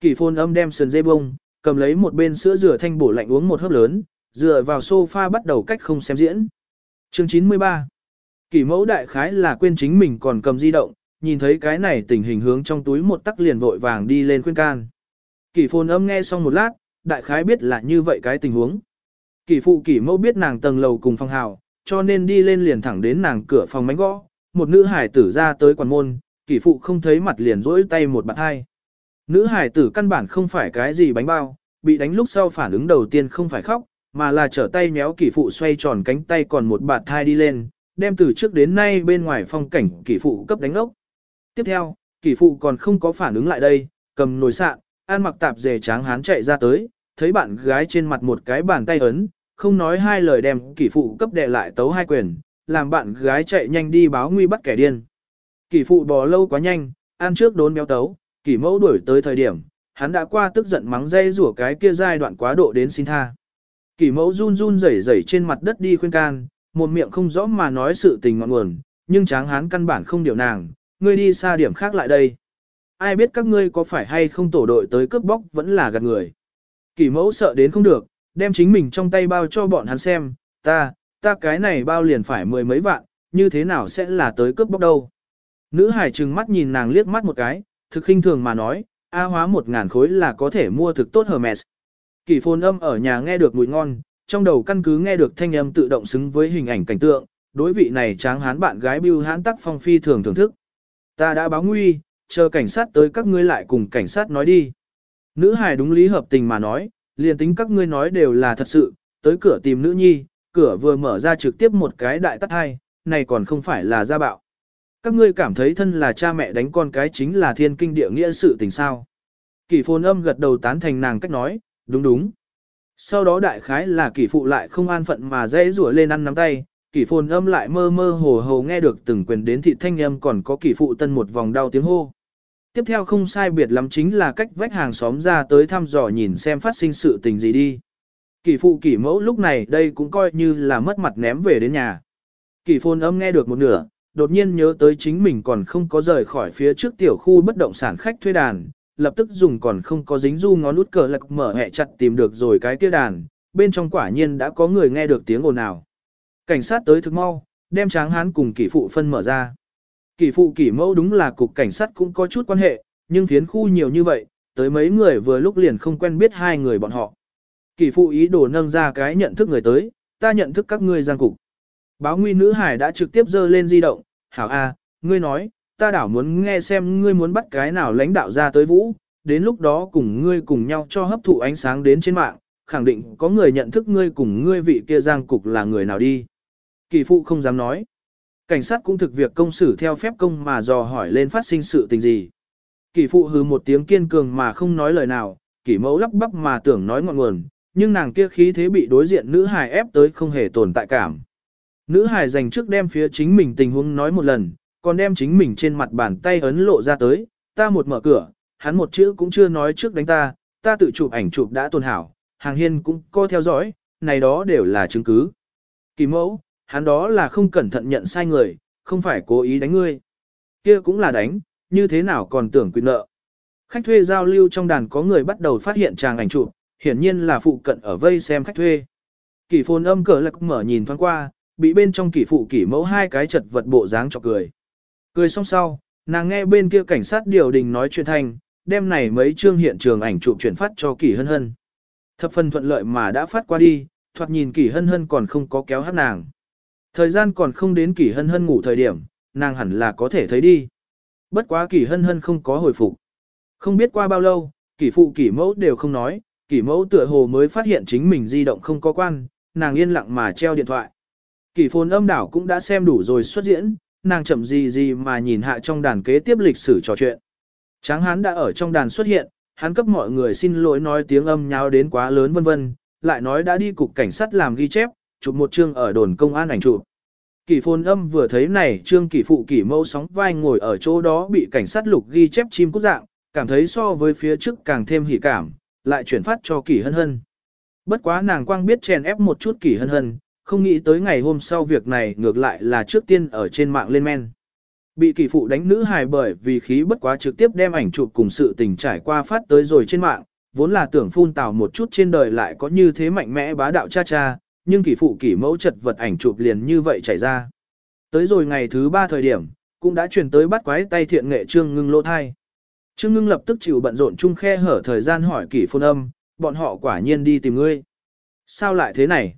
A: Kỷ phồn âm đem sườn dây bông, cầm lấy một bên sữa rửa thanh bổ lạnh uống một hớp lớn, dựa vào sofa bắt đầu cách không xem diễn. Chương 93 Kỷ mẫu đại khái là quên chính mình còn cầm di động, nhìn thấy cái này tình hình hướng trong túi một tắc liền vội vàng đi lên khuyên can. Kỷ phồn âm nghe xong một lát, đại khái biết là như vậy cái tình huống. Kỷ phụ kỷ mẫu biết nàng tầng lầu cùng phòng hào, cho nên đi lên liền thẳng đến nàng cửa phòng mánh gõ, một nữ hải tử ra tới quản môn, kỷ phụ không thấy mặt liền rỗi tay một bạn hai. Nữ hải tử căn bản không phải cái gì bánh bao, bị đánh lúc sau phản ứng đầu tiên không phải khóc, mà là trở tay méo kỷ phụ xoay tròn cánh tay còn một bạt thai đi lên, đem từ trước đến nay bên ngoài phong cảnh kỷ phụ cấp đánh ốc. Tiếp theo, kỷ phụ còn không có phản ứng lại đây, cầm nồi sạn, an mặc tạp dề tráng hán chạy ra tới, thấy bạn gái trên mặt một cái bàn tay ấn, không nói hai lời đem kỷ phụ cấp đệ lại tấu hai quyền, làm bạn gái chạy nhanh đi báo nguy bắt kẻ điên. Kỷ phụ bò lâu quá nhanh, ăn trước đốn béo tấu, kỷ mẫu đuổi tới thời điểm, hắn đã qua tức giận mắng dây rủa cái kia giai đoạn quá độ đến xin tha. Kỷ mẫu run run rẩy rẩy trên mặt đất đi khuyên can, một miệng không rõ mà nói sự tình ngọn nguồn, nhưng tráng hán căn bản không điều nàng, ngươi đi xa điểm khác lại đây. Ai biết các ngươi có phải hay không tổ đội tới cướp bóc vẫn là gạt người. Kỷ mẫu sợ đến không được, đem chính mình trong tay bao cho bọn hắn xem, ta, ta cái này bao liền phải mười mấy vạn, như thế nào sẽ là tới cướp bóc đâu. Nữ hải trừng mắt nhìn nàng liếc mắt một cái, thực khinh thường mà nói, A hóa một ngàn khối là có thể mua thực tốt Hermes. Kỷ phồn âm ở nhà nghe được mùi ngon, trong đầu căn cứ nghe được thanh âm tự động xứng với hình ảnh cảnh tượng, đối vị này tráng hán bạn gái bưu hán tắc phong phi thường thưởng thức. Ta đã báo nguy, chờ cảnh sát tới các ngươi lại cùng cảnh sát nói đi. Nữ hài đúng lý hợp tình mà nói, liền tính các ngươi nói đều là thật sự, tới cửa tìm nữ nhi, cửa vừa mở ra trực tiếp một cái đại tắt hai, này còn không phải là gia bạo. Các ngươi cảm thấy thân là cha mẹ đánh con cái chính là thiên kinh địa nghĩa sự tình sao. Kỷ phồn âm gật đầu tán thành nàng cách nói, đúng đúng. Sau đó đại khái là kỷ phụ lại không an phận mà dễ rủa lên ăn nắm tay, kỷ phồn âm lại mơ mơ hồ hồ nghe được từng quyền đến thị thanh âm còn có kỷ phụ tân một vòng đau tiếng hô. Tiếp theo không sai biệt lắm chính là cách vách hàng xóm ra tới thăm dò nhìn xem phát sinh sự tình gì đi. Kỷ phụ kỷ mẫu lúc này đây cũng coi như là mất mặt ném về đến nhà. Kỷ phôn âm nghe được một nửa, đột nhiên nhớ tới chính mình còn không có rời khỏi phía trước tiểu khu bất động sản khách thuê đàn, lập tức dùng còn không có dính du ngón út cờ lạc mở hẹ chặt tìm được rồi cái kia đàn, bên trong quả nhiên đã có người nghe được tiếng ồn nào. Cảnh sát tới thực mau, đem tráng hán cùng kỷ phụ phân mở ra. Kỷ phụ kỷ mẫu đúng là cục cảnh sát cũng có chút quan hệ, nhưng phiến khu nhiều như vậy, tới mấy người vừa lúc liền không quen biết hai người bọn họ. Kỷ phụ ý đồ nâng ra cái nhận thức người tới, ta nhận thức các ngươi giang cục. Báo nguy nữ hải đã trực tiếp dơ lên di động, hảo a, ngươi nói, ta đảo muốn nghe xem ngươi muốn bắt cái nào lãnh đạo ra tới vũ, đến lúc đó cùng ngươi cùng nhau cho hấp thụ ánh sáng đến trên mạng, khẳng định có người nhận thức ngươi cùng ngươi vị kia giang cục là người nào đi. Kỳ phụ không dám nói. Cảnh sát cũng thực việc công xử theo phép công mà dò hỏi lên phát sinh sự tình gì. Kỷ phụ hừ một tiếng kiên cường mà không nói lời nào, kỷ mẫu lắp bắp mà tưởng nói ngọn nguồn, nhưng nàng kia khí thế bị đối diện nữ hài ép tới không hề tồn tại cảm. Nữ hài dành trước đem phía chính mình tình huống nói một lần, còn đem chính mình trên mặt bàn tay ấn lộ ra tới, ta một mở cửa, hắn một chữ cũng chưa nói trước đánh ta, ta tự chụp ảnh chụp đã tồn hảo, hàng hiên cũng co theo dõi, này đó đều là chứng cứ. Kỳ mẫu, hắn đó là không cẩn thận nhận sai người, không phải cố ý đánh ngươi. kia cũng là đánh, như thế nào còn tưởng quy nợ. Khách thuê giao lưu trong đàn có người bắt đầu phát hiện chàng ảnh chụp, hiển nhiên là phụ cận ở vây xem khách thuê. Kỷ phồn âm cờ lạc mở nhìn thoáng qua, bị bên trong kỷ phụ kỷ mẫu hai cái chật vật bộ dáng cho cười. Cười xong sau, nàng nghe bên kia cảnh sát điều đình nói chuyện thành, đem này mấy chương hiện trường ảnh chụp chuyển phát cho kỷ hân hân. Thập phần thuận lợi mà đã phát qua đi, thoạt nhìn kỷ hân hân còn không có kéo hát nàng. Thời gian còn không đến kỷ hân hân ngủ thời điểm, nàng hẳn là có thể thấy đi. Bất quá kỷ hân hân không có hồi phục. Không biết qua bao lâu, kỷ phụ kỷ mẫu đều không nói, kỷ mẫu tựa hồ mới phát hiện chính mình di động không có quan, nàng yên lặng mà treo điện thoại. Kỷ phồn âm đảo cũng đã xem đủ rồi xuất diễn, nàng chậm gì gì mà nhìn hạ trong đàn kế tiếp lịch sử trò chuyện. Tráng hán đã ở trong đàn xuất hiện, hắn cấp mọi người xin lỗi nói tiếng âm nháo đến quá lớn vân vân, lại nói đã đi cục cảnh sát làm ghi chép, chụp một chương ở đồn công an ảnh chụp. Kỷ phồn âm vừa thấy này trương kỷ phụ kỷ mẫu sóng vai ngồi ở chỗ đó bị cảnh sát lục ghi chép chim cút dạng, cảm thấy so với phía trước càng thêm hỉ cảm, lại chuyển phát cho kỷ hân hân. Bất quá nàng quang biết chèn ép một chút kỷ hân hân, không nghĩ tới ngày hôm sau việc này ngược lại là trước tiên ở trên mạng lên men. Bị kỷ phụ đánh nữ hài bởi vì khí bất quá trực tiếp đem ảnh chụp cùng sự tình trải qua phát tới rồi trên mạng, vốn là tưởng phun tào một chút trên đời lại có như thế mạnh mẽ bá đạo cha cha, nhưng kỷ phụ kỷ mẫu chật vật ảnh chụp liền như vậy chảy ra. Tới rồi ngày thứ ba thời điểm, cũng đã truyền tới bắt quái tay thiện nghệ trương ngưng lỗ thai. Trương ngưng lập tức chịu bận rộn chung khe hở thời gian hỏi kỷ phôn âm, bọn họ quả nhiên đi tìm ngươi. Sao lại thế này?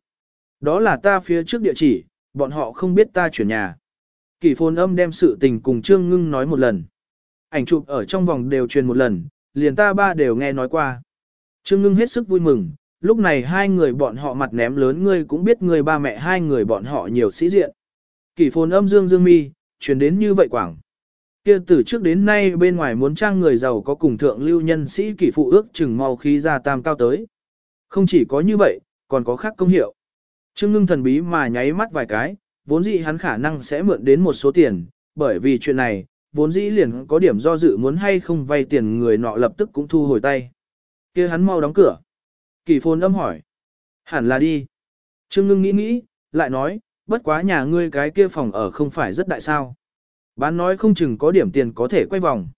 A: Đó là ta phía trước địa chỉ, bọn họ không biết ta chuyển nhà. Kỷ phôn âm đem sự tình cùng Trương ngưng nói một lần. Ảnh chụp ở trong vòng đều truyền một lần, liền ta ba đều nghe nói qua. Trương ngưng hết sức vui mừng, lúc này hai người bọn họ mặt ném lớn ngươi cũng biết người ba mẹ hai người bọn họ nhiều sĩ diện. Kỷ phồn âm dương dương mi, truyền đến như vậy quảng. Kia từ trước đến nay bên ngoài muốn trang người giàu có cùng thượng lưu nhân sĩ kỷ phụ ước chừng mau khí ra tam cao tới. Không chỉ có như vậy, còn có khác công hiệu. Trương ngưng thần bí mà nháy mắt vài cái, vốn dĩ hắn khả năng sẽ mượn đến một số tiền, bởi vì chuyện này, vốn dĩ liền có điểm do dự muốn hay không vay tiền người nọ lập tức cũng thu hồi tay. kia hắn mau đóng cửa. Kỳ phồn âm hỏi. Hẳn là đi. Trương ngưng nghĩ nghĩ, lại nói, bất quá nhà ngươi cái kia phòng ở không phải rất đại sao. Bán nói không chừng có điểm tiền có thể quay vòng.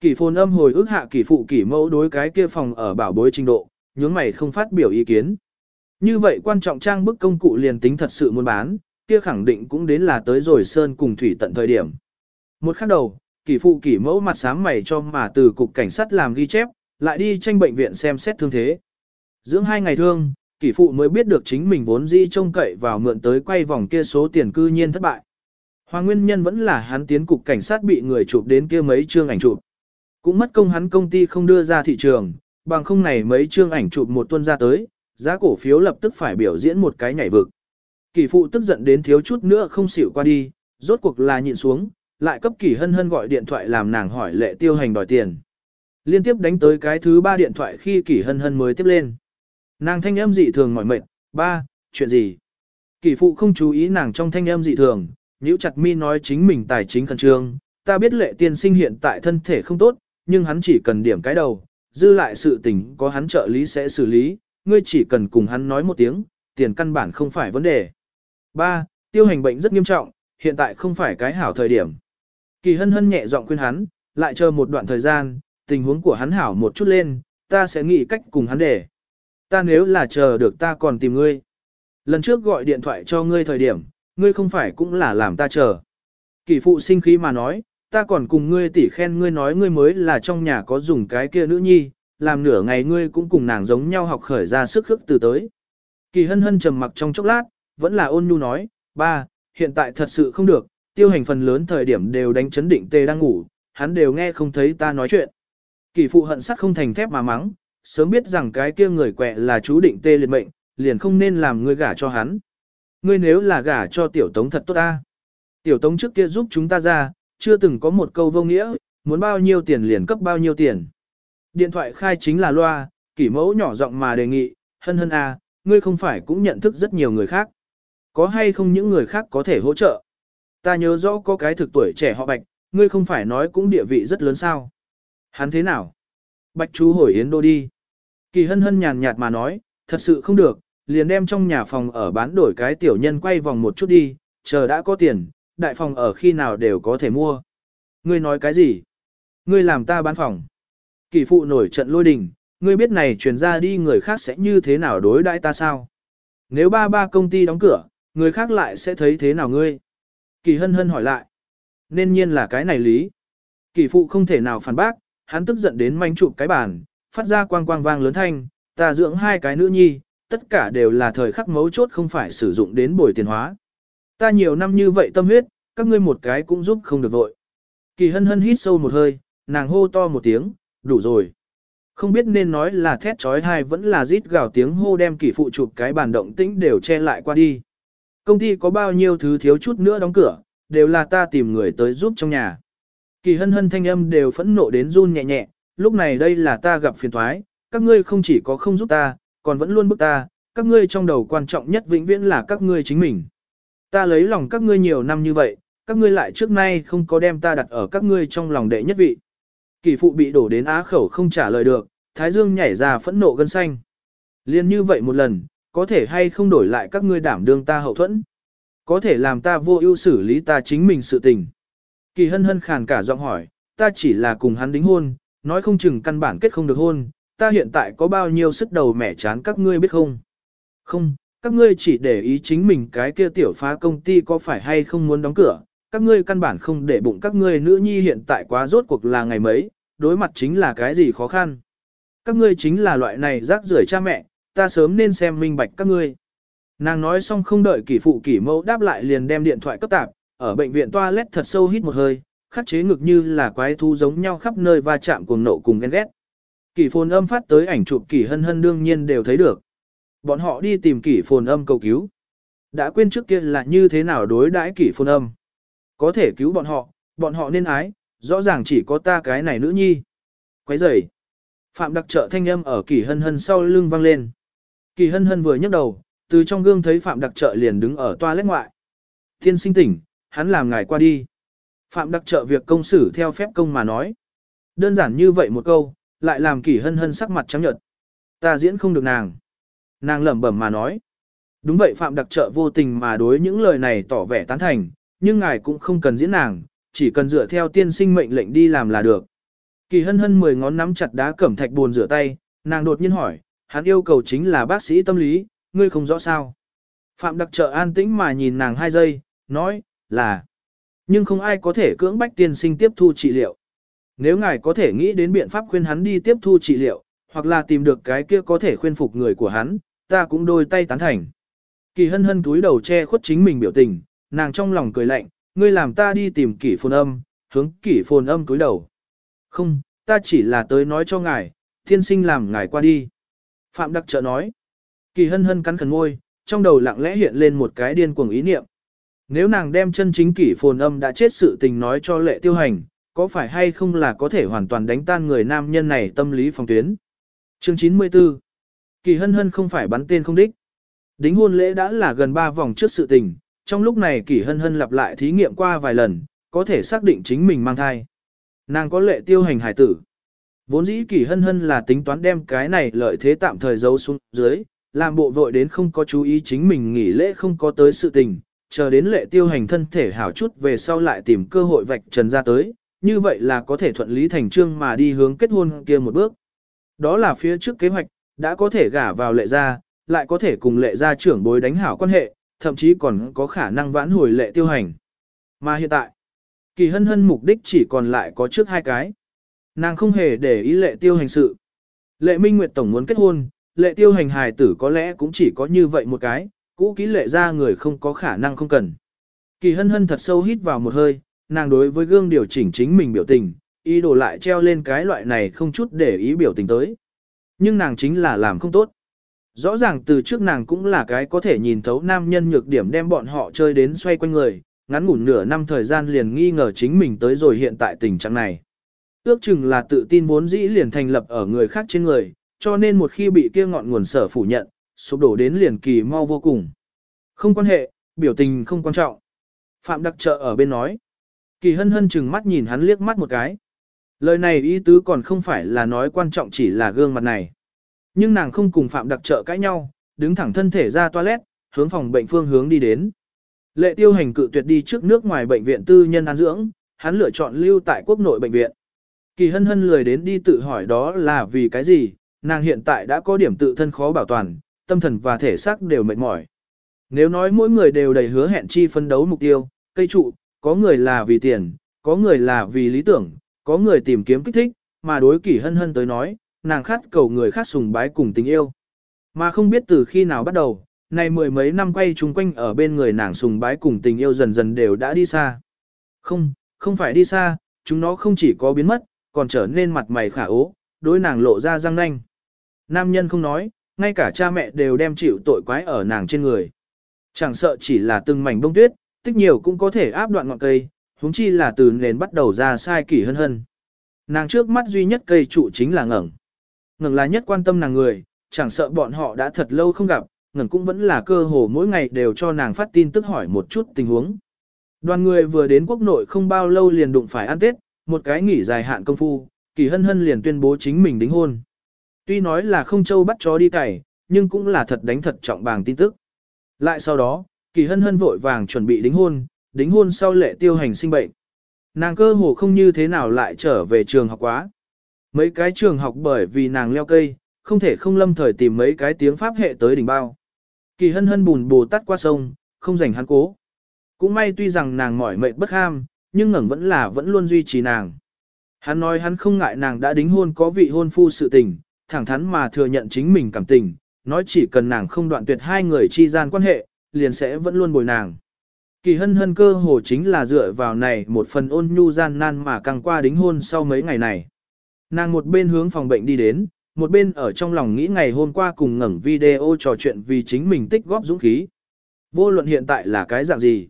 A: Kỳ phồn âm hồi ước hạ kỳ phụ kỳ mẫu đối cái kia phòng ở bảo bối trình độ, nhướng mày không phát biểu ý kiến. Như vậy quan trọng trang bức công cụ liền tính thật sự muốn bán, kia khẳng định cũng đến là tới rồi sơn cùng thủy tận thời điểm. Một khắc đầu, kỳ phụ kỳ mẫu mặt sáng mày cho mà từ cục cảnh sát làm ghi chép, lại đi tranh bệnh viện xem xét thương thế. Dưỡng hai ngày thương, kỷ phụ mới biết được chính mình vốn dĩ trông cậy vào mượn tới quay vòng kia số tiền cư nhiên thất bại. Hoàng nguyên nhân vẫn là hắn tiến cục cảnh sát bị người chụp đến kia mấy chương ảnh chụp. Cũng mất công hắn công ty không đưa ra thị trường, bằng không này mấy chương ảnh chụp một tuần ra tới, giá cổ phiếu lập tức phải biểu diễn một cái nhảy vực. Kỷ phụ tức giận đến thiếu chút nữa không xỉu qua đi, rốt cuộc là nhịn xuống, lại cấp kỷ hân hân gọi điện thoại làm nàng hỏi lệ tiêu hành đòi tiền. Liên tiếp đánh tới cái thứ ba điện thoại khi kỷ hân hân mới tiếp lên. Nàng thanh âm dị thường mỏi mệt, ba, chuyện gì? Kỷ phụ không chú ý nàng trong thanh âm dị thường, nhíu chặt mi nói chính mình tài chính khẩn trương, ta biết lệ tiên sinh hiện tại thân thể không tốt, nhưng hắn chỉ cần điểm cái đầu, dư lại sự tình có hắn trợ lý sẽ xử lý, ngươi chỉ cần cùng hắn nói một tiếng, tiền căn bản không phải vấn đề. Ba, tiêu hành bệnh rất nghiêm trọng, hiện tại không phải cái hảo thời điểm. Kỳ hân hân nhẹ giọng khuyên hắn, lại chờ một đoạn thời gian, tình huống của hắn hảo một chút lên, ta sẽ nghĩ cách cùng hắn để. Ta nếu là chờ được ta còn tìm ngươi. Lần trước gọi điện thoại cho ngươi thời điểm, ngươi không phải cũng là làm ta chờ. Kỳ phụ sinh khí mà nói, ta còn cùng ngươi tỉ khen ngươi nói ngươi mới là trong nhà có dùng cái kia nữ nhi, làm nửa ngày ngươi cũng cùng nàng giống nhau học khởi ra sức khức từ tới. Kỳ hân hân trầm mặc trong chốc lát, vẫn là ôn nhu nói, ba, hiện tại thật sự không được, tiêu hành phần lớn thời điểm đều đánh chấn định tê đang ngủ, hắn đều nghe không thấy ta nói chuyện. Kỳ phụ hận sắt không thành thép mà mắng, sớm biết rằng cái kia người quẹ là chú định tê liệt mệnh, liền không nên làm ngươi gả cho hắn. Ngươi nếu là gả cho tiểu tống thật tốt ta. Tiểu tống trước kia giúp chúng ta ra, chưa từng có một câu vô nghĩa, muốn bao nhiêu tiền liền cấp bao nhiêu tiền. Điện thoại khai chính là loa, kỷ mẫu nhỏ giọng mà đề nghị, hân hân à, ngươi không phải cũng nhận thức rất nhiều người khác. Có hay không những người khác có thể hỗ trợ? Ta nhớ rõ có cái thực tuổi trẻ họ bạch, ngươi không phải nói cũng địa vị rất lớn sao. Hắn thế nào? Bạch chú hồi Yến Đô đi. Kỳ hân hân nhàn nhạt mà nói, thật sự không được, liền đem trong nhà phòng ở bán đổi cái tiểu nhân quay vòng một chút đi, chờ đã có tiền, đại phòng ở khi nào đều có thể mua. Ngươi nói cái gì? Ngươi làm ta bán phòng. Kỳ phụ nổi trận lôi đình, ngươi biết này truyền ra đi người khác sẽ như thế nào đối đãi ta sao? Nếu ba ba công ty đóng cửa, người khác lại sẽ thấy thế nào ngươi? Kỳ hân hân hỏi lại. Nên nhiên là cái này lý. Kỳ phụ không thể nào phản bác, hắn tức giận đến manh chụp cái bàn, phát ra quang quang vang lớn thanh, ta dưỡng hai cái nữ nhi, tất cả đều là thời khắc mấu chốt không phải sử dụng đến bồi tiền hóa. Ta nhiều năm như vậy tâm huyết, các ngươi một cái cũng giúp không được vội. Kỳ hân hân hít sâu một hơi, nàng hô to một tiếng, đủ rồi. Không biết nên nói là thét trói hay vẫn là rít gào tiếng hô đem kỳ phụ chụp cái bàn động tĩnh đều che lại qua đi. Công ty có bao nhiêu thứ thiếu chút nữa đóng cửa, đều là ta tìm người tới giúp trong nhà. Kỳ hân hân thanh âm đều phẫn nộ đến run nhẹ nhẹ, lúc này đây là ta gặp phiền thoái, các ngươi không chỉ có không giúp ta, còn vẫn luôn bức ta, các ngươi trong đầu quan trọng nhất vĩnh viễn là các ngươi chính mình. Ta lấy lòng các ngươi nhiều năm như vậy, các ngươi lại trước nay không có đem ta đặt ở các ngươi trong lòng đệ nhất vị. Kỳ phụ bị đổ đến á khẩu không trả lời được, thái dương nhảy ra phẫn nộ gân xanh. Liên như vậy một lần, có thể hay không đổi lại các ngươi đảm đương ta hậu thuẫn. Có thể làm ta vô ưu xử lý ta chính mình sự tình. Kỳ hân hân khàn cả giọng hỏi, ta chỉ là cùng hắn đính hôn, nói không chừng căn bản kết không được hôn, ta hiện tại có bao nhiêu sức đầu mẻ chán các ngươi biết không? Không, các ngươi chỉ để ý chính mình cái kia tiểu phá công ty có phải hay không muốn đóng cửa, các ngươi căn bản không để bụng các ngươi nữ nhi hiện tại quá rốt cuộc là ngày mấy, đối mặt chính là cái gì khó khăn. Các ngươi chính là loại này rác rưởi cha mẹ, ta sớm nên xem minh bạch các ngươi. Nàng nói xong không đợi kỷ phụ kỷ mẫu đáp lại liền đem điện thoại cấp tạp, ở bệnh viện toilet thật sâu hít một hơi, khắc chế ngực như là quái thú giống nhau khắp nơi va chạm cuồng nộ cùng ghen ghét. Kỷ phồn âm phát tới ảnh chụp kỷ hân hân đương nhiên đều thấy được. Bọn họ đi tìm kỷ phồn âm cầu cứu. Đã quên trước kia là như thế nào đối đãi kỷ phồn âm. Có thể cứu bọn họ, bọn họ nên ái, rõ ràng chỉ có ta cái này nữ nhi. Quấy rầy. Phạm đặc trợ thanh âm ở kỷ hân hân sau lưng vang lên. Kỷ hân hân vừa nhấc đầu, từ trong gương thấy Phạm đặc trợ liền đứng ở toa lét ngoại. Thiên sinh tỉnh, hắn làm ngài qua đi. Phạm đặc trợ việc công xử theo phép công mà nói. Đơn giản như vậy một câu, lại làm kỷ hân hân sắc mặt trắng nhợt. Ta diễn không được nàng. Nàng lẩm bẩm mà nói. Đúng vậy Phạm đặc trợ vô tình mà đối những lời này tỏ vẻ tán thành, nhưng ngài cũng không cần diễn nàng, chỉ cần dựa theo tiên sinh mệnh lệnh đi làm là được. Kỳ hân hân mười ngón nắm chặt đá cẩm thạch buồn rửa tay, nàng đột nhiên hỏi, hắn yêu cầu chính là bác sĩ tâm lý, ngươi không rõ sao. Phạm đặc trợ an tĩnh mà nhìn nàng hai giây, nói, là, nhưng không ai có thể cưỡng bách tiên sinh tiếp thu trị liệu. Nếu ngài có thể nghĩ đến biện pháp khuyên hắn đi tiếp thu trị liệu, hoặc là tìm được cái kia có thể khuyên phục người của hắn, ta cũng đôi tay tán thành. Kỳ hân hân túi đầu che khuất chính mình biểu tình, nàng trong lòng cười lạnh, ngươi làm ta đi tìm kỷ phồn âm, hướng kỷ phồn âm túi đầu. Không, ta chỉ là tới nói cho ngài, tiên sinh làm ngài qua đi. Phạm đặc trợ nói. Kỳ hân hân cắn khẩn môi, trong đầu lặng lẽ hiện lên một cái điên cuồng ý niệm. Nếu nàng đem chân chính kỷ phồn âm đã chết sự tình nói cho lệ tiêu hành, có phải hay không là có thể hoàn toàn đánh tan người nam nhân này tâm lý phòng tuyến. Chương 94 Kỳ hân hân không phải bắn tên không đích. Đính hôn lễ đã là gần 3 vòng trước sự tình, trong lúc này kỳ hân hân lặp lại thí nghiệm qua vài lần, có thể xác định chính mình mang thai. Nàng có lệ tiêu hành hải tử. Vốn dĩ kỳ hân hân là tính toán đem cái này lợi thế tạm thời giấu xuống dưới, làm bộ vội đến không có chú ý chính mình nghỉ lễ không có tới sự tình, chờ đến lệ tiêu hành thân thể hảo chút về sau lại tìm cơ hội vạch trần ra tới, như vậy là có thể thuận lý thành trương mà đi hướng kết hôn kia một bước. Đó là phía trước kế hoạch, đã có thể gả vào lệ gia, lại có thể cùng lệ gia trưởng bối đánh hảo quan hệ, thậm chí còn có khả năng vãn hồi lệ tiêu hành. Mà hiện tại, kỳ hân hân mục đích chỉ còn lại có trước hai cái. Nàng không hề để ý lệ tiêu hành sự. Lệ Minh Nguyệt Tổng muốn kết hôn, lệ tiêu hành hài tử có lẽ cũng chỉ có như vậy một cái, cũ kỹ lệ ra người không có khả năng không cần. Kỳ hân hân thật sâu hít vào một hơi, nàng đối với gương điều chỉnh chính mình biểu tình, ý đồ lại treo lên cái loại này không chút để ý biểu tình tới. Nhưng nàng chính là làm không tốt. Rõ ràng từ trước nàng cũng là cái có thể nhìn thấu nam nhân nhược điểm đem bọn họ chơi đến xoay quanh người, ngắn ngủn nửa năm thời gian liền nghi ngờ chính mình tới rồi hiện tại tình trạng này. Ước chừng là tự tin vốn dĩ liền thành lập ở người khác trên người, cho nên một khi bị kia ngọn nguồn sở phủ nhận, sụp đổ đến liền kỳ mau vô cùng. Không quan hệ, biểu tình không quan trọng. Phạm đặc trợ ở bên nói. Kỳ hân hân chừng mắt nhìn hắn liếc mắt một cái. Lời này ý tứ còn không phải là nói quan trọng chỉ là gương mặt này. Nhưng nàng không cùng Phạm đặc trợ cãi nhau, đứng thẳng thân thể ra toilet, hướng phòng bệnh phương hướng đi đến. Lệ tiêu hành cự tuyệt đi trước nước ngoài bệnh viện tư nhân an dưỡng, hắn lựa chọn lưu tại quốc nội bệnh viện. Kỳ hân hân lười đến đi tự hỏi đó là vì cái gì, nàng hiện tại đã có điểm tự thân khó bảo toàn, tâm thần và thể xác đều mệt mỏi. Nếu nói mỗi người đều đầy hứa hẹn chi phân đấu mục tiêu, cây trụ, có người là vì tiền, có người là vì lý tưởng, có người tìm kiếm kích thích, mà đối kỷ hân hân tới nói, nàng khát cầu người khác sùng bái cùng tình yêu. Mà không biết từ khi nào bắt đầu, này mười mấy năm quay chung quanh ở bên người nàng sùng bái cùng tình yêu dần dần đều đã đi xa. Không, không phải đi xa, chúng nó không chỉ có biến mất, còn trở nên mặt mày khả ố, đối nàng lộ ra răng nanh. Nam nhân không nói, ngay cả cha mẹ đều đem chịu tội quái ở nàng trên người. Chẳng sợ chỉ là từng mảnh bông tuyết, tích nhiều cũng có thể áp đoạn ngọn cây, huống chi là từ nền bắt đầu ra sai kỷ hân hân. Nàng trước mắt duy nhất cây trụ chính là ngẩng. Ngẩng là nhất quan tâm nàng người, chẳng sợ bọn họ đã thật lâu không gặp, ngẩng cũng vẫn là cơ hồ mỗi ngày đều cho nàng phát tin tức hỏi một chút tình huống. Đoàn người vừa đến quốc nội không bao lâu liền đụng phải ăn Tết, một cái nghỉ dài hạn công phu, kỳ hân hân liền tuyên bố chính mình đính hôn. Tuy nói là không châu bắt chó đi cày, nhưng cũng là thật đánh thật trọng bàng tin tức. Lại sau đó, kỳ hân hân vội vàng chuẩn bị đính hôn, đính hôn sau lệ tiêu hành sinh bệnh. Nàng cơ hồ không như thế nào lại trở về trường học quá. Mấy cái trường học bởi vì nàng leo cây, không thể không lâm thời tìm mấy cái tiếng pháp hệ tới đỉnh bao. Kỳ hân hân bùn bồ tắt qua sông, không rảnh hắn cố. Cũng may tuy rằng nàng mỏi mệt bất ham, nhưng ngẩng vẫn là vẫn luôn duy trì nàng. Hắn nói hắn không ngại nàng đã đính hôn có vị hôn phu sự tình, thẳng thắn mà thừa nhận chính mình cảm tình, nói chỉ cần nàng không đoạn tuyệt hai người chi gian quan hệ, liền sẽ vẫn luôn bồi nàng. Kỳ hân hân cơ hồ chính là dựa vào này một phần ôn nhu gian nan mà càng qua đính hôn sau mấy ngày này. Nàng một bên hướng phòng bệnh đi đến, một bên ở trong lòng nghĩ ngày hôm qua cùng ngẩng video trò chuyện vì chính mình tích góp dũng khí. Vô luận hiện tại là cái dạng gì?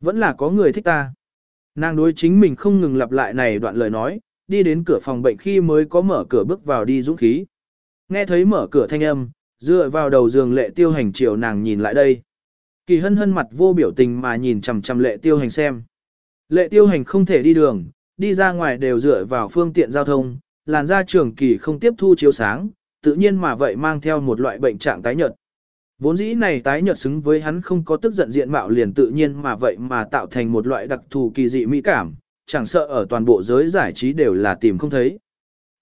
A: Vẫn là có người thích ta. Nàng đối chính mình không ngừng lặp lại này đoạn lời nói, đi đến cửa phòng bệnh khi mới có mở cửa bước vào đi dũng khí. Nghe thấy mở cửa thanh âm, dựa vào đầu giường lệ tiêu hành chiều nàng nhìn lại đây. Kỳ hân hân mặt vô biểu tình mà nhìn chằm chằm lệ tiêu hành xem. Lệ tiêu hành không thể đi đường, đi ra ngoài đều dựa vào phương tiện giao thông, làn da trường kỳ không tiếp thu chiếu sáng, tự nhiên mà vậy mang theo một loại bệnh trạng tái nhợt. Vốn dĩ này tái nhợt xứng với hắn không có tức giận diện mạo liền tự nhiên mà vậy mà tạo thành một loại đặc thù kỳ dị mỹ cảm, chẳng sợ ở toàn bộ giới giải trí đều là tìm không thấy.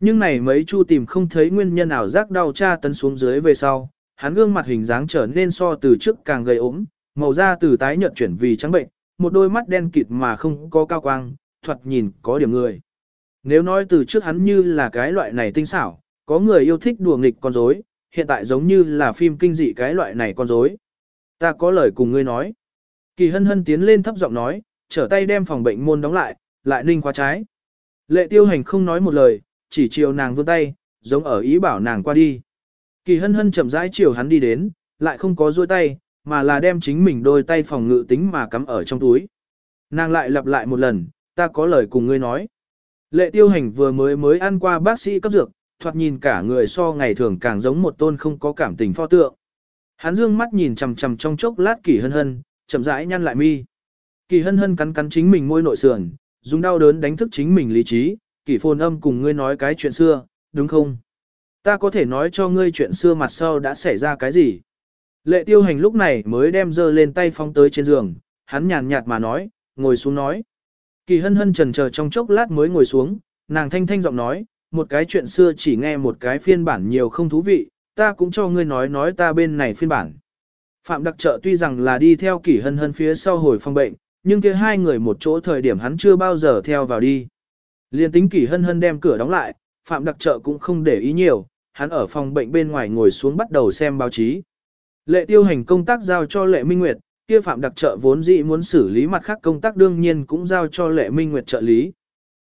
A: Nhưng này mấy chu tìm không thấy nguyên nhân nào giác đau cha tấn xuống dưới về sau, hắn gương mặt hình dáng trở nên so từ trước càng gầy ốm, màu da từ tái nhợt chuyển vì trắng bệnh, một đôi mắt đen kịt mà không có cao quang, thoạt nhìn có điểm người. Nếu nói từ trước hắn như là cái loại này tinh xảo, có người yêu thích đùa nghịch con rối, hiện tại giống như là phim kinh dị cái loại này con rối. Ta có lời cùng ngươi nói. Kỳ hân hân tiến lên thấp giọng nói, trở tay đem phòng bệnh môn đóng lại, lại ninh khóa trái. Lệ tiêu hành không nói một lời, chỉ chiều nàng vươn tay, giống ở ý bảo nàng qua đi. Kỳ hân hân chậm rãi chiều hắn đi đến, lại không có duỗi tay, mà là đem chính mình đôi tay phòng ngự tính mà cắm ở trong túi. Nàng lại lặp lại một lần, ta có lời cùng ngươi nói. Lệ tiêu hành vừa mới mới ăn qua bác sĩ cấp dược, thoạt nhìn cả người so ngày thường càng giống một tôn không có cảm tình pho tượng. Hắn dương mắt nhìn chằm chằm trong chốc lát kỳ hân hân, chậm rãi nhăn lại mi. Kỳ hân hân cắn cắn chính mình môi nội sườn, dùng đau đớn đánh thức chính mình lý trí, kỷ phồn âm cùng ngươi nói cái chuyện xưa, đúng không? Ta có thể nói cho ngươi chuyện xưa mặt sau đã xảy ra cái gì? Lệ tiêu hành lúc này mới đem dơ lên tay phong tới trên giường, hắn nhàn nhạt mà nói, ngồi xuống nói. Kỳ hân hân trần chờ trong chốc lát mới ngồi xuống, nàng thanh thanh giọng nói, một cái chuyện xưa chỉ nghe một cái phiên bản nhiều không thú vị, ta cũng cho ngươi nói nói ta bên này phiên bản. Phạm đặc trợ tuy rằng là đi theo kỷ hân hân phía sau hồi phong bệnh, nhưng kia hai người một chỗ thời điểm hắn chưa bao giờ theo vào đi. Liên tính kỷ hân hân đem cửa đóng lại, Phạm đặc trợ cũng không để ý nhiều, hắn ở phòng bệnh bên ngoài ngồi xuống bắt đầu xem báo chí. Lệ tiêu hành công tác giao cho Lệ Minh Nguyệt, kia Phạm đặc trợ vốn dĩ muốn xử lý mặt khác công tác đương nhiên cũng giao cho Lệ Minh Nguyệt trợ lý.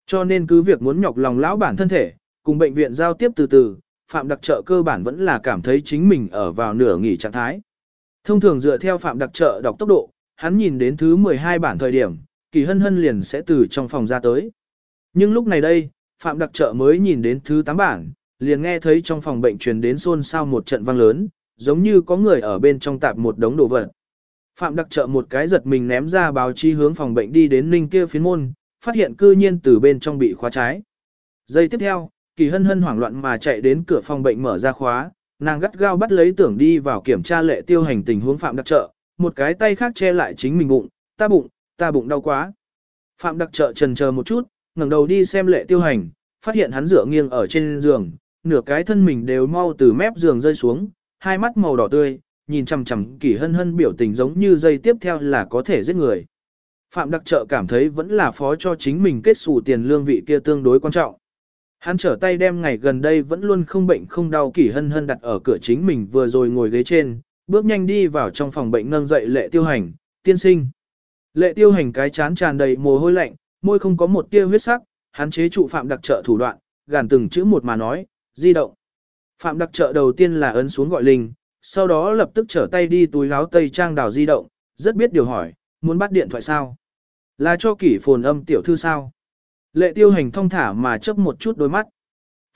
A: Cho nên cứ việc muốn nhọc lòng lão bản thân thể, cùng bệnh viện giao tiếp từ từ, Phạm đặc trợ cơ bản vẫn là cảm thấy chính mình ở vào nửa nghỉ trạng thái. Thông thường dựa theo Phạm đặc trợ đọc tốc độ, hắn nhìn đến thứ 12 bản thời điểm, kỳ hân hân liền sẽ từ trong phòng ra tới. Nhưng lúc này đây, Phạm đặc trợ mới nhìn đến thứ 8 bản, liền nghe thấy trong phòng bệnh truyền đến xôn xao một trận vang lớn, giống như có người ở bên trong tạp một đống đồ vật. Phạm đặc trợ một cái giật mình ném ra báo chí hướng phòng bệnh đi đến ninh kia phiến môn, phát hiện cư nhiên từ bên trong bị khóa trái. Giây tiếp theo, kỳ hân hân hoảng loạn mà chạy đến cửa phòng bệnh mở ra khóa, nàng gắt gao bắt lấy tưởng đi vào kiểm tra lệ tiêu hành tình huống Phạm đặc trợ, một cái tay khác che lại chính mình bụng, ta bụng, ta bụng đau quá. Phạm đặc trợ trần chờ một chút, ngẩng đầu đi xem lệ tiêu hành, phát hiện hắn dựa nghiêng ở trên giường, nửa cái thân mình đều mau từ mép giường rơi xuống, hai mắt màu đỏ tươi, nhìn chằm chằm kỳ hân hân biểu tình giống như dây tiếp theo là có thể giết người. Phạm đặc trợ cảm thấy vẫn là phó cho chính mình kết xù tiền lương vị kia tương đối quan trọng. Hắn trở tay đem ngày gần đây vẫn luôn không bệnh không đau kỳ hân hân đặt ở cửa chính mình vừa rồi ngồi ghế trên, bước nhanh đi vào trong phòng bệnh nâng dậy lệ tiêu hành, tiên sinh. Lệ tiêu hành cái chán tràn đầy mồ hôi lạnh, môi không có một tia huyết sắc, hắn chế trụ phạm đặc trợ thủ đoạn, gàn từng chữ một mà nói, di động. Phạm đặc trợ đầu tiên là ấn xuống gọi linh, sau đó lập tức trở tay đi túi áo tây trang đào di động, rất biết điều hỏi, muốn bắt điện thoại sao? Là cho kỷ phồn âm tiểu thư sao? Lệ tiêu hành thông thả mà chấp một chút đôi mắt.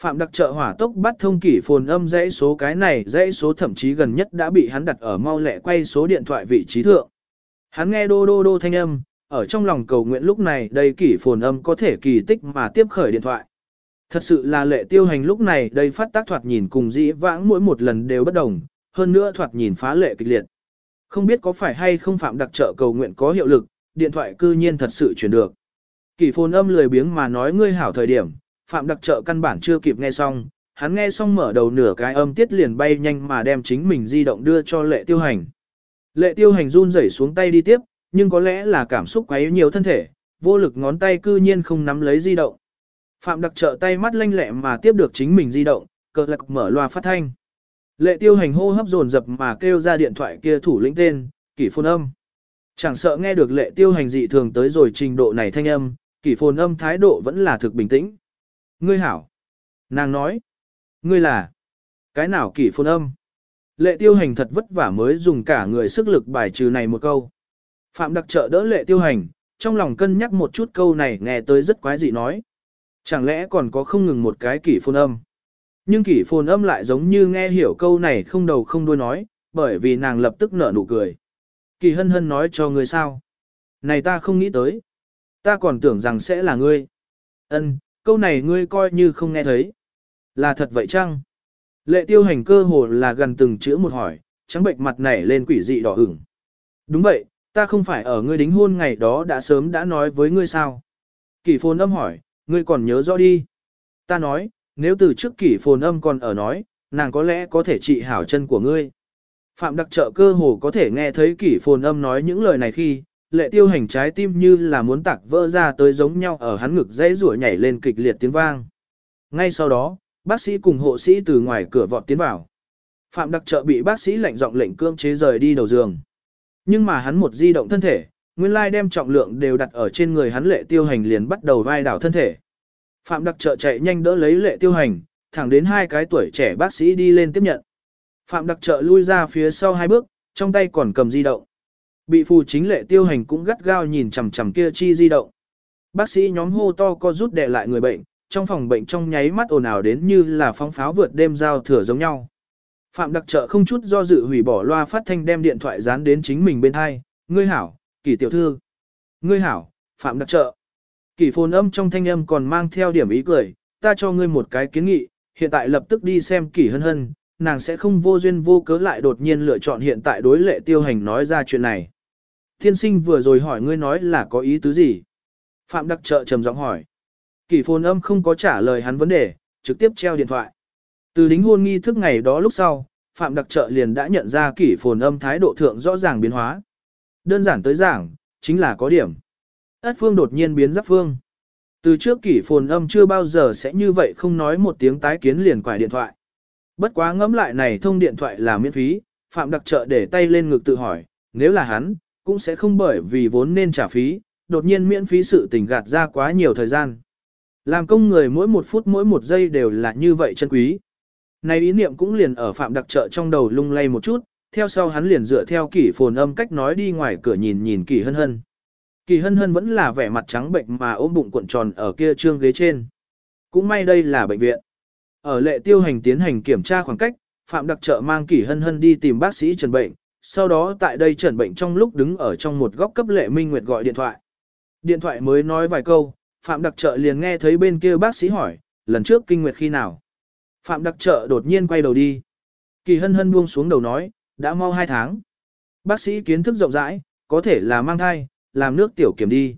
A: Phạm đặc trợ hỏa tốc bắt thông kỷ phồn âm dãy số cái này dãy số thậm chí gần nhất đã bị hắn đặt ở mau lẹ quay số điện thoại vị trí thượng. Hắn nghe đô đô đô thanh âm, ở trong lòng cầu nguyện lúc này đây kỷ phồn âm có thể kỳ tích mà tiếp khởi điện thoại. Thật sự là lệ tiêu hành lúc này đây phát tác thoạt nhìn cùng dĩ vãng mỗi một lần đều bất đồng, hơn nữa thoạt nhìn phá lệ kịch liệt. Không biết có phải hay không phạm đặc trợ cầu nguyện có hiệu lực, điện thoại cư nhiên thật sự chuyển được. Kỷ phồn âm lười biếng mà nói ngươi hảo thời điểm, phạm đặc trợ căn bản chưa kịp nghe xong, hắn nghe xong mở đầu nửa cái âm tiết liền bay nhanh mà đem chính mình di động đưa cho lệ tiêu hành. Lệ tiêu hành run rẩy xuống tay đi tiếp, nhưng có lẽ là cảm xúc quấy nhiều thân thể, vô lực ngón tay cư nhiên không nắm lấy di động. Phạm đặc trợ tay mắt lanh lẹ mà tiếp được chính mình di động, cờ lạc mở loa phát thanh. Lệ tiêu hành hô hấp dồn dập mà kêu ra điện thoại kia thủ lĩnh tên, kỷ phồn âm. Chẳng sợ nghe được lệ tiêu hành dị thường tới rồi trình độ này thanh âm, kỷ phồn âm thái độ vẫn là thực bình tĩnh. Ngươi hảo. Nàng nói. Ngươi là. Cái nào kỷ phôn âm? Lệ tiêu hành thật vất vả mới dùng cả người sức lực bài trừ này một câu. Phạm đặc trợ đỡ lệ tiêu hành, trong lòng cân nhắc một chút câu này nghe tới rất quái dị nói. Chẳng lẽ còn có không ngừng một cái kỷ phôn âm? Nhưng kỷ phồn âm lại giống như nghe hiểu câu này không đầu không đuôi nói, bởi vì nàng lập tức nở nụ cười. Kỳ hân hân nói cho ngươi sao? Này ta không nghĩ tới. Ta còn tưởng rằng sẽ là ngươi. Ân, câu này ngươi coi như không nghe thấy. Là thật vậy chăng? Lệ tiêu hành cơ hồ là gần từng chữ một hỏi, trắng bệnh mặt nảy lên quỷ dị đỏ ửng. Đúng vậy, ta không phải ở ngươi đính hôn ngày đó đã sớm đã nói với ngươi sao? kỷ phồn âm hỏi, ngươi còn nhớ rõ đi. Ta nói, nếu từ trước kỷ phồn âm còn ở nói, nàng có lẽ có thể trị hảo chân của ngươi. Phạm đặc trợ cơ hồ có thể nghe thấy kỷ phồn âm nói những lời này khi, lệ tiêu hành trái tim như là muốn tạc vỡ ra tới giống nhau ở hắn ngực dãy rủa nhảy lên kịch liệt tiếng vang. Ngay sau đó, bác sĩ cùng hộ sĩ từ ngoài cửa vọt tiến vào. Phạm đặc trợ bị bác sĩ lệnh giọng lệnh cương chế rời đi đầu giường. Nhưng mà hắn một di động thân thể, nguyên lai đem trọng lượng đều đặt ở trên người hắn lệ tiêu hành liền bắt đầu vai đảo thân thể. Phạm đặc trợ chạy nhanh đỡ lấy lệ tiêu hành, thẳng đến hai cái tuổi trẻ bác sĩ đi lên tiếp nhận. Phạm đặc trợ lui ra phía sau hai bước, trong tay còn cầm di động. Bị phù chính lệ tiêu hành cũng gắt gao nhìn chằm chằm kia chi di động. Bác sĩ nhóm hô to co rút đè lại người bệnh, trong phòng bệnh trong nháy mắt ồn ào đến như là phóng pháo vượt đêm giao thừa giống nhau. Phạm đặc trợ không chút do dự hủy bỏ loa phát thanh đem điện thoại dán đến chính mình bên hai, ngươi hảo, kỳ tiểu thư. Ngươi hảo, Phạm đặc trợ. Kỳ phồn âm trong thanh âm còn mang theo điểm ý cười, ta cho ngươi một cái kiến nghị, hiện tại lập tức đi xem kỳ hân hân, nàng sẽ không vô duyên vô cớ lại đột nhiên lựa chọn hiện tại đối lệ tiêu hành nói ra chuyện này. Thiên sinh vừa rồi hỏi ngươi nói là có ý tứ gì? Phạm đặc trợ trầm giọng hỏi. Kỷ phồn âm không có trả lời hắn vấn đề, trực tiếp treo điện thoại. Từ đính hôn nghi thức ngày đó lúc sau, Phạm đặc trợ liền đã nhận ra kỷ phồn âm thái độ thượng rõ ràng biến hóa. Đơn giản tới giảng, chính là có điểm. Ất phương đột nhiên biến giáp phương. Từ trước kỷ phồn âm chưa bao giờ sẽ như vậy không nói một tiếng tái kiến liền quải điện thoại. Bất quá ngẫm lại này thông điện thoại là miễn phí, Phạm đặc trợ để tay lên ngực tự hỏi, nếu là hắn, cũng sẽ không bởi vì vốn nên trả phí, đột nhiên miễn phí sự tình gạt ra quá nhiều thời gian. Làm công người mỗi một phút mỗi một giây đều là như vậy chân quý. Này ý niệm cũng liền ở Phạm đặc trợ trong đầu lung lay một chút, theo sau hắn liền dựa theo kỷ phồn âm cách nói đi ngoài cửa nhìn nhìn kỷ hân hân. Kỳ hân hân vẫn là vẻ mặt trắng bệnh mà ôm bụng cuộn tròn ở kia trương ghế trên. Cũng may đây là bệnh viện. Ở lệ tiêu hành tiến hành kiểm tra khoảng cách, Phạm Đặc Trợ mang kỷ hân hân đi tìm bác sĩ trần bệnh, sau đó tại đây trần bệnh trong lúc đứng ở trong một góc cấp lệ Minh Nguyệt gọi điện thoại. Điện thoại mới nói vài câu, Phạm Đặc Trợ liền nghe thấy bên kia bác sĩ hỏi, lần trước kinh nguyệt khi nào? Phạm Đặc Trợ đột nhiên quay đầu đi. Kỳ hân hân buông xuống đầu nói, đã mau hai tháng. Bác sĩ kiến thức rộng rãi, có thể là mang thai, làm nước tiểu kiểm đi.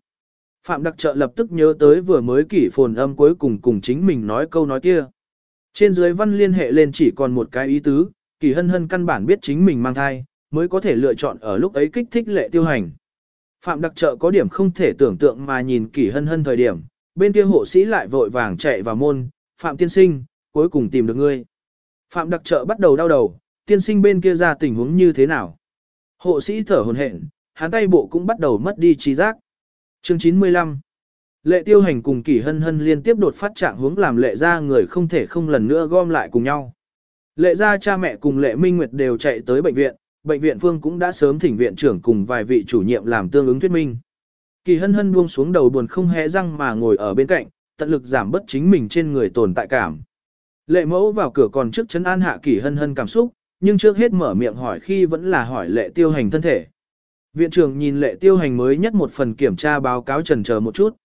A: Phạm Đặc Trợ lập tức nhớ tới vừa mới kỷ phồn âm cuối cùng cùng chính mình nói câu nói kia. Trên dưới văn liên hệ lên chỉ còn một cái ý tứ, kỳ hân hân căn bản biết chính mình mang thai, mới có thể lựa chọn ở lúc ấy kích thích lệ tiêu hành. Phạm đặc trợ có điểm không thể tưởng tượng mà nhìn kỳ hân hân thời điểm, bên kia hộ sĩ lại vội vàng chạy vào môn, Phạm tiên sinh, cuối cùng tìm được ngươi. Phạm đặc trợ bắt đầu đau đầu, tiên sinh bên kia ra tình huống như thế nào. Hộ sĩ thở hồn hển, hắn tay bộ cũng bắt đầu mất đi trí giác. Chương 95 Lệ tiêu hành cùng kỷ hân hân liên tiếp đột phát trạng hướng làm lệ ra người không thể không lần nữa gom lại cùng nhau. Lệ ra cha mẹ cùng lệ minh nguyệt đều chạy tới bệnh viện, bệnh viện phương cũng đã sớm thỉnh viện trưởng cùng vài vị chủ nhiệm làm tương ứng thuyết minh. Kỳ hân hân buông xuống đầu buồn không hé răng mà ngồi ở bên cạnh, tận lực giảm bớt chính mình trên người tồn tại cảm. Lệ mẫu vào cửa còn trước chấn an hạ kỳ hân hân cảm xúc, nhưng trước hết mở miệng hỏi khi vẫn là hỏi lệ tiêu hành thân thể. Viện trưởng nhìn lệ tiêu hành mới nhất một phần kiểm tra báo cáo trần chờ một chút.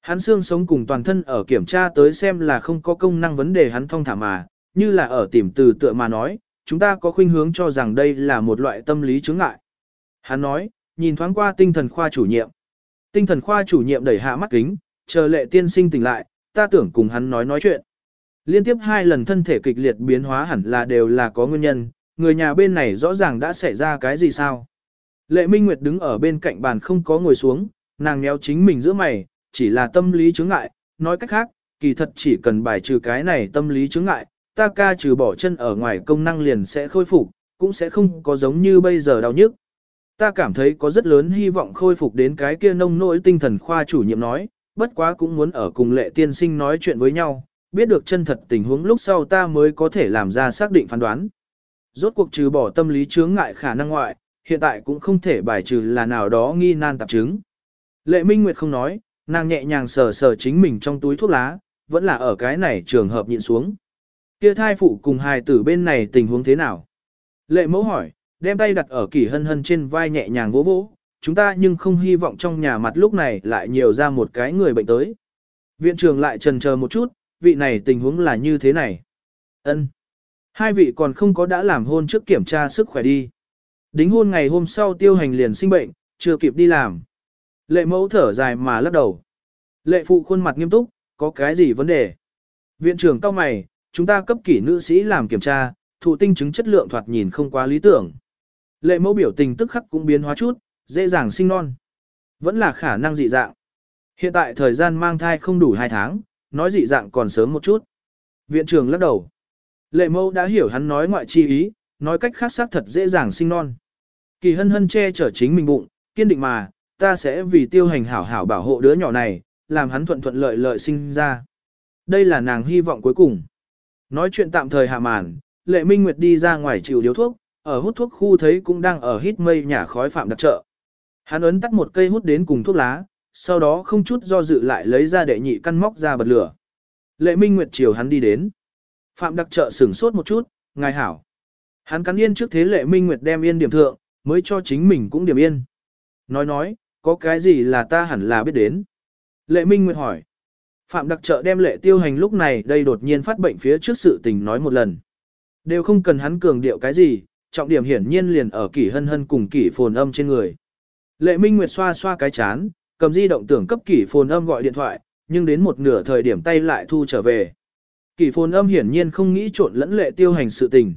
A: Hắn xương sống cùng toàn thân ở kiểm tra tới xem là không có công năng vấn đề hắn thông thả mà, như là ở tìm từ tựa mà nói, chúng ta có khuynh hướng cho rằng đây là một loại tâm lý chứng ngại. Hắn nói, nhìn thoáng qua tinh thần khoa chủ nhiệm. Tinh thần khoa chủ nhiệm đẩy hạ mắt kính, chờ lệ tiên sinh tỉnh lại, ta tưởng cùng hắn nói nói chuyện. Liên tiếp hai lần thân thể kịch liệt biến hóa hẳn là đều là có nguyên nhân, người nhà bên này rõ ràng đã xảy ra cái gì sao. Lệ Minh Nguyệt đứng ở bên cạnh bàn không có ngồi xuống, nàng méo chính mình giữa mày, chỉ là tâm lý chứng ngại, nói cách khác, kỳ thật chỉ cần bài trừ cái này tâm lý chứng ngại, ta ca trừ bỏ chân ở ngoài công năng liền sẽ khôi phục, cũng sẽ không có giống như bây giờ đau nhức. Ta cảm thấy có rất lớn hy vọng khôi phục đến cái kia nông nỗi tinh thần khoa chủ nhiệm nói, bất quá cũng muốn ở cùng lệ tiên sinh nói chuyện với nhau, biết được chân thật tình huống lúc sau ta mới có thể làm ra xác định phán đoán. Rốt cuộc trừ bỏ tâm lý chướng ngại khả năng ngoại, hiện tại cũng không thể bài trừ là nào đó nghi nan tạp chứng. Lệ Minh Nguyệt không nói, nàng nhẹ nhàng sờ sờ chính mình trong túi thuốc lá, vẫn là ở cái này trường hợp nhịn xuống. Kia thai phụ cùng hài tử bên này tình huống thế nào? Lệ mẫu hỏi, đem tay đặt ở kỷ hân hân trên vai nhẹ nhàng vỗ vỗ, chúng ta nhưng không hy vọng trong nhà mặt lúc này lại nhiều ra một cái người bệnh tới. Viện trưởng lại trần chờ một chút, vị này tình huống là như thế này. Ân, Hai vị còn không có đã làm hôn trước kiểm tra sức khỏe đi. Đính hôn ngày hôm sau tiêu hành liền sinh bệnh, chưa kịp đi làm. Lệ mẫu thở dài mà lắc đầu. Lệ phụ khuôn mặt nghiêm túc, có cái gì vấn đề? Viện trưởng cao mày, chúng ta cấp kỷ nữ sĩ làm kiểm tra, thụ tinh chứng chất lượng thoạt nhìn không quá lý tưởng. Lệ mẫu biểu tình tức khắc cũng biến hóa chút, dễ dàng sinh non. Vẫn là khả năng dị dạng. Hiện tại thời gian mang thai không đủ 2 tháng, nói dị dạng còn sớm một chút. Viện trưởng lắc đầu. Lệ mẫu đã hiểu hắn nói ngoại chi ý, nói cách khác xác thật dễ dàng sinh non. Kỳ hân hân che chở chính mình bụng, kiên định mà, ta sẽ vì tiêu hành hảo hảo bảo hộ đứa nhỏ này, làm hắn thuận thuận lợi lợi sinh ra. Đây là nàng hy vọng cuối cùng. Nói chuyện tạm thời hạ màn, lệ minh nguyệt đi ra ngoài chịu điếu thuốc, ở hút thuốc khu thấy cũng đang ở hít mây nhả khói phạm đặc trợ. Hắn ấn tắt một cây hút đến cùng thuốc lá, sau đó không chút do dự lại lấy ra đệ nhị căn móc ra bật lửa. Lệ minh nguyệt chiều hắn đi đến. Phạm đặc trợ sửng sốt một chút, ngài hảo. Hắn cắn yên trước thế lệ minh nguyệt đem yên điểm thượng, mới cho chính mình cũng điểm yên. Nói nói, có cái gì là ta hẳn là biết đến? Lệ Minh Nguyệt hỏi. Phạm đặc trợ đem lệ tiêu hành lúc này đây đột nhiên phát bệnh phía trước sự tình nói một lần. Đều không cần hắn cường điệu cái gì, trọng điểm hiển nhiên liền ở kỷ hân hân cùng kỷ phồn âm trên người. Lệ Minh Nguyệt xoa xoa cái chán, cầm di động tưởng cấp kỷ phồn âm gọi điện thoại, nhưng đến một nửa thời điểm tay lại thu trở về. Kỷ phồn âm hiển nhiên không nghĩ trộn lẫn lệ tiêu hành sự tình.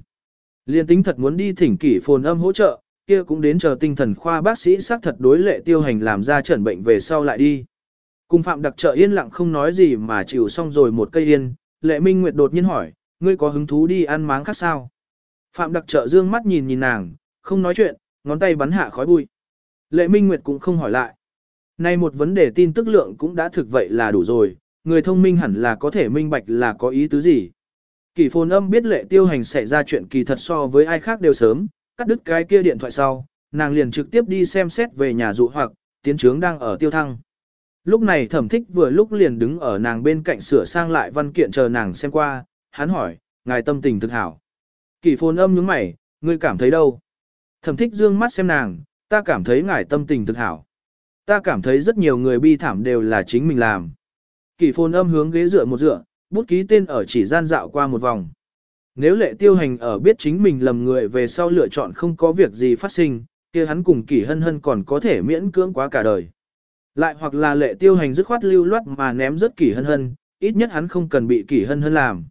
A: Liên tính thật muốn đi thỉnh kỷ phồn âm hỗ trợ, kia cũng đến chờ tinh thần khoa bác sĩ xác thật đối lệ tiêu hành làm ra chẩn bệnh về sau lại đi. Cùng Phạm đặc trợ yên lặng không nói gì mà chịu xong rồi một cây yên, lệ minh nguyệt đột nhiên hỏi, ngươi có hứng thú đi ăn máng khác sao? Phạm đặc trợ dương mắt nhìn nhìn nàng, không nói chuyện, ngón tay bắn hạ khói bụi. Lệ minh nguyệt cũng không hỏi lại. Nay một vấn đề tin tức lượng cũng đã thực vậy là đủ rồi, người thông minh hẳn là có thể minh bạch là có ý tứ gì. Kỳ phồn âm biết lệ tiêu hành xảy ra chuyện kỳ thật so với ai khác đều sớm, cắt đứt cái kia điện thoại sau, nàng liền trực tiếp đi xem xét về nhà dụ hoặc, tiến trướng đang ở tiêu thăng. Lúc này thẩm thích vừa lúc liền đứng ở nàng bên cạnh sửa sang lại văn kiện chờ nàng xem qua, hắn hỏi, ngài tâm tình thực hảo. kỳ phồn âm nhướng mày, ngươi cảm thấy đâu? Thẩm thích dương mắt xem nàng, ta cảm thấy ngài tâm tình thực hảo. Ta cảm thấy rất nhiều người bi thảm đều là chính mình làm. kỳ phồn âm hướng ghế dựa một dựa, bút ký tên ở chỉ gian dạo qua một vòng. Nếu lệ tiêu hành ở biết chính mình lầm người về sau lựa chọn không có việc gì phát sinh, kia hắn cùng kỳ hân hân còn có thể miễn cưỡng quá cả đời. Lại hoặc là lệ tiêu hành dứt khoát lưu loát mà ném rất kỷ hân hân, ít nhất hắn không cần bị kỷ hân hân làm.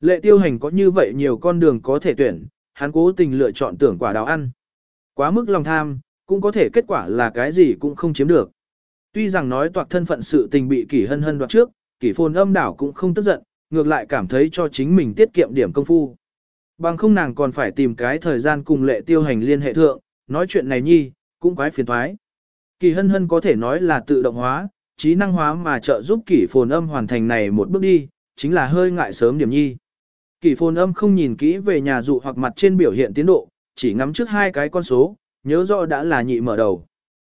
A: Lệ tiêu hành có như vậy nhiều con đường có thể tuyển, hắn cố tình lựa chọn tưởng quả đào ăn. Quá mức lòng tham, cũng có thể kết quả là cái gì cũng không chiếm được. Tuy rằng nói toạc thân phận sự tình bị kỷ hân hân đoạt trước, kỷ phồn âm đảo cũng không tức giận, ngược lại cảm thấy cho chính mình tiết kiệm điểm công phu. Bằng không nàng còn phải tìm cái thời gian cùng lệ tiêu hành liên hệ thượng, nói chuyện này nhi, cũng quái phiền thoái. Kỳ hân hân có thể nói là tự động hóa, trí năng hóa mà trợ giúp kỷ phồn âm hoàn thành này một bước đi, chính là hơi ngại sớm điểm nhi. Kỷ phồn âm không nhìn kỹ về nhà dụ hoặc mặt trên biểu hiện tiến độ, chỉ ngắm trước hai cái con số, nhớ rõ đã là nhị mở đầu.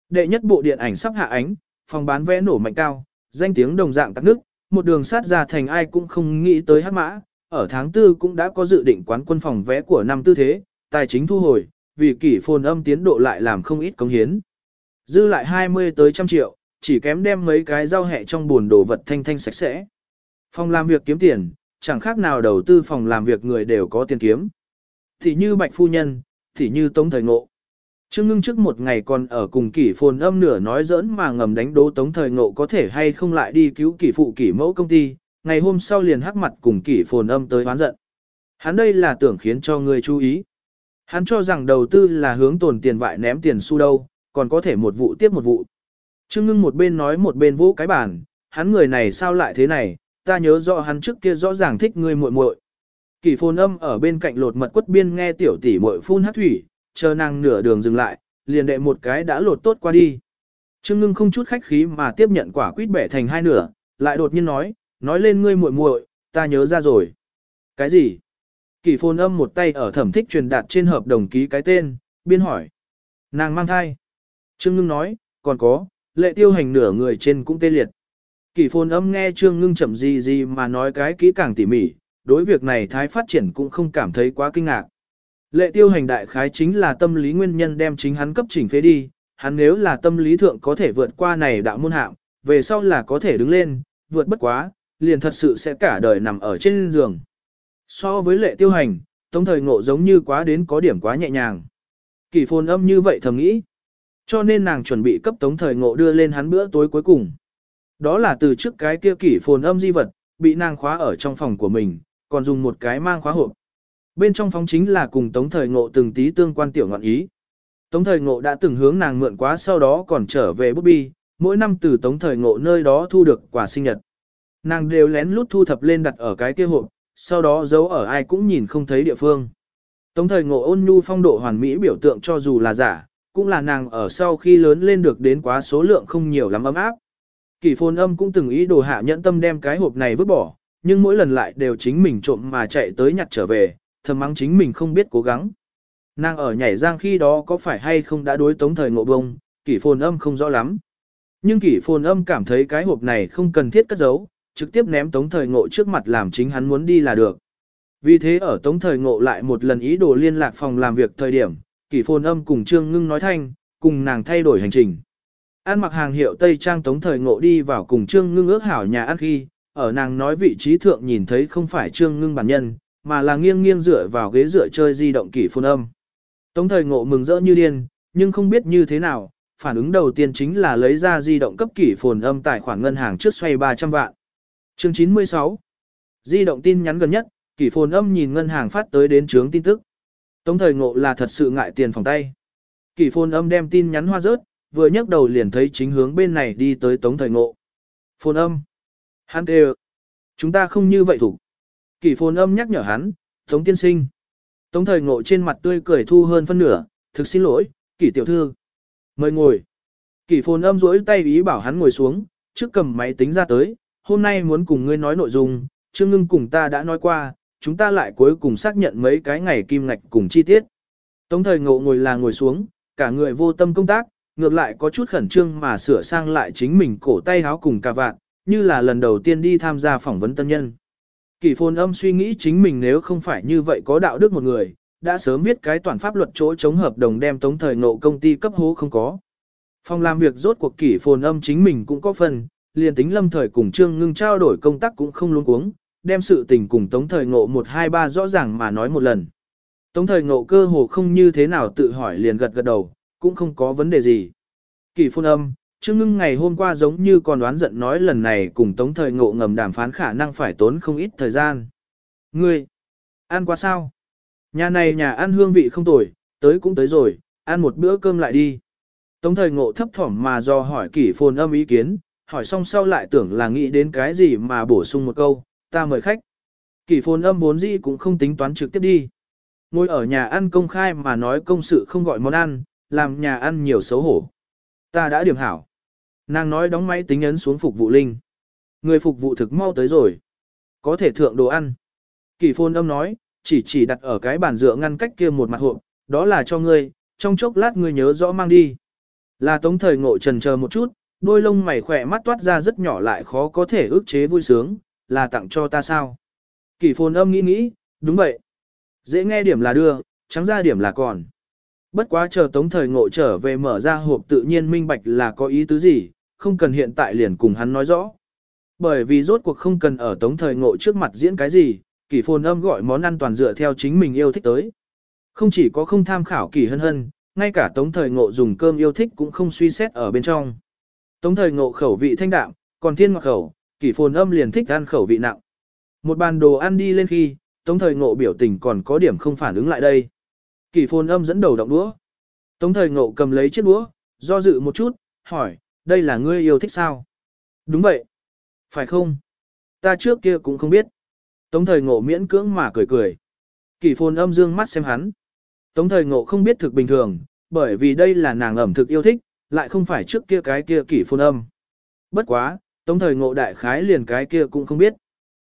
A: Đệ nhất bộ điện ảnh sắp hạ ánh, phòng bán vé nổ mạnh cao, danh tiếng đồng dạng tắc nước, một đường sát ra thành ai cũng không nghĩ tới hát mã, ở tháng tư cũng đã có dự định quán quân phòng vé của năm tư thế, tài chính thu hồi, vì kỷ phồn âm tiến độ lại làm không ít công hiến. Dư lại 20 tới trăm triệu, chỉ kém đem mấy cái rau hẹ trong buồn đồ vật thanh thanh sạch sẽ. Phòng làm việc kiếm tiền, chẳng khác nào đầu tư phòng làm việc người đều có tiền kiếm. Thì như Bạch Phu Nhân, thì như Tống Thời Ngộ. Trương ngưng trước một ngày còn ở cùng kỷ phồn âm nửa nói giỡn mà ngầm đánh đố Tống Thời Ngộ có thể hay không lại đi cứu kỷ phụ kỷ mẫu công ty, ngày hôm sau liền hắc mặt cùng kỷ phồn âm tới oán giận. Hắn đây là tưởng khiến cho người chú ý. Hắn cho rằng đầu tư là hướng tồn tiền vại ném tiền xu đâu, còn có thể một vụ tiếp một vụ. Trương ngưng một bên nói một bên vỗ cái bàn, hắn người này sao lại thế này, ta nhớ rõ hắn trước kia rõ ràng thích người muội muội. kỳ phồn âm ở bên cạnh lột mật quất biên nghe tiểu tỷ muội phun hát thủy, chờ nàng nửa đường dừng lại, liền đệ một cái đã lột tốt qua đi. Trương ngưng không chút khách khí mà tiếp nhận quả quýt bẻ thành hai nửa, lại đột nhiên nói, nói lên ngươi muội muội, ta nhớ ra rồi. Cái gì? kỳ phồn âm một tay ở thẩm thích truyền đạt trên hợp đồng ký cái tên, biên hỏi. Nàng mang thai. Trương ngưng nói, còn có, lệ tiêu hành nửa người trên cũng tê liệt. Kỷ phồn âm nghe Trương ngưng chậm gì gì mà nói cái kỹ càng tỉ mỉ, đối việc này thái phát triển cũng không cảm thấy quá kinh ngạc. Lệ tiêu hành đại khái chính là tâm lý nguyên nhân đem chính hắn cấp chỉnh phế đi, hắn nếu là tâm lý thượng có thể vượt qua này đạo môn hạng, về sau là có thể đứng lên, vượt bất quá, liền thật sự sẽ cả đời nằm ở trên giường. So với lệ tiêu hành, tống thời ngộ giống như quá đến có điểm quá nhẹ nhàng. Kỳ phồn âm như vậy thầm nghĩ. Cho nên nàng chuẩn bị cấp tống thời ngộ đưa lên hắn bữa tối cuối cùng. Đó là từ trước cái kia kỷ phồn âm di vật, bị nàng khóa ở trong phòng của mình, còn dùng một cái mang khóa hộp. Bên trong phòng chính là cùng tống thời ngộ từng tí tương quan tiểu ngọn ý. Tống thời ngộ đã từng hướng nàng mượn quá sau đó còn trở về bút bi, mỗi năm từ tống thời ngộ nơi đó thu được quà sinh nhật. Nàng đều lén lút thu thập lên đặt ở cái kia hộp, sau đó giấu ở ai cũng nhìn không thấy địa phương. Tống thời ngộ ôn nhu phong độ hoàn mỹ biểu tượng cho dù là giả, cũng là nàng ở sau khi lớn lên được đến quá số lượng không nhiều lắm ấm áp. Kỳ phồn âm cũng từng ý đồ hạ nhẫn tâm đem cái hộp này vứt bỏ, nhưng mỗi lần lại đều chính mình trộm mà chạy tới nhặt trở về, thầm mắng chính mình không biết cố gắng. Nàng ở nhảy giang khi đó có phải hay không đã đối tống thời ngộ bông, kỷ phồn âm không rõ lắm. Nhưng kỷ phồn âm cảm thấy cái hộp này không cần thiết cất giấu, trực tiếp ném tống thời ngộ trước mặt làm chính hắn muốn đi là được. Vì thế ở tống thời ngộ lại một lần ý đồ liên lạc phòng làm việc thời điểm, kỷ phồn âm cùng Trương Ngưng nói thanh, cùng nàng thay đổi hành trình. An mặc hàng hiệu Tây Trang tống thời ngộ đi vào cùng Trương Ngưng ước hảo nhà ăn khi, ở nàng nói vị trí thượng nhìn thấy không phải Trương Ngưng bản nhân, mà là nghiêng nghiêng dựa vào ghế dựa chơi di động kỷ phồn âm. Tống thời ngộ mừng rỡ như điên, nhưng không biết như thế nào, phản ứng đầu tiên chính là lấy ra di động cấp kỷ phồn âm tài khoản ngân hàng trước xoay 300 vạn. Chương 96 Di động tin nhắn gần nhất, kỷ phồn âm nhìn ngân hàng phát tới đến chướng tin tức. Tống thời ngộ là thật sự ngại tiền phòng tay. Kỷ phồn âm đem tin nhắn hoa rớt, vừa nhấc đầu liền thấy chính hướng bên này đi tới tống thời ngộ. Phồn âm. Hắn kêu. Chúng ta không như vậy thủ. Kỷ phồn âm nhắc nhở hắn, tống tiên sinh. Tống thời ngộ trên mặt tươi cười thu hơn phân nửa, thực xin lỗi, kỷ tiểu thư. Mời ngồi. Kỷ phồn âm rỗi tay ý bảo hắn ngồi xuống, trước cầm máy tính ra tới, hôm nay muốn cùng ngươi nói nội dung, Trương Ngưng cùng ta đã nói qua, chúng ta lại cuối cùng xác nhận mấy cái ngày kim ngạch cùng chi tiết. Tống thời ngộ ngồi là ngồi xuống, cả người vô tâm công tác, ngược lại có chút khẩn trương mà sửa sang lại chính mình cổ tay áo cùng cà vạt, như là lần đầu tiên đi tham gia phỏng vấn tân nhân. Kỳ phồn âm suy nghĩ chính mình nếu không phải như vậy có đạo đức một người, đã sớm biết cái toàn pháp luật chỗ chống hợp đồng đem tống thời ngộ công ty cấp hố không có. Phòng làm việc rốt cuộc kỷ phồn âm chính mình cũng có phần, liền tính lâm thời cùng trương ngưng trao đổi công tác cũng không luống cuống, đem sự tình cùng tống thời ngộ 123 rõ ràng mà nói một lần. Tống thời ngộ cơ hồ không như thế nào tự hỏi liền gật gật đầu, cũng không có vấn đề gì. Kỷ Phôn âm, trương ngưng ngày hôm qua giống như còn đoán giận nói lần này cùng tống thời ngộ ngầm đàm phán khả năng phải tốn không ít thời gian. Ngươi, ăn qua sao? Nhà này nhà ăn hương vị không tồi, tới cũng tới rồi, ăn một bữa cơm lại đi. Tống thời ngộ thấp thỏm mà do hỏi kỷ phồn âm ý kiến, hỏi xong sau lại tưởng là nghĩ đến cái gì mà bổ sung một câu, ta mời khách. Kỷ phồn âm vốn dĩ cũng không tính toán trực tiếp đi. Ngồi ở nhà ăn công khai mà nói công sự không gọi món ăn, làm nhà ăn nhiều xấu hổ. Ta đã điểm hảo. Nàng nói đóng máy tính ấn xuống phục vụ linh. Người phục vụ thực mau tới rồi. Có thể thượng đồ ăn. Kỷ phồn âm nói, chỉ chỉ đặt ở cái bàn dựa ngăn cách kia một mặt hộp, đó là cho ngươi, trong chốc lát ngươi nhớ rõ mang đi. Là tống thời ngộ trần chờ một chút, đôi lông mày khỏe mắt toát ra rất nhỏ lại khó có thể ức chế vui sướng, là tặng cho ta sao. Kỷ phồn âm nghĩ nghĩ, đúng vậy. Dễ nghe điểm là đưa, trắng ra điểm là còn. Bất quá chờ tống thời ngộ trở về mở ra hộp tự nhiên minh bạch là có ý tứ gì, không cần hiện tại liền cùng hắn nói rõ. Bởi vì rốt cuộc không cần ở tống thời ngộ trước mặt diễn cái gì, kỷ phồn âm gọi món ăn toàn dựa theo chính mình yêu thích tới. Không chỉ có không tham khảo kỷ hân hân, ngay cả tống thời ngộ dùng cơm yêu thích cũng không suy xét ở bên trong. Tống thời ngộ khẩu vị thanh đạm, còn thiên ngọt khẩu, kỷ phồn âm liền thích ăn khẩu vị nặng. Một bàn đồ ăn đi lên khi, tống thời ngộ biểu tình còn có điểm không phản ứng lại đây. Kỷ phồn âm dẫn đầu động đũa. Tống thời ngộ cầm lấy chiếc đũa, do dự một chút, hỏi, đây là ngươi yêu thích sao? Đúng vậy. Phải không? Ta trước kia cũng không biết. Tống thời ngộ miễn cưỡng mà cười cười. Kỷ phồn âm dương mắt xem hắn. Tống thời ngộ không biết thực bình thường, bởi vì đây là nàng ẩm thực yêu thích, lại không phải trước kia cái kia kỷ phồn âm. Bất quá, tống thời ngộ đại khái liền cái kia cũng không biết.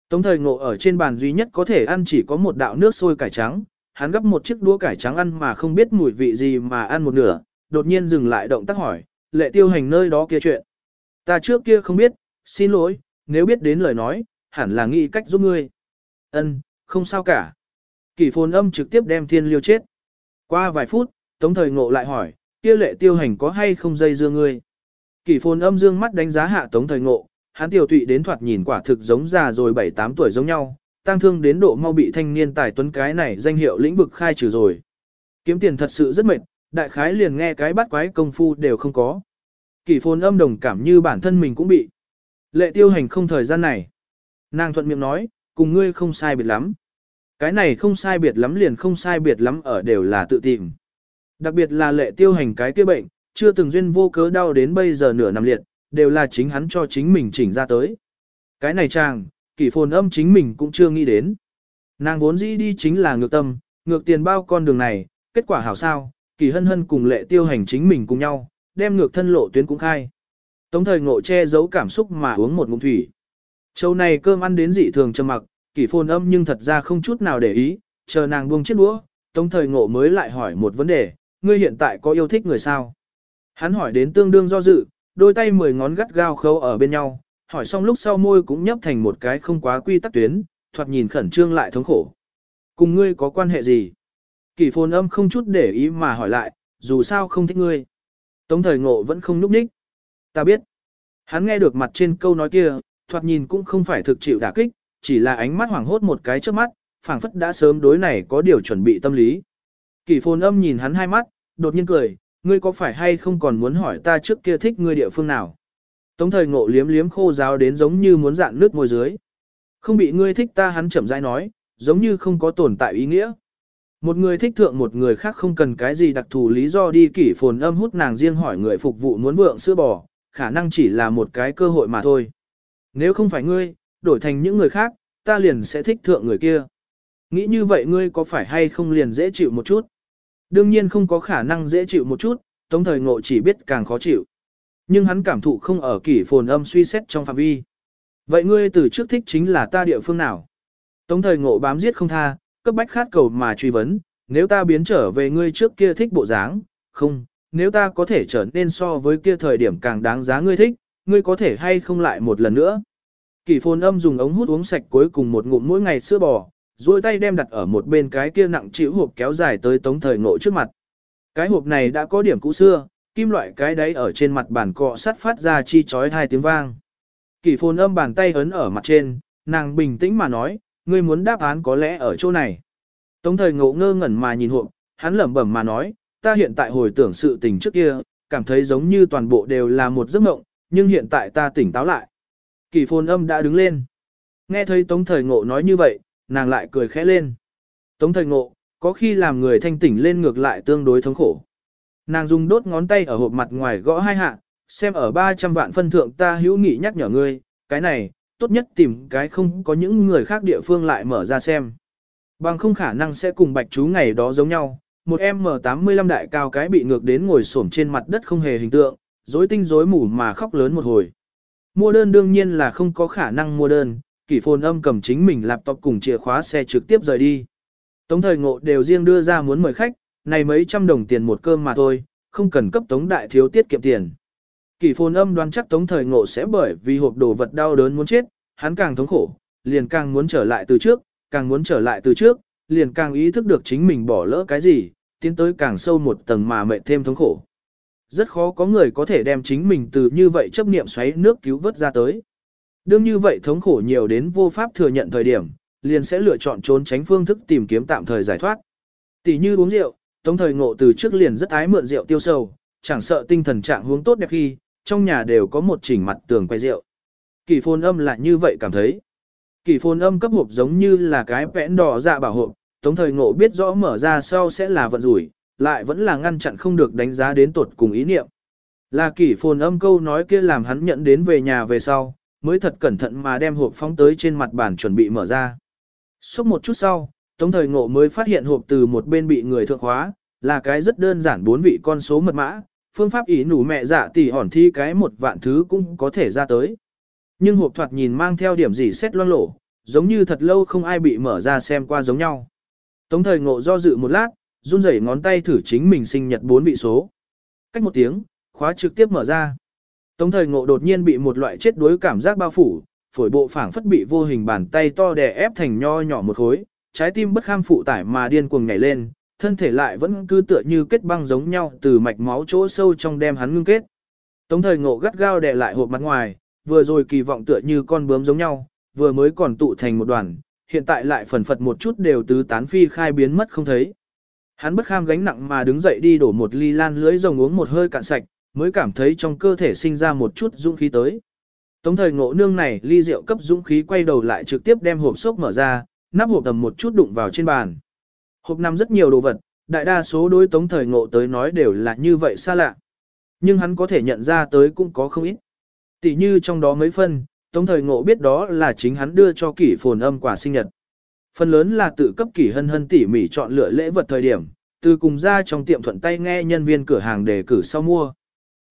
A: Tống thời ngộ ở trên bàn duy nhất có thể ăn chỉ có một đạo nước sôi cải trắng, hắn gấp một chiếc đũa cải trắng ăn mà không biết mùi vị gì mà ăn một nửa, đột nhiên dừng lại động tác hỏi, lệ tiêu hành nơi đó kia chuyện. Ta trước kia không biết, xin lỗi, nếu biết đến lời nói, hẳn là nghĩ cách giúp ngươi. Ân, không sao cả. Kỷ phồn âm trực tiếp đem thiên liêu chết. Qua vài phút, Tống Thời Ngộ lại hỏi, kia lệ tiêu hành có hay không dây dưa ngươi? Kỳ phồn âm dương mắt đánh giá hạ Tống Thời Ngộ, hắn tiểu tụy đến thoạt nhìn quả thực giống già rồi 7-8 tuổi giống nhau, tăng thương đến độ mau bị thanh niên tài tuấn cái này danh hiệu lĩnh vực khai trừ rồi. Kiếm tiền thật sự rất mệt, đại khái liền nghe cái bắt quái công phu đều không có. Kỳ phồn âm đồng cảm như bản thân mình cũng bị. Lệ tiêu hành không thời gian này. Nàng thuận miệng nói, cùng ngươi không sai biệt lắm. Cái này không sai biệt lắm liền không sai biệt lắm ở đều là tự tìm. Đặc biệt là lệ tiêu hành cái kia bệnh, chưa từng duyên vô cớ đau đến bây giờ nửa năm liệt, đều là chính hắn cho chính mình chỉnh ra tới. Cái này chàng, kỷ phồn âm chính mình cũng chưa nghĩ đến. Nàng vốn dĩ đi chính là ngược tâm, ngược tiền bao con đường này, kết quả hảo sao, kỳ hân hân cùng lệ tiêu hành chính mình cùng nhau, đem ngược thân lộ tuyến cũng khai. Tống thời ngộ che giấu cảm xúc mà uống một ngụm thủy. Châu này cơm ăn đến dị thường trầm mặc, kỷ phồn âm nhưng thật ra không chút nào để ý, chờ nàng buông chiếc đũa, tống thời ngộ mới lại hỏi một vấn đề, ngươi hiện tại có yêu thích người sao? Hắn hỏi đến tương đương do dự, đôi tay mười ngón gắt gao khâu ở bên nhau, hỏi xong lúc sau môi cũng nhấp thành một cái không quá quy tắc tuyến, thoạt nhìn khẩn trương lại thống khổ. Cùng ngươi có quan hệ gì? Kỷ phồn âm không chút để ý mà hỏi lại, dù sao không thích ngươi. Tống thời ngộ vẫn không núp ních. Ta biết. Hắn nghe được mặt trên câu nói kia, thoạt nhìn cũng không phải thực chịu đả kích, chỉ là ánh mắt hoảng hốt một cái trước mắt, phảng phất đã sớm đối này có điều chuẩn bị tâm lý. Kỷ phồn âm nhìn hắn hai mắt, đột nhiên cười, ngươi có phải hay không còn muốn hỏi ta trước kia thích ngươi địa phương nào? Tống thời ngộ liếm liếm khô giáo đến giống như muốn dạn nước môi dưới. Không bị ngươi thích ta hắn chậm rãi nói, giống như không có tồn tại ý nghĩa. Một người thích thượng một người khác không cần cái gì đặc thù lý do đi kỷ phồn âm hút nàng riêng hỏi người phục vụ muốn vượng sữa bò, khả năng chỉ là một cái cơ hội mà thôi. Nếu không phải ngươi, đổi thành những người khác, ta liền sẽ thích thượng người kia. Nghĩ như vậy ngươi có phải hay không liền dễ chịu một chút? Đương nhiên không có khả năng dễ chịu một chút, tống thời ngộ chỉ biết càng khó chịu. Nhưng hắn cảm thụ không ở kỷ phồn âm suy xét trong phạm vi. Vậy ngươi từ trước thích chính là ta địa phương nào? Tống thời ngộ bám giết không tha, cấp bách khát cầu mà truy vấn, nếu ta biến trở về ngươi trước kia thích bộ dáng, không, nếu ta có thể trở nên so với kia thời điểm càng đáng giá ngươi thích, ngươi có thể hay không lại một lần nữa. Kỷ phồn âm dùng ống hút uống sạch cuối cùng một ngụm mỗi ngày sữa bò, duỗi tay đem đặt ở một bên cái kia nặng chịu hộp kéo dài tới tống thời ngộ trước mặt. Cái hộp này đã có điểm cũ xưa, kim loại cái đấy ở trên mặt bàn cọ sắt phát ra chi chói hai tiếng vang. Kỷ phồn âm bàn tay ấn ở mặt trên, nàng bình tĩnh mà nói, ngươi muốn đáp án có lẽ ở chỗ này. Tống thời ngộ ngơ ngẩn mà nhìn hộp, hắn lẩm bẩm mà nói, ta hiện tại hồi tưởng sự tình trước kia, cảm thấy giống như toàn bộ đều là một giấc mộng, nhưng hiện tại ta tỉnh táo lại. Kỷ phồn âm đã đứng lên. Nghe thấy Tống Thời Ngộ nói như vậy, nàng lại cười khẽ lên. Tống Thời Ngộ, có khi làm người thanh tỉnh lên ngược lại tương đối thống khổ. Nàng dùng đốt ngón tay ở hộp mặt ngoài gõ hai hạ, xem ở 300 vạn phân thượng ta hữu nghị nhắc nhở ngươi, cái này, tốt nhất tìm cái không có những người khác địa phương lại mở ra xem. Bằng không khả năng sẽ cùng bạch chú ngày đó giống nhau, một em M85 đại cao cái bị ngược đến ngồi xổm trên mặt đất không hề hình tượng, rối tinh rối mù mà khóc lớn một hồi. Mua đơn đương nhiên là không có khả năng mua đơn, kỷ phồn âm cầm chính mình laptop cùng chìa khóa xe trực tiếp rời đi. Tống thời ngộ đều riêng đưa ra muốn mời khách, này mấy trăm đồng tiền một cơm mà thôi, không cần cấp tống đại thiếu tiết kiệm tiền. Kỷ phồn âm đoán chắc tống thời ngộ sẽ bởi vì hộp đồ vật đau đớn muốn chết, hắn càng thống khổ, liền càng muốn trở lại từ trước, càng muốn trở lại từ trước, liền càng ý thức được chính mình bỏ lỡ cái gì, tiến tới càng sâu một tầng mà mệt thêm thống khổ. Rất khó có người có thể đem chính mình từ như vậy chấp niệm xoáy nước cứu vớt ra tới. Đương như vậy thống khổ nhiều đến vô pháp thừa nhận thời điểm, liền sẽ lựa chọn trốn tránh phương thức tìm kiếm tạm thời giải thoát. Tỷ như uống rượu, tống thời ngộ từ trước liền rất ái mượn rượu tiêu sầu, chẳng sợ tinh thần trạng huống tốt đẹp khi, trong nhà đều có một chỉnh mặt tường quay rượu. Kỳ phôn âm lại như vậy cảm thấy. Kỳ phôn âm cấp hộp giống như là cái vẽn đỏ dạ bảo hộp, tống thời ngộ biết rõ mở ra sau sẽ là vận rủi, lại vẫn là ngăn chặn không được đánh giá đến tuột cùng ý niệm. Là kỳ phồn âm câu nói kia làm hắn nhận đến về nhà về sau, mới thật cẩn thận mà đem hộp phóng tới trên mặt bàn chuẩn bị mở ra. Xúc một chút sau, Tống Thời Ngộ mới phát hiện hộp từ một bên bị người thượng hóa, là cái rất đơn giản bốn vị con số mật mã, phương pháp ý nủ mẹ dạ tỷ hòn thi cái một vạn thứ cũng có thể ra tới. Nhưng hộp thoạt nhìn mang theo điểm gì xét loang lổ, giống như thật lâu không ai bị mở ra xem qua giống nhau. Tống Thời Ngộ do dự một lát, run rẩy ngón tay thử chính mình sinh nhật bốn vị số. Cách một tiếng, khóa trực tiếp mở ra. Tống thời ngộ đột nhiên bị một loại chết đuối cảm giác bao phủ, phổi bộ phảng phất bị vô hình bàn tay to đè ép thành nho nhỏ một khối, trái tim bất kham phụ tải mà điên cuồng nhảy lên, thân thể lại vẫn cứ tựa như kết băng giống nhau từ mạch máu chỗ sâu trong đem hắn ngưng kết. Tống thời ngộ gắt gao đè lại hộp mặt ngoài, vừa rồi kỳ vọng tựa như con bướm giống nhau, vừa mới còn tụ thành một đoàn, hiện tại lại phần phật một chút đều tứ tán phi khai biến mất không thấy. Hắn bất kham gánh nặng mà đứng dậy đi đổ một ly lan lưới rồng uống một hơi cạn sạch, mới cảm thấy trong cơ thể sinh ra một chút dũng khí tới. Tống thời ngộ nương này ly rượu cấp dũng khí quay đầu lại trực tiếp đem hộp xốp mở ra, nắp hộp tầm một chút đụng vào trên bàn. Hộp nằm rất nhiều đồ vật, đại đa số đối tống thời ngộ tới nói đều là như vậy xa lạ. Nhưng hắn có thể nhận ra tới cũng có không ít. Tỷ như trong đó mấy phân, tống thời ngộ biết đó là chính hắn đưa cho kỷ phồn âm quả sinh nhật. Phần lớn là tự cấp kỷ hân hân tỉ mỉ chọn lựa lễ vật thời điểm, từ cùng ra trong tiệm thuận tay nghe nhân viên cửa hàng đề cử sau mua.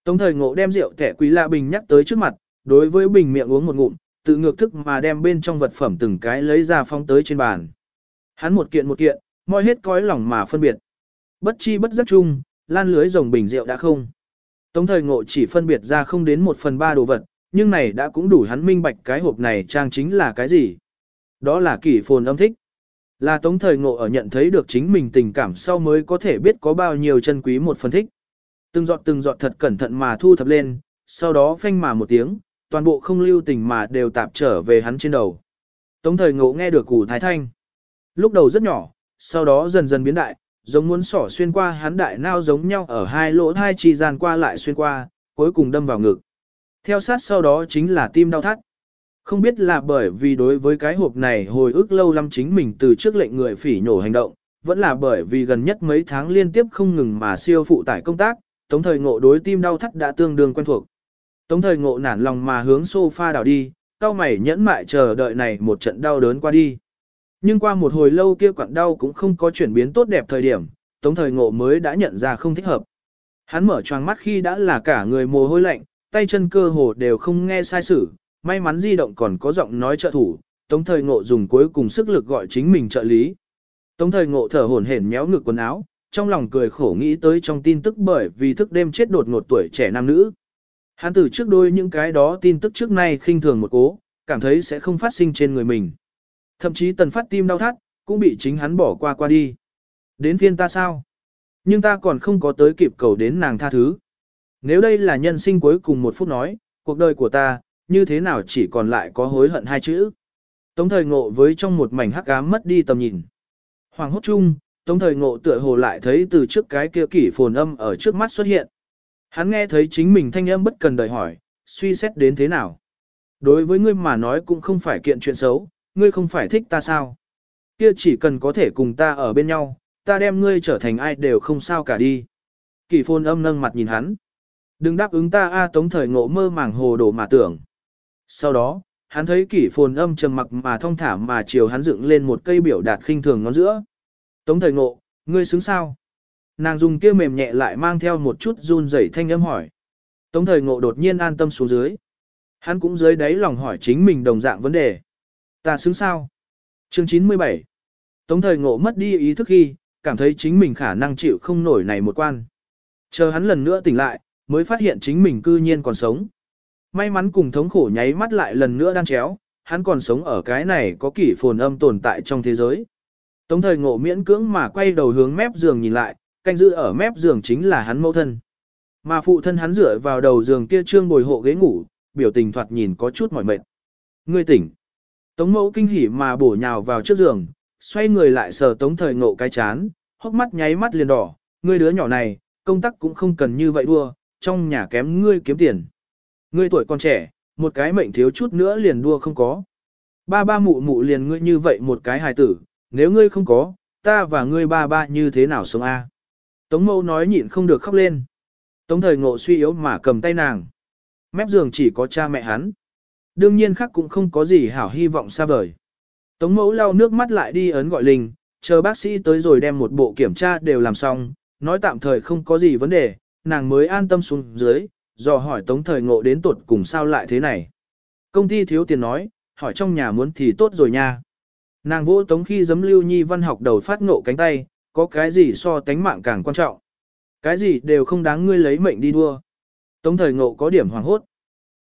A: Tống thời ngộ đem rượu kẻ quý lạ bình nhắc tới trước mặt, đối với bình miệng uống một ngụm, tự ngược thức mà đem bên trong vật phẩm từng cái lấy ra phong tới trên bàn. Hắn một kiện một kiện, moi hết cõi lòng mà phân biệt. Bất chi bất giác chung, lan lưới rồng bình rượu đã không. Tống thời ngộ chỉ phân biệt ra không đến một phần ba đồ vật, nhưng này đã cũng đủ hắn minh bạch cái hộp này trang chính là cái gì. Đó là kỷ phồn âm thích. Là tống thời ngộ ở nhận thấy được chính mình tình cảm sau mới có thể biết có bao nhiêu chân quý một phần thích. Từng giọt từng giọt thật cẩn thận mà thu thập lên, sau đó phanh mà một tiếng, toàn bộ không lưu tình mà đều tạp trở về hắn trên đầu. Tống thời ngộ nghe được củ thái thanh. Lúc đầu rất nhỏ, sau đó dần dần biến đại, giống muốn sỏ xuyên qua hắn đại nao giống nhau ở hai lỗ thai chi gian qua lại xuyên qua, cuối cùng đâm vào ngực. Theo sát sau đó chính là tim đau thắt. Không biết là bởi vì đối với cái hộp này hồi ức lâu lắm chính mình từ trước lệnh người phỉ nhổ hành động, vẫn là bởi vì gần nhất mấy tháng liên tiếp không ngừng mà siêu phụ tải công tác, tống thời ngộ đối tim đau thắt đã tương đương quen thuộc. Tống thời ngộ nản lòng mà hướng sofa đảo đi, cao mày nhẫn mại chờ đợi này một trận đau đớn qua đi. Nhưng qua một hồi lâu kia quặn đau cũng không có chuyển biến tốt đẹp thời điểm, tống thời ngộ mới đã nhận ra không thích hợp. Hắn mở choàng mắt khi đã là cả người mồ hôi lạnh, tay chân cơ hồ đều không nghe sai sử, may mắn di động còn có giọng nói trợ thủ, tống thời ngộ dùng cuối cùng sức lực gọi chính mình trợ lý. Tống thời ngộ thở hổn hển méo ngực quần áo, trong lòng cười khổ nghĩ tới trong tin tức bởi vì thức đêm chết đột ngột tuổi trẻ nam nữ. Hắn từ trước đôi những cái đó tin tức trước nay khinh thường một cố, cảm thấy sẽ không phát sinh trên người mình. Thậm chí tần phát tim đau thắt, cũng bị chính hắn bỏ qua qua đi. Đến phiên ta sao? Nhưng ta còn không có tới kịp cầu đến nàng tha thứ. Nếu đây là nhân sinh cuối cùng một phút nói, cuộc đời của ta, như thế nào chỉ còn lại có hối hận hai chữ. Tống thời ngộ với trong một mảnh hắc ám mất đi tầm nhìn. Hoàng hốt chung, tống thời ngộ tựa hồ lại thấy từ trước cái kia kỷ phồn âm ở trước mắt xuất hiện. Hắn nghe thấy chính mình thanh âm bất cần đòi hỏi, suy xét đến thế nào. Đối với ngươi mà nói cũng không phải kiện chuyện xấu, ngươi không phải thích ta sao. Kia chỉ cần có thể cùng ta ở bên nhau, ta đem ngươi trở thành ai đều không sao cả đi. Kỷ phồn âm nâng mặt nhìn hắn. Đừng đáp ứng ta a tống thời ngộ mơ màng hồ đồ mà tưởng. Sau đó, hắn thấy kỷ phồn âm trầm mặc mà thong thả mà chiều hắn dựng lên một cây biểu đạt khinh thường ngón giữa. Tống thời ngộ, ngươi xứng sao? Nàng dùng kia mềm nhẹ lại mang theo một chút run rẩy thanh âm hỏi. Tống thời ngộ đột nhiên an tâm xuống dưới. Hắn cũng dưới đáy lòng hỏi chính mình đồng dạng vấn đề. Ta xứng sao? Chương 97 Tống thời ngộ mất đi ý thức khi, cảm thấy chính mình khả năng chịu không nổi này một quan. Chờ hắn lần nữa tỉnh lại, mới phát hiện chính mình cư nhiên còn sống. May mắn cùng thống khổ nháy mắt lại lần nữa đan chéo, hắn còn sống ở cái này có kỷ phồn âm tồn tại trong thế giới. Tống thời ngộ miễn cưỡng mà quay đầu hướng mép giường nhìn lại, canh giữ ở mép giường chính là hắn mẫu thân. Mà phụ thân hắn dựa vào đầu giường kia trương bồi hộ ghế ngủ, biểu tình thoạt nhìn có chút mỏi mệt. Ngươi tỉnh. Tống mẫu kinh hỉ mà bổ nhào vào trước giường, xoay người lại sờ tống thời ngộ cái chán, hốc mắt nháy mắt liền đỏ. Ngươi đứa nhỏ này, công tác cũng không cần như vậy đua, trong nhà kém ngươi kiếm tiền. Ngươi tuổi còn trẻ, một cái mệnh thiếu chút nữa liền đua không có. Ba ba mụ mụ liền ngươi như vậy một cái hài tử, nếu ngươi không có, ta và ngươi ba ba như thế nào sống a? Tống mâu nói nhịn không được khóc lên. Tống thời ngộ suy yếu mà cầm tay nàng. Mép giường chỉ có cha mẹ hắn. Đương nhiên khác cũng không có gì hảo hy vọng xa vời. Tống mẫu lau nước mắt lại đi ấn gọi linh, chờ bác sĩ tới rồi đem một bộ kiểm tra đều làm xong, nói tạm thời không có gì vấn đề, nàng mới an tâm xuống dưới, dò hỏi tống thời ngộ đến tuột cùng sao lại thế này. Công ty thiếu tiền nói, hỏi trong nhà muốn thì tốt rồi nha. Nàng vỗ tống khi giấm lưu nhi văn học đầu phát ngộ cánh tay, có cái gì so tánh mạng càng quan trọng. Cái gì đều không đáng ngươi lấy mệnh đi đua. Tống thời ngộ có điểm hoàng hốt.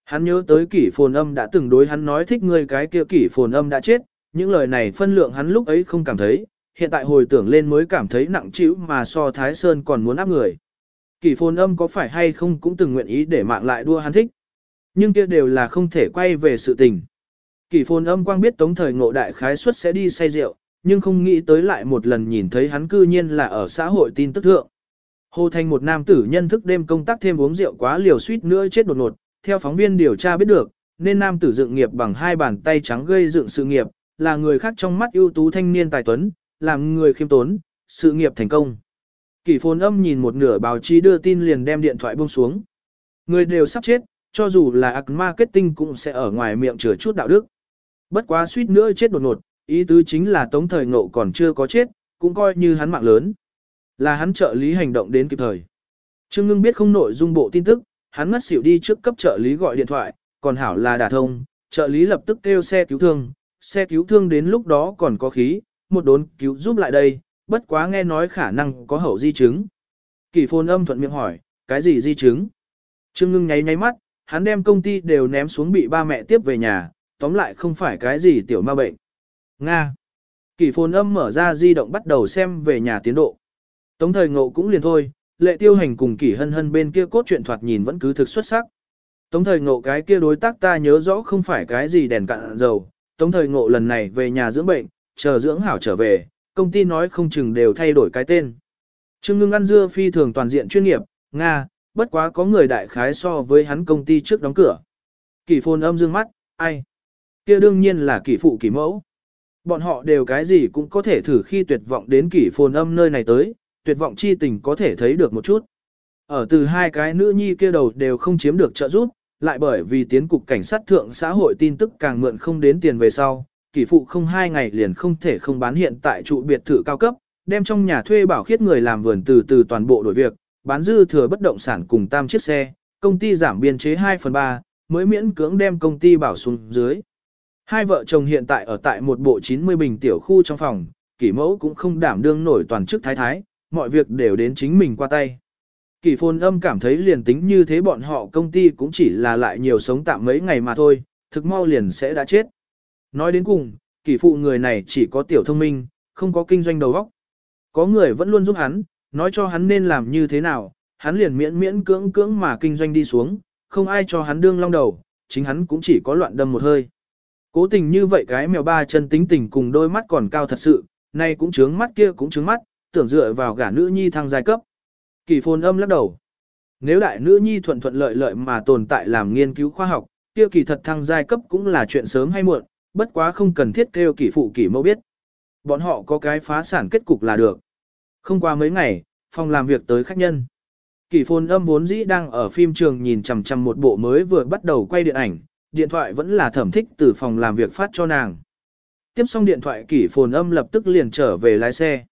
A: Hắn nhớ tới kỷ phồn âm đã từng đối hắn nói thích ngươi cái kia kỷ phồn âm đã chết, những lời này phân lượng hắn lúc ấy không cảm thấy, hiện tại hồi tưởng lên mới cảm thấy nặng trĩu mà so Thái Sơn còn muốn áp người. Kỷ phồn âm có phải hay không cũng từng nguyện ý để mạng lại đua hắn thích. Nhưng kia đều là không thể quay về sự tình. Kỷ phồn âm quang biết tống thời ngộ đại khái suất sẽ đi say rượu, nhưng không nghĩ tới lại một lần nhìn thấy hắn cư nhiên là ở xã hội tin tức thượng. Hồ Thành một nam tử nhân thức đêm công tác thêm uống rượu quá liều suýt nữa chết đột ngột, theo phóng viên điều tra biết được, nên nam tử dựng nghiệp bằng hai bàn tay trắng gây dựng sự nghiệp, là người khác trong mắt ưu tú thanh niên tài tuấn, làm người khiêm tốn, sự nghiệp thành công. Kỷ phồn âm nhìn một nửa báo chí đưa tin liền đem điện thoại buông xuống. Người đều sắp chết, cho dù là ạc marketing cũng sẽ ở ngoài miệng chừa chút đạo đức. Bất quá suýt nữa chết đột ngột, ý tứ chính là tống thời ngộ còn chưa có chết, cũng coi như hắn mạng lớn. Là hắn trợ lý hành động đến kịp thời. Trương ngưng biết không nội dung bộ tin tức, hắn ngất xỉu đi trước cấp trợ lý gọi điện thoại, còn hảo là đả thông, trợ lý lập tức kêu xe cứu thương, xe cứu thương đến lúc đó còn có khí, một đốn cứu giúp lại đây, bất quá nghe nói khả năng có hậu di chứng. Kỳ phồn âm thuận miệng hỏi, cái gì di chứng? Trương ngưng nháy nháy mắt, hắn đem công ty đều ném xuống bị ba mẹ tiếp về nhà, tóm lại không phải cái gì tiểu ma bệnh. Nga. Kỳ phồn âm mở ra di động bắt đầu xem về nhà tiến độ. Tống thời ngộ cũng liền thôi, lệ tiêu hành cùng kỳ hân hân bên kia cốt truyện thoạt nhìn vẫn cứ thực xuất sắc. Tống thời ngộ cái kia đối tác ta nhớ rõ không phải cái gì đèn cạn dầu. Tống thời ngộ lần này về nhà dưỡng bệnh, chờ dưỡng hảo trở về, công ty nói không chừng đều thay đổi cái tên. Trương ngưng ăn dưa phi thường toàn diện chuyên nghiệp, Nga, bất quá có người đại khái so với hắn công ty trước đóng cửa. Kỳ phồn âm dương mắt, ai? Kia đương nhiên là kỳ phụ kỳ mẫu. Bọn họ đều cái gì cũng có thể thử khi tuyệt vọng đến kỷ phồn âm nơi này tới, tuyệt vọng chi tình có thể thấy được một chút. Ở từ hai cái nữ nhi kia đầu đều không chiếm được trợ giúp, lại bởi vì tiến cục cảnh sát thượng xã hội tin tức càng mượn không đến tiền về sau, kỷ phụ không hai ngày liền không thể không bán hiện tại trụ biệt thự cao cấp, đem trong nhà thuê bảo khiết người làm vườn từ từ toàn bộ đổi việc, bán dư thừa bất động sản cùng tam chiếc xe, công ty giảm biên chế 2 phần 3, mới miễn cưỡng đem công ty bảo xuống dưới. Hai vợ chồng hiện tại ở tại một bộ 90 bình tiểu khu trong phòng, kỷ mẫu cũng không đảm đương nổi toàn chức thái thái, mọi việc đều đến chính mình qua tay. Kỷ phồn âm cảm thấy liền tính như thế bọn họ công ty cũng chỉ là lại nhiều sống tạm mấy ngày mà thôi, thực mau liền sẽ đã chết. Nói đến cùng, kỷ phụ người này chỉ có tiểu thông minh, không có kinh doanh đầu óc. Có người vẫn luôn giúp hắn, nói cho hắn nên làm như thế nào, hắn liền miễn miễn cưỡng cưỡng mà kinh doanh đi xuống, không ai cho hắn đương long đầu, chính hắn cũng chỉ có loạn đâm một hơi. Cố tình như vậy cái mèo ba chân tính tình cùng đôi mắt còn cao thật sự, nay cũng trướng mắt kia cũng trướng mắt, tưởng dựa vào gả nữ nhi thăng giai cấp. Kỳ phồn âm lắc đầu. Nếu đại nữ nhi thuận thuận lợi lợi mà tồn tại làm nghiên cứu khoa học, kia kỳ thật thăng giai cấp cũng là chuyện sớm hay muộn, bất quá không cần thiết kêu kỳ phụ kỳ mẫu biết. Bọn họ có cái phá sản kết cục là được. Không qua mấy ngày, phòng làm việc tới khách nhân. Kỳ phồn âm vốn dĩ đang ở phim trường nhìn chằm chằm một bộ mới vừa bắt đầu quay điện ảnh, điện thoại vẫn là thẩm thích từ phòng làm việc phát cho nàng. Tiếp xong điện thoại kỷ phồn âm lập tức liền trở về lái xe.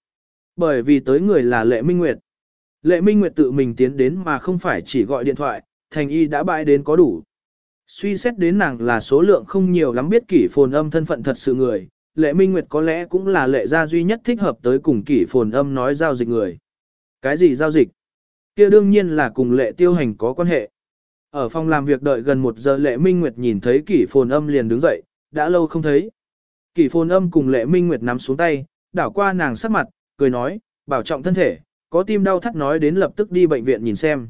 A: Bởi vì tới người là Lệ Minh Nguyệt. Lệ Minh Nguyệt tự mình tiến đến mà không phải chỉ gọi điện thoại, thành y đã bãi đến có đủ. Suy xét đến nàng là số lượng không nhiều lắm biết kỷ phồn âm thân phận thật sự người, Lệ Minh Nguyệt có lẽ cũng là lệ gia duy nhất thích hợp tới cùng kỷ phồn âm nói giao dịch người. Cái gì giao dịch? kia đương nhiên là cùng lệ tiêu hành có quan hệ. Ở phòng làm việc đợi gần một giờ lệ minh nguyệt nhìn thấy kỷ phồn âm liền đứng dậy, đã lâu không thấy. Kỷ phồn âm cùng lệ minh nguyệt nắm xuống tay, đảo qua nàng sắc mặt, cười nói, bảo trọng thân thể, có tim đau thắt nói đến lập tức đi bệnh viện nhìn xem.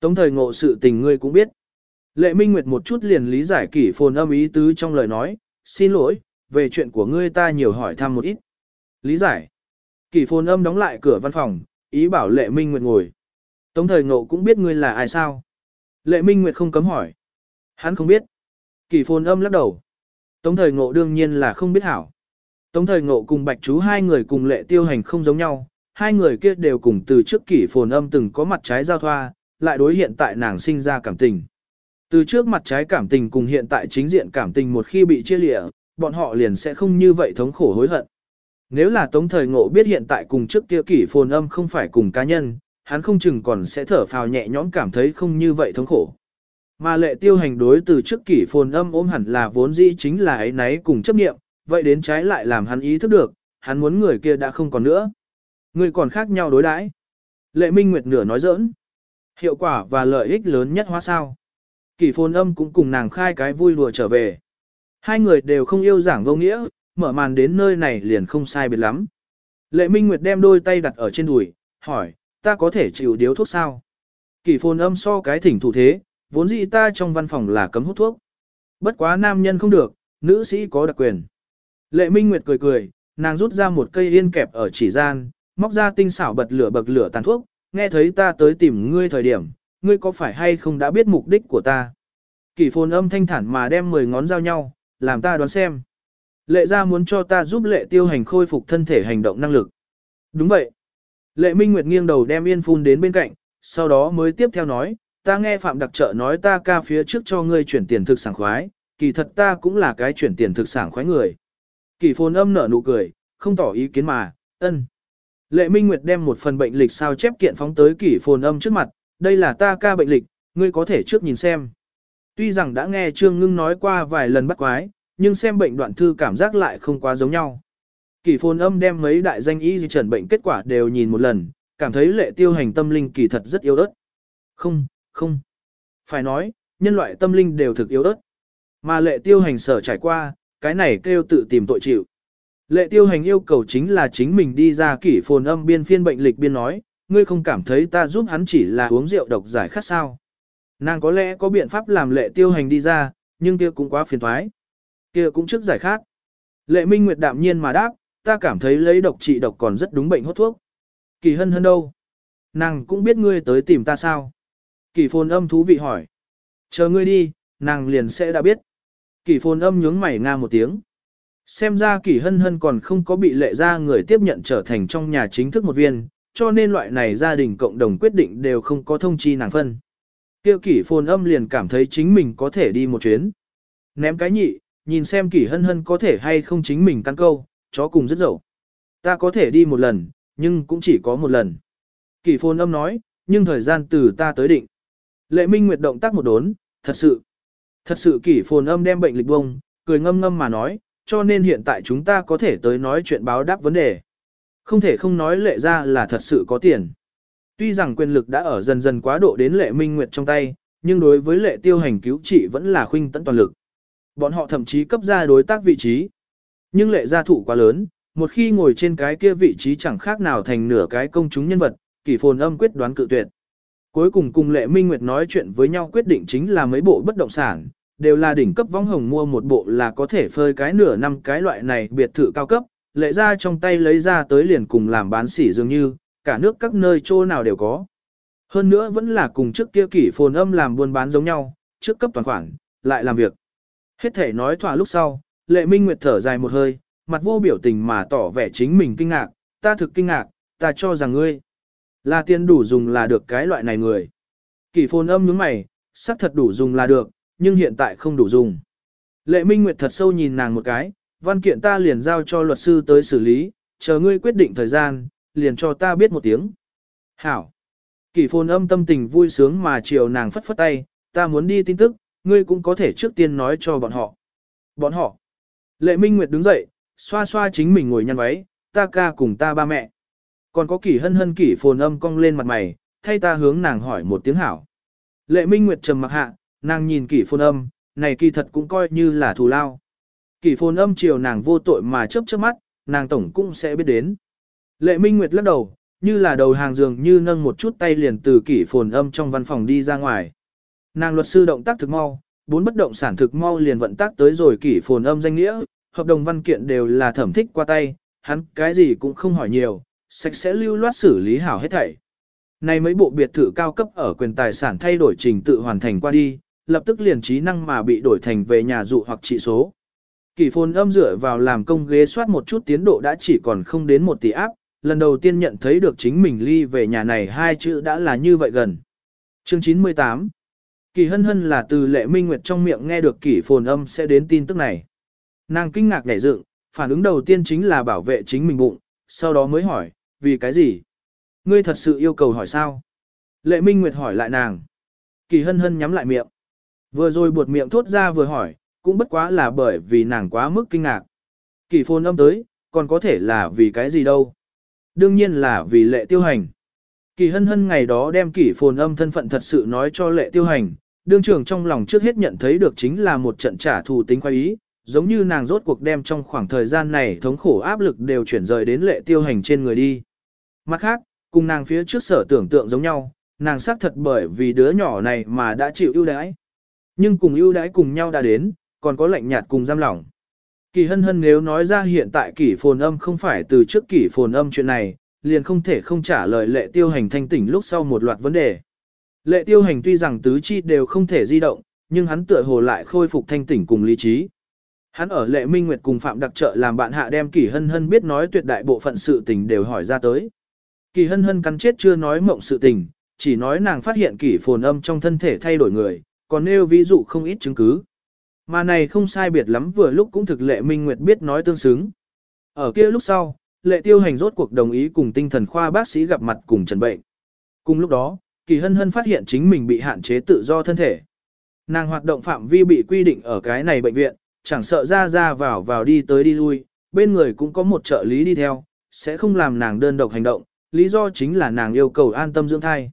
A: Tống thời ngộ sự tình ngươi cũng biết. Lệ minh nguyệt một chút liền lý giải kỷ phồn âm ý tứ trong lời nói, xin lỗi, về chuyện của ngươi ta nhiều hỏi thăm một ít. Lý giải. Kỷ phồn âm đóng lại cửa văn phòng, ý bảo lệ minh nguyệt ngồi. Tống thời ngộ cũng biết ngươi là ai sao. Lệ Minh Nguyệt không cấm hỏi. Hắn không biết. Kỳ phồn âm lắc đầu. Tống thời ngộ đương nhiên là không biết hảo. Tống thời ngộ cùng bạch chú hai người cùng lệ tiêu hành không giống nhau. Hai người kia đều cùng từ trước kỷ phồn âm từng có mặt trái giao thoa, lại đối hiện tại nàng sinh ra cảm tình. Từ trước mặt trái cảm tình cùng hiện tại chính diện cảm tình một khi bị chia lịa, bọn họ liền sẽ không như vậy thống khổ hối hận. Nếu là tống thời ngộ biết hiện tại cùng trước kia kỷ phồn âm không phải cùng cá nhân, hắn không chừng còn sẽ thở phào nhẹ nhõm cảm thấy không như vậy thống khổ. Mà lệ tiêu hành đối từ trước kỷ phồn âm ôm hẳn là vốn dĩ chính là ấy nấy cùng chấp nghiệm, vậy đến trái lại làm hắn ý thức được, hắn muốn người kia đã không còn nữa. Người còn khác nhau đối đãi. Lệ Minh Nguyệt nửa nói giỡn. Hiệu quả và lợi ích lớn nhất hóa sao. Kỷ phồn âm cũng cùng nàng khai cái vui đùa trở về. Hai người đều không yêu giảng vô nghĩa, mở màn đến nơi này liền không sai biệt lắm. Lệ Minh Nguyệt đem đôi tay đặt ở trên đùi, hỏi, ta có thể chịu điếu thuốc sao? Kỳ phồn âm so cái thỉnh thủ thế, vốn dĩ ta trong văn phòng là cấm hút thuốc. Bất quá nam nhân không được, nữ sĩ có đặc quyền. Lệ Minh Nguyệt cười cười, nàng rút ra một cây yên kẹp ở chỉ gian, móc ra tinh xảo bật lửa bậc lửa tàn thuốc, nghe thấy ta tới tìm ngươi thời điểm, ngươi có phải hay không đã biết mục đích của ta? Kỳ phồn âm thanh thản mà đem 10 ngón giao nhau, làm ta đoán xem. Lệ ra muốn cho ta giúp lệ tiêu hành khôi phục thân thể hành động năng lực. Đúng vậy. Lệ Minh Nguyệt nghiêng đầu đem yên phun đến bên cạnh, sau đó mới tiếp theo nói, ta nghe Phạm Đặc Trợ nói ta ca phía trước cho ngươi chuyển tiền thực sảng khoái, kỳ thật ta cũng là cái chuyển tiền thực sảng khoái người. Kỳ phồn âm nở nụ cười, không tỏ ý kiến mà, ân. Lệ Minh Nguyệt đem một phần bệnh lịch sao chép kiện phóng tới kỷ phồn âm trước mặt, đây là ta ca bệnh lịch, ngươi có thể trước nhìn xem. Tuy rằng đã nghe Trương Ngưng nói qua vài lần bắt quái, nhưng xem bệnh đoạn thư cảm giác lại không quá giống nhau. Kỳ phồn âm đem mấy đại danh y di trần bệnh kết quả đều nhìn một lần, cảm thấy lệ tiêu hành tâm linh kỳ thật rất yếu ớt. Không, không. Phải nói, nhân loại tâm linh đều thực yếu ớt. Mà lệ tiêu hành sở trải qua, cái này kêu tự tìm tội chịu. Lệ tiêu hành yêu cầu chính là chính mình đi ra kỷ phồn âm biên phiên bệnh lịch biên nói, ngươi không cảm thấy ta giúp hắn chỉ là uống rượu độc giải khát sao. Nàng có lẽ có biện pháp làm lệ tiêu hành đi ra, nhưng kia cũng quá phiền thoái. Kia cũng trước giải khát. Lệ Minh Nguyệt đạm nhiên mà đáp, ta cảm thấy lấy độc trị độc còn rất đúng bệnh hốt thuốc. Kỳ hân hân đâu? Nàng cũng biết ngươi tới tìm ta sao? Kỳ phồn âm thú vị hỏi. Chờ ngươi đi, nàng liền sẽ đã biết. Kỳ phồn âm nhướng mày nga một tiếng. Xem ra kỳ hân hân còn không có bị lệ ra người tiếp nhận trở thành trong nhà chính thức một viên, cho nên loại này gia đình cộng đồng quyết định đều không có thông chi nàng phân. Kêu kỷ phồn âm liền cảm thấy chính mình có thể đi một chuyến. Ném cái nhị, nhìn xem kỷ hân hân có thể hay không chính mình căn câu, chó cùng rất dậu. Ta có thể đi một lần, nhưng cũng chỉ có một lần. Kỳ phồn âm nói, nhưng thời gian từ ta tới định. Lệ Minh Nguyệt động tác một đốn, thật sự. Thật sự kỷ phồn âm đem bệnh lịch bông, cười ngâm ngâm mà nói, cho nên hiện tại chúng ta có thể tới nói chuyện báo đáp vấn đề. Không thể không nói lệ ra là thật sự có tiền. Tuy rằng quyền lực đã ở dần dần quá độ đến lệ minh nguyệt trong tay, nhưng đối với lệ tiêu hành cứu trị vẫn là khuynh tận toàn lực. Bọn họ thậm chí cấp ra đối tác vị trí. Nhưng lệ gia thụ quá lớn, một khi ngồi trên cái kia vị trí chẳng khác nào thành nửa cái công chúng nhân vật, kỷ phồn âm quyết đoán cự tuyệt. Cuối cùng cùng lệ minh nguyệt nói chuyện với nhau quyết định chính là mấy bộ bất động sản, đều là đỉnh cấp vong hồng mua một bộ là có thể phơi cái nửa năm cái loại này biệt thự cao cấp, lệ ra trong tay lấy ra tới liền cùng làm bán sỉ dường như, cả nước các nơi chỗ nào đều có. Hơn nữa vẫn là cùng trước kia kỷ phồn âm làm buôn bán giống nhau, trước cấp toàn khoản, lại làm việc. Hết thể nói thỏa lúc sau, lệ minh nguyệt thở dài một hơi, mặt vô biểu tình mà tỏ vẻ chính mình kinh ngạc, ta thực kinh ngạc, ta cho rằng ngươi là tiền đủ dùng là được cái loại này người. Kỷ phồn âm nhướng mày, sắc thật đủ dùng là được, nhưng hiện tại không đủ dùng. Lệ Minh Nguyệt thật sâu nhìn nàng một cái, văn kiện ta liền giao cho luật sư tới xử lý, chờ ngươi quyết định thời gian, liền cho ta biết một tiếng. Hảo. Kỷ phồn âm tâm tình vui sướng mà chiều nàng phất phất tay, ta muốn đi tin tức, ngươi cũng có thể trước tiên nói cho bọn họ. Bọn họ. Lệ Minh Nguyệt đứng dậy, xoa xoa chính mình ngồi nhăn váy, ta ca cùng ta ba mẹ. Còn có kỷ hân hân kỷ phồn âm cong lên mặt mày, thay ta hướng nàng hỏi một tiếng hảo. Lệ Minh Nguyệt trầm mặc hạ, nàng nhìn kỷ phồn âm, này kỳ thật cũng coi như là thù lao. Kỷ phồn âm chiều nàng vô tội mà chớp chớp mắt, nàng tổng cũng sẽ biết đến. Lệ Minh Nguyệt lắc đầu, như là đầu hàng giường như nâng một chút tay liền từ kỷ phồn âm trong văn phòng đi ra ngoài. Nàng luật sư động tác thực mau, bốn bất động sản thực mau liền vận tác tới rồi kỷ phồn âm danh nghĩa, hợp đồng văn kiện đều là thẩm thích qua tay, hắn cái gì cũng không hỏi nhiều, sạch sẽ lưu loát xử lý hảo hết thảy. Này mấy bộ biệt thự cao cấp ở quyền tài sản thay đổi trình tự hoàn thành qua đi, lập tức liền trí năng mà bị đổi thành về nhà dụ hoặc trị số. Kỷ phồn âm dựa vào làm công ghế soát một chút tiến độ đã chỉ còn không đến một tỷ áp, lần đầu tiên nhận thấy được chính mình ly về nhà này hai chữ đã là như vậy gần. Chương 98 Kỳ hân hân là từ lệ minh nguyệt trong miệng nghe được kỷ phồn âm sẽ đến tin tức này. Nàng kinh ngạc nhảy dựng, phản ứng đầu tiên chính là bảo vệ chính mình bụng, sau đó mới hỏi, vì cái gì? Ngươi thật sự yêu cầu hỏi sao? Lệ minh nguyệt hỏi lại nàng. Kỳ hân hân nhắm lại miệng. Vừa rồi buột miệng thốt ra vừa hỏi, cũng bất quá là bởi vì nàng quá mức kinh ngạc. Kỳ phồn âm tới, còn có thể là vì cái gì đâu. Đương nhiên là vì lệ tiêu hành. Kỳ hân hân ngày đó đem kỷ phồn âm thân phận thật sự nói cho lệ tiêu hành, đương trưởng trong lòng trước hết nhận thấy được chính là một trận trả thù tính khoái ý, giống như nàng rốt cuộc đem trong khoảng thời gian này thống khổ áp lực đều chuyển rời đến lệ tiêu hành trên người đi. Mặt khác, cùng nàng phía trước sở tưởng tượng giống nhau, nàng xác thật bởi vì đứa nhỏ này mà đã chịu ưu đãi. Nhưng cùng ưu đãi cùng nhau đã đến, còn có lạnh nhạt cùng giam lỏng. Kỳ hân hân nếu nói ra hiện tại kỷ phồn âm không phải từ trước kỷ phồn âm chuyện này, liền không thể không trả lời lệ tiêu hành thanh tỉnh lúc sau một loạt vấn đề. Lệ tiêu hành tuy rằng tứ chi đều không thể di động, nhưng hắn tựa hồ lại khôi phục thanh tỉnh cùng lý trí. Hắn ở lệ minh nguyệt cùng Phạm đặc trợ làm bạn hạ đem kỷ hân hân biết nói tuyệt đại bộ phận sự tình đều hỏi ra tới. Kỳ hân hân cắn chết chưa nói mộng sự tình, chỉ nói nàng phát hiện Kỳ phồn âm trong thân thể thay đổi người, còn nêu ví dụ không ít chứng cứ. Mà này không sai biệt lắm vừa lúc cũng thực lệ minh nguyệt biết nói tương xứng. Ở kia lúc sau, lệ tiêu hành rốt cuộc đồng ý cùng tinh thần khoa bác sĩ gặp mặt cùng trần bệnh. Cùng lúc đó, kỳ hân hân phát hiện chính mình bị hạn chế tự do thân thể. Nàng hoạt động phạm vi bị quy định ở cái này bệnh viện, chẳng sợ ra ra vào vào đi tới đi lui, bên người cũng có một trợ lý đi theo, sẽ không làm nàng đơn độc hành động, lý do chính là nàng yêu cầu an tâm dưỡng thai.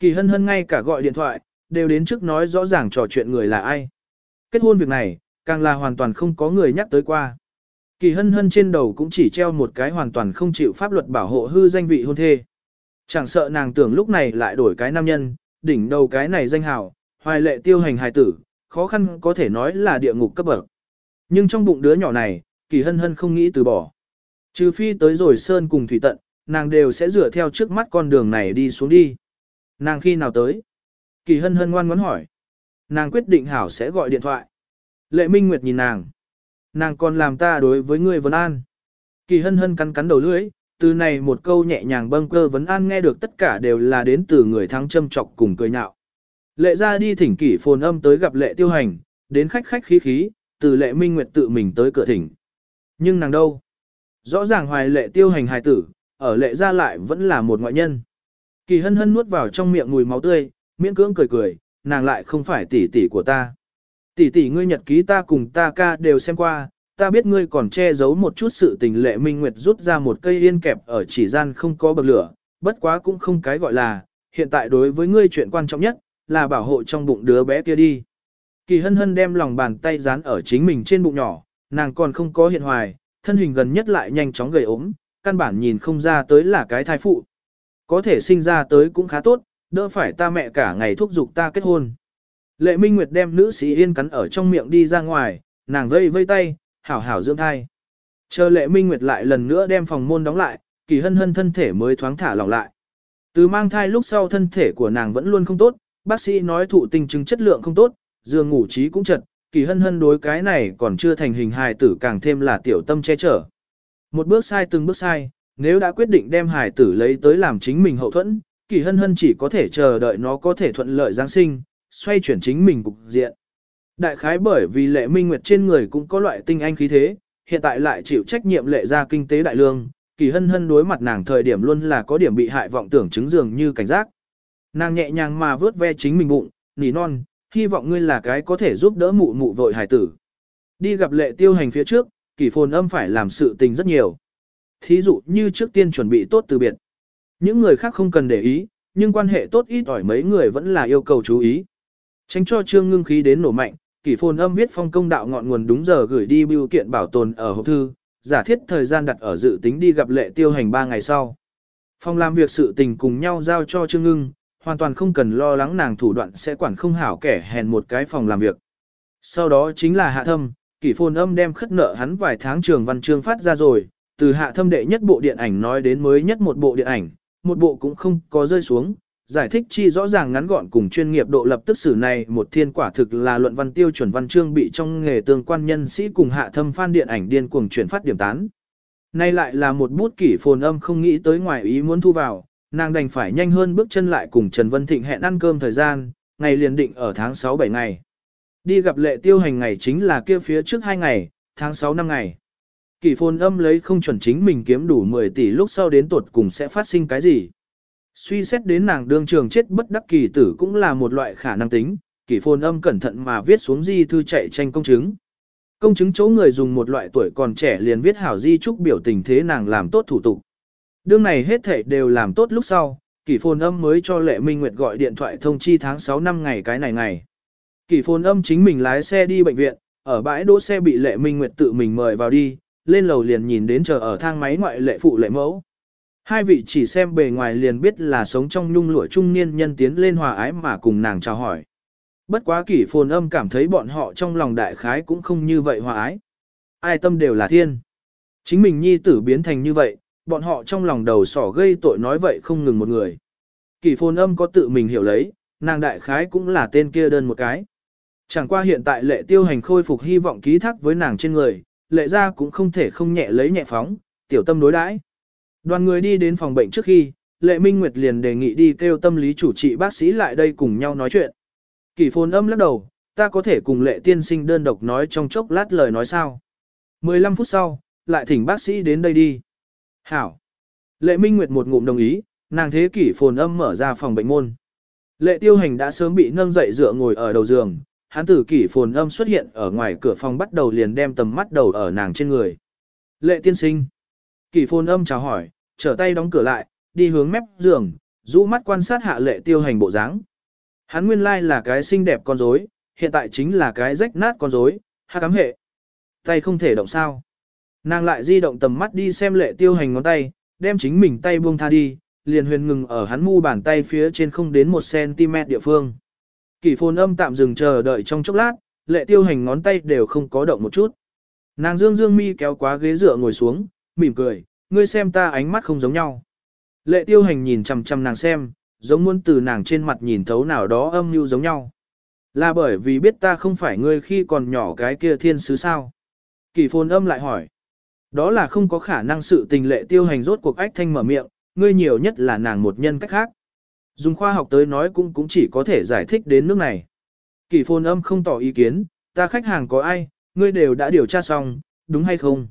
A: Kỳ hân hân ngay cả gọi điện thoại, đều đến trước nói rõ ràng trò chuyện người là ai. Kết hôn việc này, càng là hoàn toàn không có người nhắc tới qua. Kỳ hân hân trên đầu cũng chỉ treo một cái hoàn toàn không chịu pháp luật bảo hộ hư danh vị hôn thê. Chẳng sợ nàng tưởng lúc này lại đổi cái nam nhân, đỉnh đầu cái này danh hào, hoài lệ tiêu hành hài tử, khó khăn có thể nói là địa ngục cấp bậc. Nhưng trong bụng đứa nhỏ này, kỳ hân hân không nghĩ từ bỏ. Trừ phi tới rồi sơn cùng thủy tận, nàng đều sẽ dựa theo trước mắt con đường này đi xuống đi. Nàng khi nào tới? Kỳ hân hân ngoan ngoãn hỏi. Nàng quyết định hảo sẽ gọi điện thoại. Lệ Minh Nguyệt nhìn nàng. Nàng còn làm ta đối với ngươi vấn an. Kỳ hân hân cắn cắn đầu lưỡi, từ này một câu nhẹ nhàng bâng cơ vấn an nghe được tất cả đều là đến từ người thắng châm chọc cùng cười nhạo. Lệ ra đi thỉnh kỷ phồn âm tới gặp lệ tiêu hành, đến khách khách khí khí, từ lệ minh nguyệt tự mình tới cửa thỉnh. Nhưng nàng đâu? Rõ ràng hoài lệ tiêu hành hài tử, ở lệ ra lại vẫn là một ngoại nhân. Kỳ hân hân nuốt vào trong miệng mùi máu tươi, miễn cưỡng cười cười, nàng lại không phải tỷ tỷ của ta. Tỷ tỷ ngươi nhật ký ta cùng ta ca đều xem qua, ta biết ngươi còn che giấu một chút sự tình lệ minh nguyệt rút ra một cây yên kẹp ở chỉ gian không có bậc lửa, bất quá cũng không cái gọi là, hiện tại đối với ngươi chuyện quan trọng nhất, là bảo hộ trong bụng đứa bé kia đi. Kỳ hân hân đem lòng bàn tay dán ở chính mình trên bụng nhỏ, nàng còn không có hiện hoài, thân hình gần nhất lại nhanh chóng gầy ốm, căn bản nhìn không ra tới là cái thai phụ. Có thể sinh ra tới cũng khá tốt, đỡ phải ta mẹ cả ngày thúc giục ta kết hôn. Lệ Minh Nguyệt đem nữ sĩ yên cắn ở trong miệng đi ra ngoài, nàng vây vây tay, hảo hảo dưỡng thai. Chờ Lệ Minh Nguyệt lại lần nữa đem phòng môn đóng lại, kỳ hân hân thân thể mới thoáng thả lỏng lại. Từ mang thai lúc sau thân thể của nàng vẫn luôn không tốt, bác sĩ nói thụ tinh chứng chất lượng không tốt, giường ngủ trí cũng chật, kỳ hân hân đối cái này còn chưa thành hình hài tử càng thêm là tiểu tâm che chở. Một bước sai từng bước sai, nếu đã quyết định đem hài tử lấy tới làm chính mình hậu thuẫn, kỳ hân hân chỉ có thể chờ đợi nó có thể thuận lợi Giáng sinh, xoay chuyển chính mình cục diện. Đại khái bởi vì lệ minh nguyệt trên người cũng có loại tinh anh khí thế, hiện tại lại chịu trách nhiệm lệ ra kinh tế đại lương, kỳ hân hân đối mặt nàng thời điểm luôn là có điểm bị hại vọng tưởng chứng dường như cảnh giác. Nàng nhẹ nhàng mà vớt ve chính mình bụng, nỉ non, hy vọng ngươi là cái có thể giúp đỡ mụ mụ vội hải tử. Đi gặp lệ tiêu hành phía trước, kỳ phồn âm phải làm sự tình rất nhiều. Thí dụ như trước tiên chuẩn bị tốt từ biệt. Những người khác không cần để ý, nhưng quan hệ tốt ít ỏi mấy người vẫn là yêu cầu chú ý. Tránh cho trương ngưng khí đến nổ mạnh, kỷ phồn âm viết phong công đạo ngọn nguồn đúng giờ gửi đi bưu kiện bảo tồn ở hộp thư, giả thiết thời gian đặt ở dự tính đi gặp lệ tiêu hành 3 ngày sau. Phong làm việc sự tình cùng nhau giao cho trương ngưng, hoàn toàn không cần lo lắng nàng thủ đoạn sẽ quản không hảo kẻ hèn một cái phòng làm việc. Sau đó chính là hạ thâm, kỷ phồn âm đem khất nợ hắn vài tháng trường văn chương phát ra rồi, từ hạ thâm đệ nhất bộ điện ảnh nói đến mới nhất một bộ điện ảnh, một bộ cũng không có rơi xuống, giải thích chi rõ ràng ngắn gọn cùng chuyên nghiệp độ lập tức xử này một thiên quả thực là luận văn tiêu chuẩn văn chương bị trong nghề tương quan nhân sĩ cùng hạ thâm phan điện ảnh điên cuồng chuyển phát điểm tán. Nay lại là một bút kỷ phồn âm không nghĩ tới ngoài ý muốn thu vào, nàng đành phải nhanh hơn bước chân lại cùng Trần Vân Thịnh hẹn ăn cơm thời gian, ngày liền định ở tháng 6-7 ngày. Đi gặp lệ tiêu hành ngày chính là kia phía trước 2 ngày, tháng 6 năm ngày. Kỷ phồn âm lấy không chuẩn chính mình kiếm đủ 10 tỷ lúc sau đến tuột cùng sẽ phát sinh cái gì. Suy xét đến nàng đương trường chết bất đắc kỳ tử cũng là một loại khả năng tính, kỷ phồn âm cẩn thận mà viết xuống di thư chạy tranh công chứng. Công chứng chỗ người dùng một loại tuổi còn trẻ liền viết hảo di chúc biểu tình thế nàng làm tốt thủ tục. Đương này hết thể đều làm tốt lúc sau, kỷ phồn âm mới cho Lệ Minh Nguyệt gọi điện thoại thông chi tháng 6 năm ngày cái này ngày. Kỷ phồn âm chính mình lái xe đi bệnh viện, ở bãi đỗ xe bị Lệ Minh Nguyệt tự mình mời vào đi, lên lầu liền nhìn đến chờ ở thang máy ngoại lệ phụ lệ mẫu. Hai vị chỉ xem bề ngoài liền biết là sống trong nhung lụa trung niên nhân tiến lên hòa ái mà cùng nàng chào hỏi. Bất quá kỷ phồn âm cảm thấy bọn họ trong lòng đại khái cũng không như vậy hòa ái. Ai tâm đều là thiên. Chính mình nhi tử biến thành như vậy, bọn họ trong lòng đầu sỏ gây tội nói vậy không ngừng một người. Kỷ phồn âm có tự mình hiểu lấy, nàng đại khái cũng là tên kia đơn một cái. Chẳng qua hiện tại lệ tiêu hành khôi phục hy vọng ký thác với nàng trên người, lệ ra cũng không thể không nhẹ lấy nhẹ phóng, tiểu tâm đối đãi. Đoàn người đi đến phòng bệnh trước khi, Lệ Minh Nguyệt liền đề nghị đi kêu tâm lý chủ trị bác sĩ lại đây cùng nhau nói chuyện. Kỳ phồn âm lắc đầu, ta có thể cùng Lệ tiên sinh đơn độc nói trong chốc lát lời nói sao. 15 phút sau, lại thỉnh bác sĩ đến đây đi. Hảo. Lệ Minh Nguyệt một ngụm đồng ý, nàng thế kỷ phồn âm mở ra phòng bệnh môn. Lệ tiêu hành đã sớm bị nâng dậy dựa ngồi ở đầu giường, hắn tử kỷ phồn âm xuất hiện ở ngoài cửa phòng bắt đầu liền đem tầm mắt đầu ở nàng trên người. Lệ tiên sinh. Kỳ phồn âm chào hỏi, trở tay đóng cửa lại, đi hướng mép giường, rũ mắt quan sát hạ lệ tiêu hành bộ dáng. Hắn nguyên lai là cái xinh đẹp con rối, hiện tại chính là cái rách nát con rối, hạ cám hệ. Tay không thể động sao. Nàng lại di động tầm mắt đi xem lệ tiêu hành ngón tay, đem chính mình tay buông tha đi, liền huyền ngừng ở hắn mu bàn tay phía trên không đến 1cm địa phương. Kỷ phồn âm tạm dừng chờ đợi trong chốc lát, lệ tiêu hành ngón tay đều không có động một chút. Nàng dương dương mi kéo quá ghế dựa ngồi xuống, mỉm cười, ngươi xem ta ánh mắt không giống nhau. Lệ tiêu hành nhìn chằm chằm nàng xem, giống muốn từ nàng trên mặt nhìn thấu nào đó âm mưu giống nhau. Là bởi vì biết ta không phải ngươi khi còn nhỏ cái kia thiên sứ sao. Kỳ phồn âm lại hỏi. Đó là không có khả năng sự tình lệ tiêu hành rốt cuộc ách thanh mở miệng, ngươi nhiều nhất là nàng một nhân cách khác. Dùng khoa học tới nói cũng cũng chỉ có thể giải thích đến nước này. Kỳ phồn âm không tỏ ý kiến, ta khách hàng có ai, ngươi đều đã điều tra xong, đúng hay không?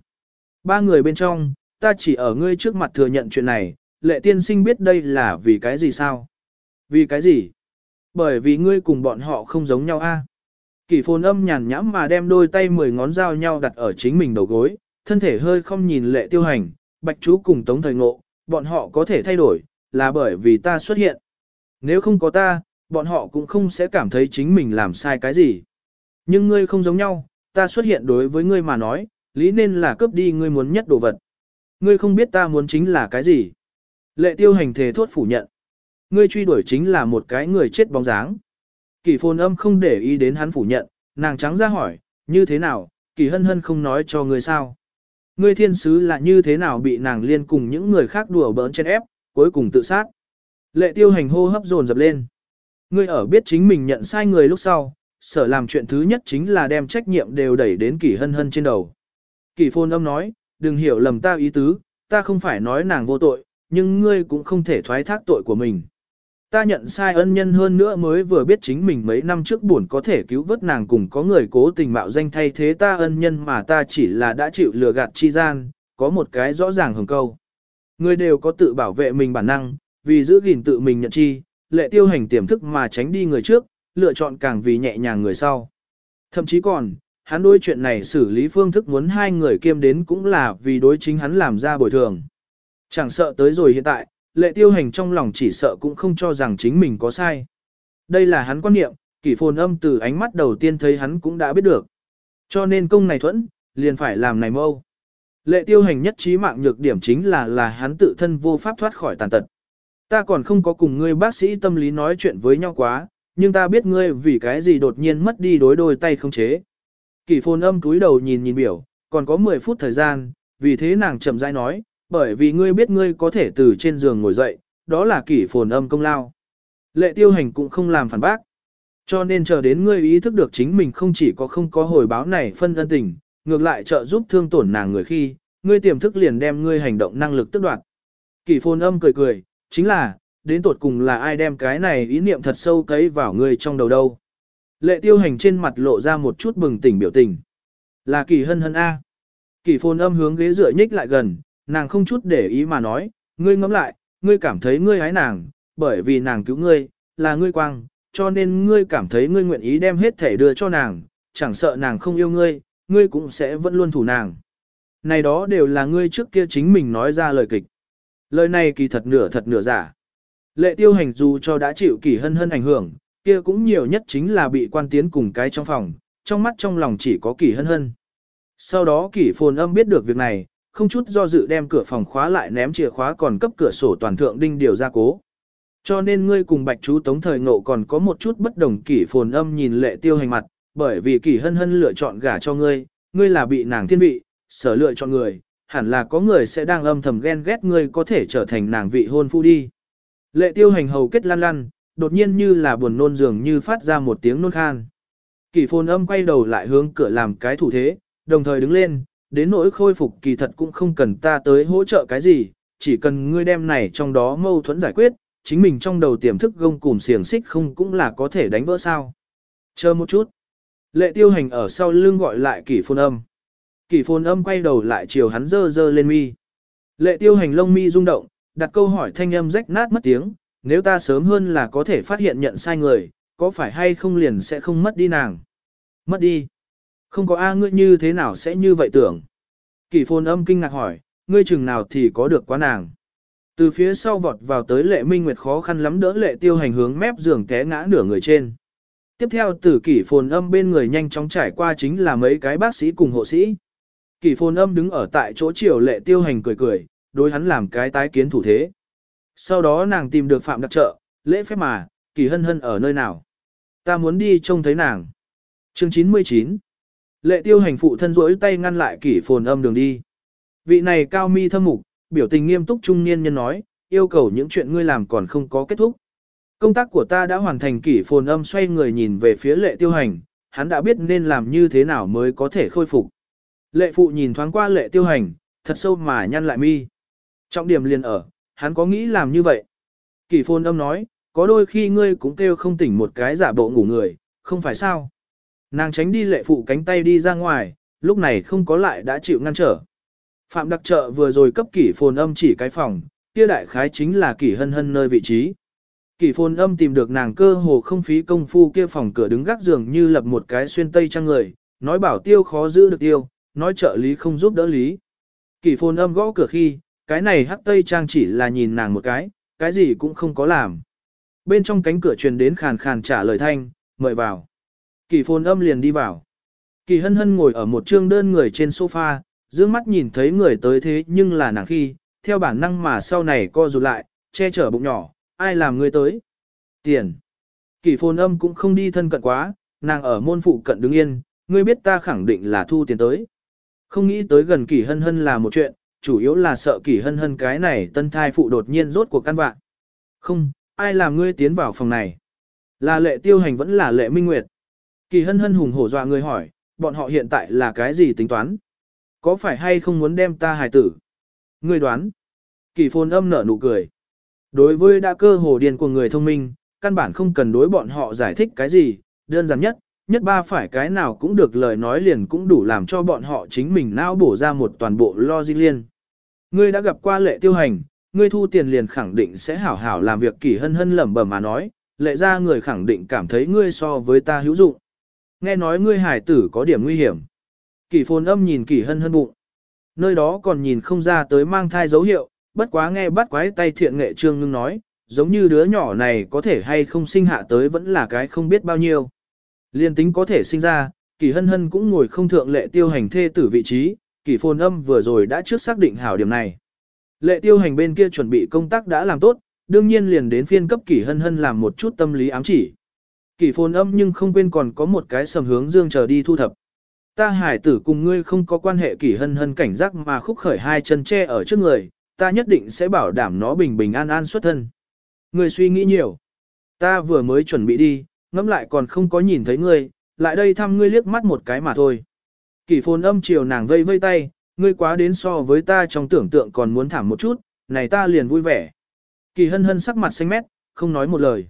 A: Ba người bên trong, ta chỉ ở ngươi trước mặt thừa nhận chuyện này, lệ tiên sinh biết đây là vì cái gì sao? Vì cái gì? Bởi vì ngươi cùng bọn họ không giống nhau a. À? Kỷ phồn âm nhàn nhãm mà đem đôi tay mười ngón dao nhau đặt ở chính mình đầu gối, thân thể hơi không nhìn lệ tiêu hành, bạch chú cùng tống thời ngộ, bọn họ có thể thay đổi, là bởi vì ta xuất hiện. Nếu không có ta, bọn họ cũng không sẽ cảm thấy chính mình làm sai cái gì. Nhưng ngươi không giống nhau, ta xuất hiện đối với ngươi mà nói, lý nên là cướp đi ngươi muốn nhất đồ vật. Ngươi không biết ta muốn chính là cái gì. Lệ tiêu hành thề thốt phủ nhận. Ngươi truy đuổi chính là một cái người chết bóng dáng. Kỳ phồn âm không để ý đến hắn phủ nhận, nàng trắng ra hỏi, như thế nào, kỳ hân hân không nói cho ngươi sao. Ngươi thiên sứ là như thế nào bị nàng liên cùng những người khác đùa bỡn trên ép, cuối cùng tự sát. Lệ tiêu hành hô hấp dồn dập lên. Ngươi ở biết chính mình nhận sai người lúc sau, sở làm chuyện thứ nhất chính là đem trách nhiệm đều đẩy đến kỷ hân hân trên đầu. Kỳ phôn âm nói, đừng hiểu lầm ta ý tứ, ta không phải nói nàng vô tội, nhưng ngươi cũng không thể thoái thác tội của mình. Ta nhận sai ân nhân hơn nữa mới vừa biết chính mình mấy năm trước buồn có thể cứu vớt nàng cùng có người cố tình mạo danh thay thế ta ân nhân mà ta chỉ là đã chịu lừa gạt chi gian, có một cái rõ ràng hồng câu. Người đều có tự bảo vệ mình bản năng, vì giữ gìn tự mình nhận chi, lệ tiêu hành tiềm thức mà tránh đi người trước, lựa chọn càng vì nhẹ nhàng người sau. Thậm chí còn, hắn đối chuyện này xử lý phương thức muốn hai người kiêm đến cũng là vì đối chính hắn làm ra bồi thường. Chẳng sợ tới rồi hiện tại, lệ tiêu hành trong lòng chỉ sợ cũng không cho rằng chính mình có sai. Đây là hắn quan niệm, kỷ phồn âm từ ánh mắt đầu tiên thấy hắn cũng đã biết được. Cho nên công này thuẫn, liền phải làm này mâu. Lệ tiêu hành nhất trí mạng nhược điểm chính là là hắn tự thân vô pháp thoát khỏi tàn tật. Ta còn không có cùng ngươi bác sĩ tâm lý nói chuyện với nhau quá, nhưng ta biết ngươi vì cái gì đột nhiên mất đi đối đôi tay không chế. Kỷ phồn âm túi đầu nhìn nhìn biểu, còn có 10 phút thời gian, vì thế nàng chậm rãi nói, bởi vì ngươi biết ngươi có thể từ trên giường ngồi dậy, đó là kỷ phồn âm công lao. Lệ tiêu hành cũng không làm phản bác. Cho nên chờ đến ngươi ý thức được chính mình không chỉ có không có hồi báo này phân ân tình, ngược lại trợ giúp thương tổn nàng người khi, ngươi tiềm thức liền đem ngươi hành động năng lực tức đoạt. Kỷ phồn âm cười cười, chính là, đến tột cùng là ai đem cái này ý niệm thật sâu cấy vào ngươi trong đầu đâu. Lệ tiêu hành trên mặt lộ ra một chút bừng tỉnh biểu tình. Là kỳ hân hân A. Kỳ phồn âm hướng ghế dựa nhích lại gần, nàng không chút để ý mà nói, ngươi ngẫm lại, ngươi cảm thấy ngươi hái nàng, bởi vì nàng cứu ngươi, là ngươi quang, cho nên ngươi cảm thấy ngươi nguyện ý đem hết thể đưa cho nàng, chẳng sợ nàng không yêu ngươi, ngươi cũng sẽ vẫn luôn thủ nàng. Này đó đều là ngươi trước kia chính mình nói ra lời kịch. Lời này kỳ thật nửa thật nửa giả. Lệ tiêu hành dù cho đã chịu kỳ hân hân ảnh hưởng, kia cũng nhiều nhất chính là bị quan tiến cùng cái trong phòng, trong mắt trong lòng chỉ có kỳ hân hân. Sau đó kỳ phồn âm biết được việc này, không chút do dự đem cửa phòng khóa lại ném chìa khóa còn cấp cửa sổ toàn thượng đinh điều ra cố. Cho nên ngươi cùng bạch chú tống thời ngộ còn có một chút bất đồng kỷ phồn âm nhìn lệ tiêu hành mặt, bởi vì kỷ hân hân lựa chọn gả cho ngươi, ngươi là bị nàng thiên vị, sở lựa chọn người, hẳn là có người sẽ đang âm thầm ghen ghét ngươi có thể trở thành nàng vị hôn phu đi. Lệ tiêu hành hầu kết lan lan đột nhiên như là buồn nôn dường như phát ra một tiếng nôn khan. Kỷ phồn âm quay đầu lại hướng cửa làm cái thủ thế, đồng thời đứng lên, đến nỗi khôi phục kỳ thật cũng không cần ta tới hỗ trợ cái gì, chỉ cần ngươi đem này trong đó mâu thuẫn giải quyết, chính mình trong đầu tiềm thức gông cùng xiềng xích không cũng là có thể đánh vỡ sao. Chờ một chút. Lệ tiêu hành ở sau lưng gọi lại kỷ phồn âm. Kỷ phồn âm quay đầu lại chiều hắn dơ dơ lên mi. Lệ tiêu hành lông mi rung động, đặt câu hỏi thanh âm rách nát mất tiếng, nếu ta sớm hơn là có thể phát hiện nhận sai người, có phải hay không liền sẽ không mất đi nàng. Mất đi. Không có A ngươi như thế nào sẽ như vậy tưởng. Kỷ phồn âm kinh ngạc hỏi, ngươi chừng nào thì có được quá nàng. Từ phía sau vọt vào tới lệ minh nguyệt khó khăn lắm đỡ lệ tiêu hành hướng mép giường té ngã nửa người trên. Tiếp theo từ kỷ phồn âm bên người nhanh chóng trải qua chính là mấy cái bác sĩ cùng hộ sĩ. Kỷ phồn âm đứng ở tại chỗ chiều lệ tiêu hành cười cười, đối hắn làm cái tái kiến thủ thế. Sau đó nàng tìm được Phạm đặc trợ, lễ phép mà, kỳ hân hân ở nơi nào. Ta muốn đi trông thấy nàng. Chương 99 Lệ tiêu hành phụ thân rỗi tay ngăn lại kỷ phồn âm đường đi. Vị này cao mi thâm mục, biểu tình nghiêm túc trung niên nhân nói, yêu cầu những chuyện ngươi làm còn không có kết thúc. Công tác của ta đã hoàn thành kỷ phồn âm xoay người nhìn về phía lệ tiêu hành, hắn đã biết nên làm như thế nào mới có thể khôi phục. Lệ phụ nhìn thoáng qua lệ tiêu hành, thật sâu mà nhăn lại mi. Trọng điểm liền ở, hắn có nghĩ làm như vậy. Kỷ phồn âm nói, có đôi khi ngươi cũng kêu không tỉnh một cái giả bộ ngủ người, không phải sao. Nàng tránh đi lệ phụ cánh tay đi ra ngoài, lúc này không có lại đã chịu ngăn trở. Phạm đặc trợ vừa rồi cấp kỷ phồn âm chỉ cái phòng, kia đại khái chính là kỷ hân hân nơi vị trí. Kỳ phồn âm tìm được nàng cơ hồ không phí công phu kia phòng cửa đứng gác giường như lập một cái xuyên tây trang người, nói bảo tiêu khó giữ được tiêu, nói trợ lý không giúp đỡ lý. Kỳ phồn âm gõ cửa khi, cái này hắc tây trang chỉ là nhìn nàng một cái, cái gì cũng không có làm. Bên trong cánh cửa truyền đến khàn khàn trả lời thanh, mời vào. Kỳ phồn âm liền đi vào. Kỳ hân hân ngồi ở một trương đơn người trên sofa, dương mắt nhìn thấy người tới thế nhưng là nàng khi, theo bản năng mà sau này co rụt lại, che chở bụng nhỏ, ai làm người tới? Tiền. Kỳ phồn âm cũng không đi thân cận quá, nàng ở môn phụ cận đứng yên, ngươi biết ta khẳng định là thu tiền tới. Không nghĩ tới gần kỳ hân hân là một chuyện, chủ yếu là sợ kỳ hân hân cái này tân thai phụ đột nhiên rốt cuộc căn vạn. Không, ai làm ngươi tiến vào phòng này? Là lệ tiêu hành vẫn là lệ minh nguyệt. Kỳ hân hân hùng hổ dọa người hỏi, bọn họ hiện tại là cái gì tính toán? Có phải hay không muốn đem ta hài tử? Ngươi đoán. Kỳ phồn âm nở nụ cười. Đối với đã cơ hồ điên của người thông minh, căn bản không cần đối bọn họ giải thích cái gì, đơn giản nhất, nhất ba phải cái nào cũng được lời nói liền cũng đủ làm cho bọn họ chính mình não bổ ra một toàn bộ logic liên. Ngươi đã gặp qua lệ tiêu hành, ngươi thu tiền liền khẳng định sẽ hảo hảo làm việc kỳ hân hân lẩm bẩm mà nói, lệ ra người khẳng định cảm thấy ngươi so với ta hữu dụng. Nghe nói ngươi hải tử có điểm nguy hiểm. Kỳ phồn âm nhìn kỳ hân hân bụng. Nơi đó còn nhìn không ra tới mang thai dấu hiệu, bất quá nghe bắt quái tay thiện nghệ trương ngưng nói, giống như đứa nhỏ này có thể hay không sinh hạ tới vẫn là cái không biết bao nhiêu. Liên tính có thể sinh ra, kỳ hân hân cũng ngồi không thượng lệ tiêu hành thê tử vị trí, kỳ phồn âm vừa rồi đã trước xác định hảo điểm này. Lệ tiêu hành bên kia chuẩn bị công tác đã làm tốt, đương nhiên liền đến phiên cấp kỳ hân hân làm một chút tâm lý ám chỉ. Kỳ phồn âm nhưng không quên còn có một cái sầm hướng dương chờ đi thu thập. Ta hải tử cùng ngươi không có quan hệ kỳ hân hân cảnh giác mà khúc khởi hai chân che ở trước người, ta nhất định sẽ bảo đảm nó bình bình an an xuất thân. Ngươi suy nghĩ nhiều. Ta vừa mới chuẩn bị đi, ngẫm lại còn không có nhìn thấy ngươi, lại đây thăm ngươi liếc mắt một cái mà thôi. Kỳ phồn âm chiều nàng vây vây tay, ngươi quá đến so với ta trong tưởng tượng còn muốn thảm một chút, này ta liền vui vẻ. Kỳ hân hân sắc mặt xanh mét, không nói một lời.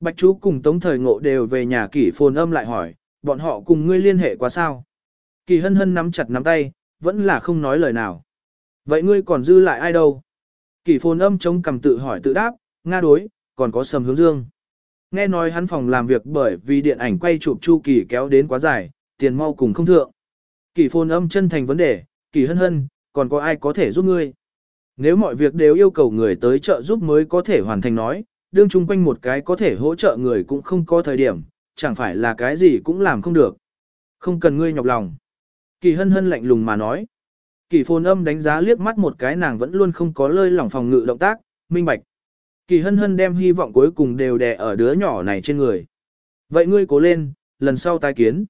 A: Bạch chú cùng tống thời ngộ đều về nhà kỳ phồn âm lại hỏi, bọn họ cùng ngươi liên hệ quá sao? Kỳ hân hân nắm chặt nắm tay, vẫn là không nói lời nào. Vậy ngươi còn dư lại ai đâu? Kỳ phồn âm chống cầm tự hỏi tự đáp, nga đối, còn có sầm hướng dương. Nghe nói hắn phòng làm việc bởi vì điện ảnh quay chụp chu kỳ kéo đến quá dài, tiền mau cùng không thượng. Kỳ phồn âm chân thành vấn đề, kỳ hân hân, còn có ai có thể giúp ngươi? Nếu mọi việc đều yêu cầu người tới trợ giúp mới có thể hoàn thành nói, đương chung quanh một cái có thể hỗ trợ người cũng không có thời điểm, chẳng phải là cái gì cũng làm không được. Không cần ngươi nhọc lòng. Kỳ hân hân lạnh lùng mà nói. Kỳ phồn âm đánh giá liếc mắt một cái nàng vẫn luôn không có lơi lỏng phòng ngự động tác, minh bạch. Kỳ hân hân đem hy vọng cuối cùng đều đè ở đứa nhỏ này trên người. Vậy ngươi cố lên, lần sau tái kiến.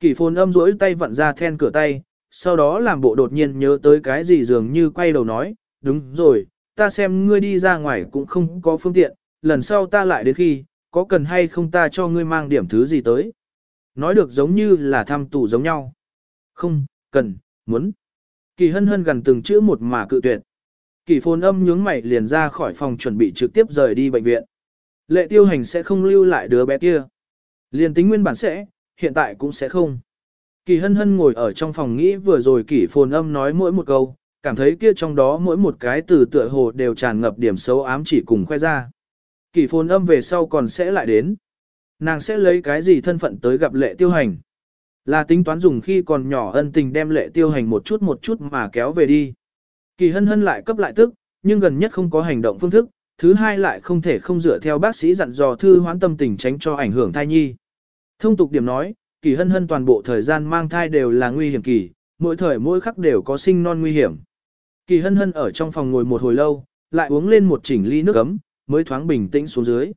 A: Kỳ phồn âm rỗi tay vặn ra then cửa tay, sau đó làm bộ đột nhiên nhớ tới cái gì dường như quay đầu nói, đúng rồi, ta xem ngươi đi ra ngoài cũng không có phương tiện, lần sau ta lại đến khi, có cần hay không ta cho ngươi mang điểm thứ gì tới. Nói được giống như là thăm tụ giống nhau. Không, cần, muốn. Kỳ hân hân gần từng chữ một mà cự tuyệt. Kỳ phồn âm nhướng mày liền ra khỏi phòng chuẩn bị trực tiếp rời đi bệnh viện. Lệ tiêu hành sẽ không lưu lại đứa bé kia. Liền tính nguyên bản sẽ, hiện tại cũng sẽ không. Kỳ hân hân ngồi ở trong phòng nghĩ vừa rồi kỳ phồn âm nói mỗi một câu, cảm thấy kia trong đó mỗi một cái từ tựa hồ đều tràn ngập điểm xấu ám chỉ cùng khoe ra. Kỳ phồn âm về sau còn sẽ lại đến. Nàng sẽ lấy cái gì thân phận tới gặp lệ tiêu hành. Là tính toán dùng khi còn nhỏ ân tình đem lệ tiêu hành một chút một chút mà kéo về đi. Kỳ hân hân lại cấp lại tức, nhưng gần nhất không có hành động phương thức, thứ hai lại không thể không dựa theo bác sĩ dặn dò thư hoán tâm tình tránh cho ảnh hưởng thai nhi. Thông tục điểm nói, kỳ hân hân toàn bộ thời gian mang thai đều là nguy hiểm kỳ, mỗi thời mỗi khắc đều có sinh non nguy hiểm. Kỳ hân hân ở trong phòng ngồi một hồi lâu, lại uống lên một chỉnh ly nước ấm, mới thoáng bình tĩnh xuống dưới.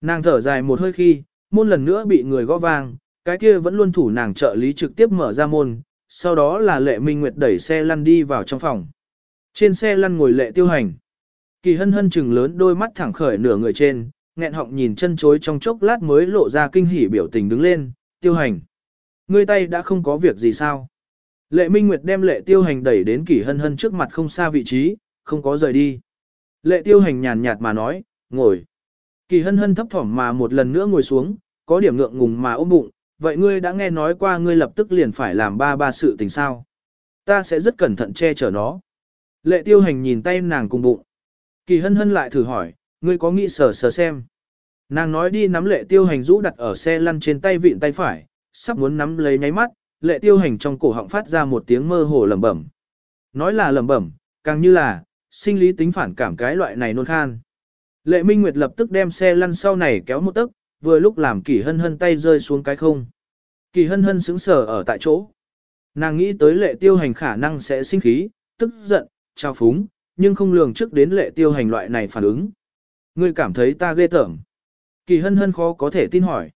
A: Nàng thở dài một hơi khi, môn lần nữa bị người gõ vang, cái kia vẫn luôn thủ nàng trợ lý trực tiếp mở ra môn, sau đó là lệ minh nguyệt đẩy xe lăn đi vào trong phòng. Trên xe lăn ngồi lệ tiêu hành. Kỳ hân hân chừng lớn đôi mắt thẳng khởi nửa người trên, nghẹn họng nhìn chân chối trong chốc lát mới lộ ra kinh hỉ biểu tình đứng lên, tiêu hành. Ngươi tay đã không có việc gì sao? Lệ Minh Nguyệt đem lệ tiêu hành đẩy đến kỳ hân hân trước mặt không xa vị trí, không có rời đi. Lệ tiêu hành nhàn nhạt mà nói, ngồi. Kỳ hân hân thấp thỏm mà một lần nữa ngồi xuống, có điểm ngượng ngùng mà ôm bụng, vậy ngươi đã nghe nói qua ngươi lập tức liền phải làm ba ba sự tình sao. Ta sẽ rất cẩn thận che chở nó. Lệ tiêu hành nhìn tay nàng cùng bụng. Kỳ hân hân lại thử hỏi, ngươi có nghĩ sờ sờ xem. Nàng nói đi nắm lệ tiêu hành rũ đặt ở xe lăn trên tay vịn tay phải, sắp muốn nắm lấy nháy mắt, lệ tiêu hành trong cổ họng phát ra một tiếng mơ hồ lẩm bẩm. Nói là lẩm bẩm, càng như là, sinh lý tính phản cảm cái loại này nôn khan. Lệ Minh Nguyệt lập tức đem xe lăn sau này kéo một tấc, vừa lúc làm kỳ hân hân tay rơi xuống cái không. Kỳ hân hân sững sờ ở tại chỗ. Nàng nghĩ tới lệ tiêu hành khả năng sẽ sinh khí, tức giận, trao phúng, nhưng không lường trước đến lệ tiêu hành loại này phản ứng. Ngươi cảm thấy ta ghê tởm. Kỳ hân hân khó có thể tin hỏi.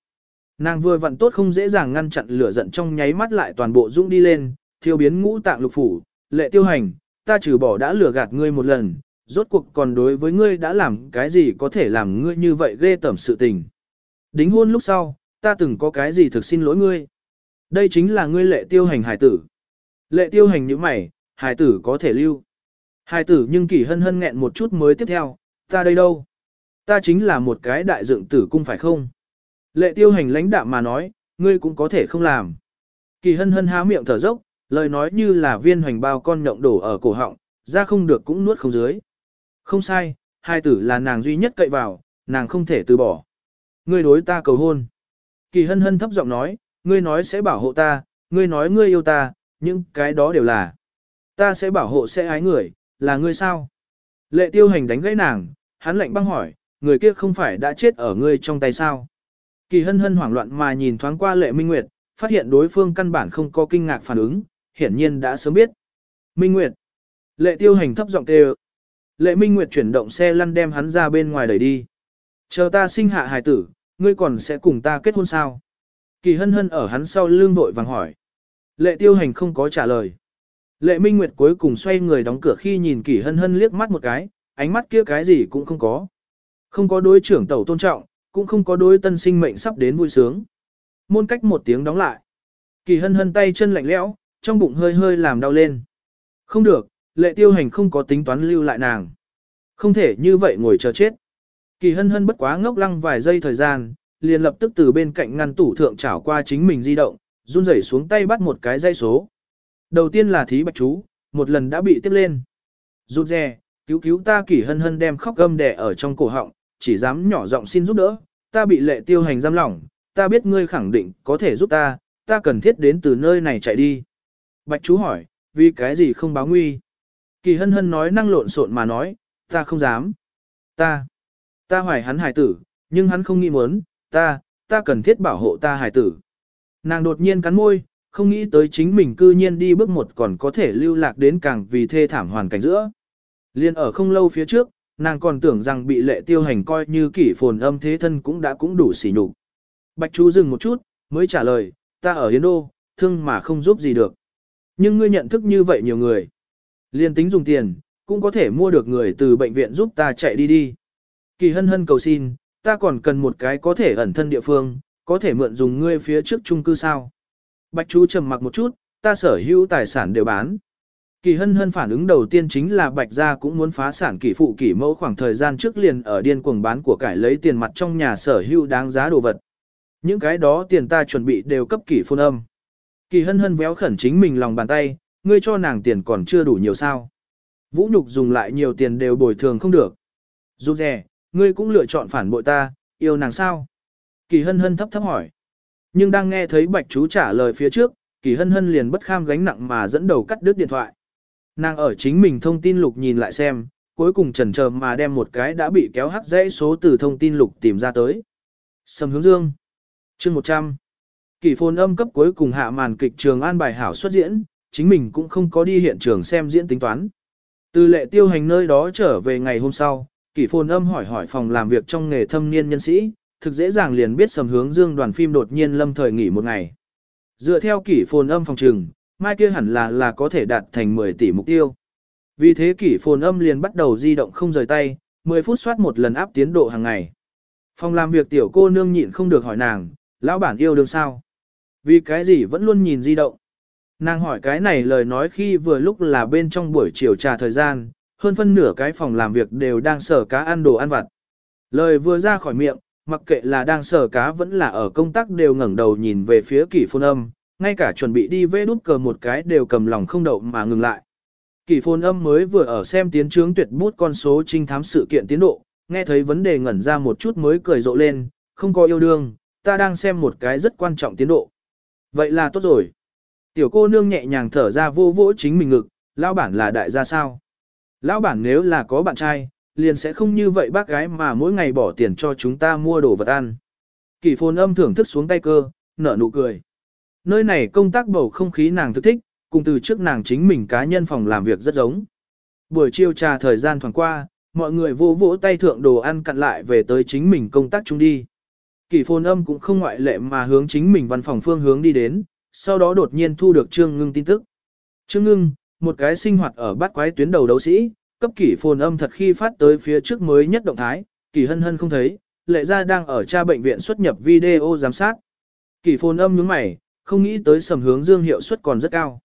A: Nàng vừa vặn tốt không dễ dàng ngăn chặn lửa giận trong nháy mắt lại toàn bộ dũng đi lên, thiêu biến ngũ tạng lục phủ, lệ tiêu hành, ta trừ bỏ đã lừa gạt ngươi một lần, rốt cuộc còn đối với ngươi đã làm cái gì có thể làm ngươi như vậy ghê tởm sự tình. Đính hôn lúc sau, ta từng có cái gì thực xin lỗi ngươi. Đây chính là ngươi lệ tiêu hành hải tử. Lệ tiêu hành như mày, hải tử có thể lưu. Hải tử nhưng kỳ hân hân nghẹn một chút mới tiếp theo, ta đây đâu? Ta chính là một cái đại dựng tử cung phải không? Lệ tiêu hành lãnh đạm mà nói, ngươi cũng có thể không làm. Kỳ hân hân há miệng thở dốc, lời nói như là viên hoành bao con nhộng đổ ở cổ họng, ra không được cũng nuốt không dưới. Không sai, hai tử là nàng duy nhất cậy vào, nàng không thể từ bỏ. Ngươi đối ta cầu hôn. Kỳ hân hân thấp giọng nói, ngươi nói sẽ bảo hộ ta, ngươi nói ngươi yêu ta, những cái đó đều là. Ta sẽ bảo hộ sẽ ái người, là ngươi sao? Lệ tiêu hành đánh gãy nàng, hắn lạnh băng hỏi, người kia không phải đã chết ở ngươi trong tay sao? Kỳ hân hân hoảng loạn mà nhìn thoáng qua lệ minh nguyệt, phát hiện đối phương căn bản không có kinh ngạc phản ứng, hiển nhiên đã sớm biết. Minh Nguyệt. Lệ tiêu hành thấp giọng kêu. Lệ Minh Nguyệt chuyển động xe lăn đem hắn ra bên ngoài đẩy đi. Chờ ta sinh hạ hài tử, ngươi còn sẽ cùng ta kết hôn sao? Kỳ hân hân ở hắn sau lưng vội vàng hỏi. Lệ tiêu hành không có trả lời. Lệ Minh Nguyệt cuối cùng xoay người đóng cửa khi nhìn kỳ hân hân liếc mắt một cái, ánh mắt kia cái gì cũng không có. Không có đối trưởng tẩu tôn trọng, cũng không có đối tân sinh mệnh sắp đến vui sướng. Môn cách một tiếng đóng lại. Kỳ hân hân tay chân lạnh lẽo, trong bụng hơi hơi làm đau lên. Không được, lệ tiêu hành không có tính toán lưu lại nàng. Không thể như vậy ngồi chờ chết. Kỳ hân hân bất quá ngốc lăng vài giây thời gian, liền lập tức từ bên cạnh ngăn tủ thượng trảo qua chính mình di động, run rẩy xuống tay bắt một cái dây số. Đầu tiên là thí bạch chú, một lần đã bị tiếp lên. Rụt rè, cứu cứu ta kỳ hân hân đem khóc gâm đẻ ở trong cổ họng, chỉ dám nhỏ giọng xin giúp đỡ, ta bị lệ tiêu hành giam lỏng, ta biết ngươi khẳng định có thể giúp ta, ta cần thiết đến từ nơi này chạy đi. Bạch chú hỏi, vì cái gì không báo nguy? Kỳ hân hân nói năng lộn xộn mà nói, ta không dám. Ta, ta hoài hắn hải tử, nhưng hắn không nghĩ muốn, ta, ta cần thiết bảo hộ ta hải tử. Nàng đột nhiên cắn môi, không nghĩ tới chính mình cư nhiên đi bước một còn có thể lưu lạc đến càng vì thê thảm hoàn cảnh giữa. Liên ở không lâu phía trước, nàng còn tưởng rằng bị lệ tiêu hành coi như kỷ phồn âm thế thân cũng đã cũng đủ xỉ nhục. Bạch chú dừng một chút, mới trả lời, ta ở Yến Đô, thương mà không giúp gì được. Nhưng ngươi nhận thức như vậy nhiều người. Liên tính dùng tiền, cũng có thể mua được người từ bệnh viện giúp ta chạy đi đi. Kỳ hân hân cầu xin, ta còn cần một cái có thể ẩn thân địa phương, có thể mượn dùng ngươi phía trước chung cư sao. Bạch chú trầm mặc một chút, ta sở hữu tài sản đều bán. Kỳ hân hân phản ứng đầu tiên chính là bạch gia cũng muốn phá sản kỳ phụ kỳ mẫu khoảng thời gian trước liền ở điên cuồng bán của cải lấy tiền mặt trong nhà sở hữu đáng giá đồ vật. Những cái đó tiền ta chuẩn bị đều cấp kỳ phôn âm. Kỳ hân hân véo khẩn chính mình lòng bàn tay, ngươi cho nàng tiền còn chưa đủ nhiều sao. Vũ nhục dùng lại nhiều tiền đều bồi thường không được. Dù rẻ, ngươi cũng lựa chọn phản bội ta, yêu nàng sao? Kỳ hân hân thấp thấp hỏi. Nhưng đang nghe thấy bạch chú trả lời phía trước, kỳ hân hân liền bất kham gánh nặng mà dẫn đầu cắt đứt điện thoại. Nàng ở chính mình thông tin lục nhìn lại xem, cuối cùng chần chờ mà đem một cái đã bị kéo hắt dãy số từ thông tin lục tìm ra tới. Sầm hướng dương. chương 100. Kỳ phồn âm cấp cuối cùng hạ màn kịch trường an bài hảo xuất diễn, chính mình cũng không có đi hiện trường xem diễn tính toán. Từ lệ tiêu hành nơi đó trở về ngày hôm sau, kỳ phồn âm hỏi hỏi phòng làm việc trong nghề thâm niên nhân sĩ, thực dễ dàng liền biết sầm hướng dương đoàn phim đột nhiên lâm thời nghỉ một ngày. Dựa theo kỷ phồn âm phòng trừng, mai kia hẳn là là có thể đạt thành 10 tỷ mục tiêu. Vì thế kỷ phồn âm liền bắt đầu di động không rời tay, 10 phút soát một lần áp tiến độ hàng ngày. Phòng làm việc tiểu cô nương nhịn không được hỏi nàng, lão bản yêu đương sao? Vì cái gì vẫn luôn nhìn di động. Nàng hỏi cái này lời nói khi vừa lúc là bên trong buổi chiều trà thời gian, hơn phân nửa cái phòng làm việc đều đang sở cá ăn đồ ăn vặt. Lời vừa ra khỏi miệng, mặc kệ là đang sở cá vẫn là ở công tác đều ngẩng đầu nhìn về phía kỷ phôn âm, ngay cả chuẩn bị đi vê đút cờ một cái đều cầm lòng không đậu mà ngừng lại. Kỷ phôn âm mới vừa ở xem tiến trướng tuyệt bút con số trinh thám sự kiện tiến độ, nghe thấy vấn đề ngẩn ra một chút mới cười rộ lên, không có yêu đương, ta đang xem một cái rất quan trọng tiến độ. Vậy là tốt rồi. Tiểu cô nương nhẹ nhàng thở ra vô vỗ chính mình ngực, lão bản là đại gia sao. Lão bản nếu là có bạn trai, liền sẽ không như vậy bác gái mà mỗi ngày bỏ tiền cho chúng ta mua đồ vật ăn. Kỳ phồn âm thưởng thức xuống tay cơ, nở nụ cười. Nơi này công tác bầu không khí nàng thực thích, cùng từ trước nàng chính mình cá nhân phòng làm việc rất giống. Buổi chiều trà thời gian thoảng qua, mọi người vô vỗ tay thượng đồ ăn cặn lại về tới chính mình công tác chung đi. Kỳ phồn âm cũng không ngoại lệ mà hướng chính mình văn phòng phương hướng đi đến, sau đó đột nhiên thu được Trương Ngưng tin tức. Trương Ngưng, một cái sinh hoạt ở bát quái tuyến đầu đấu sĩ, cấp kỷ phồn âm thật khi phát tới phía trước mới nhất động thái, kỳ hân hân không thấy, lệ ra đang ở cha bệnh viện xuất nhập video giám sát. Kỷ phồn âm nhướng mày, không nghĩ tới sầm hướng dương hiệu suất còn rất cao.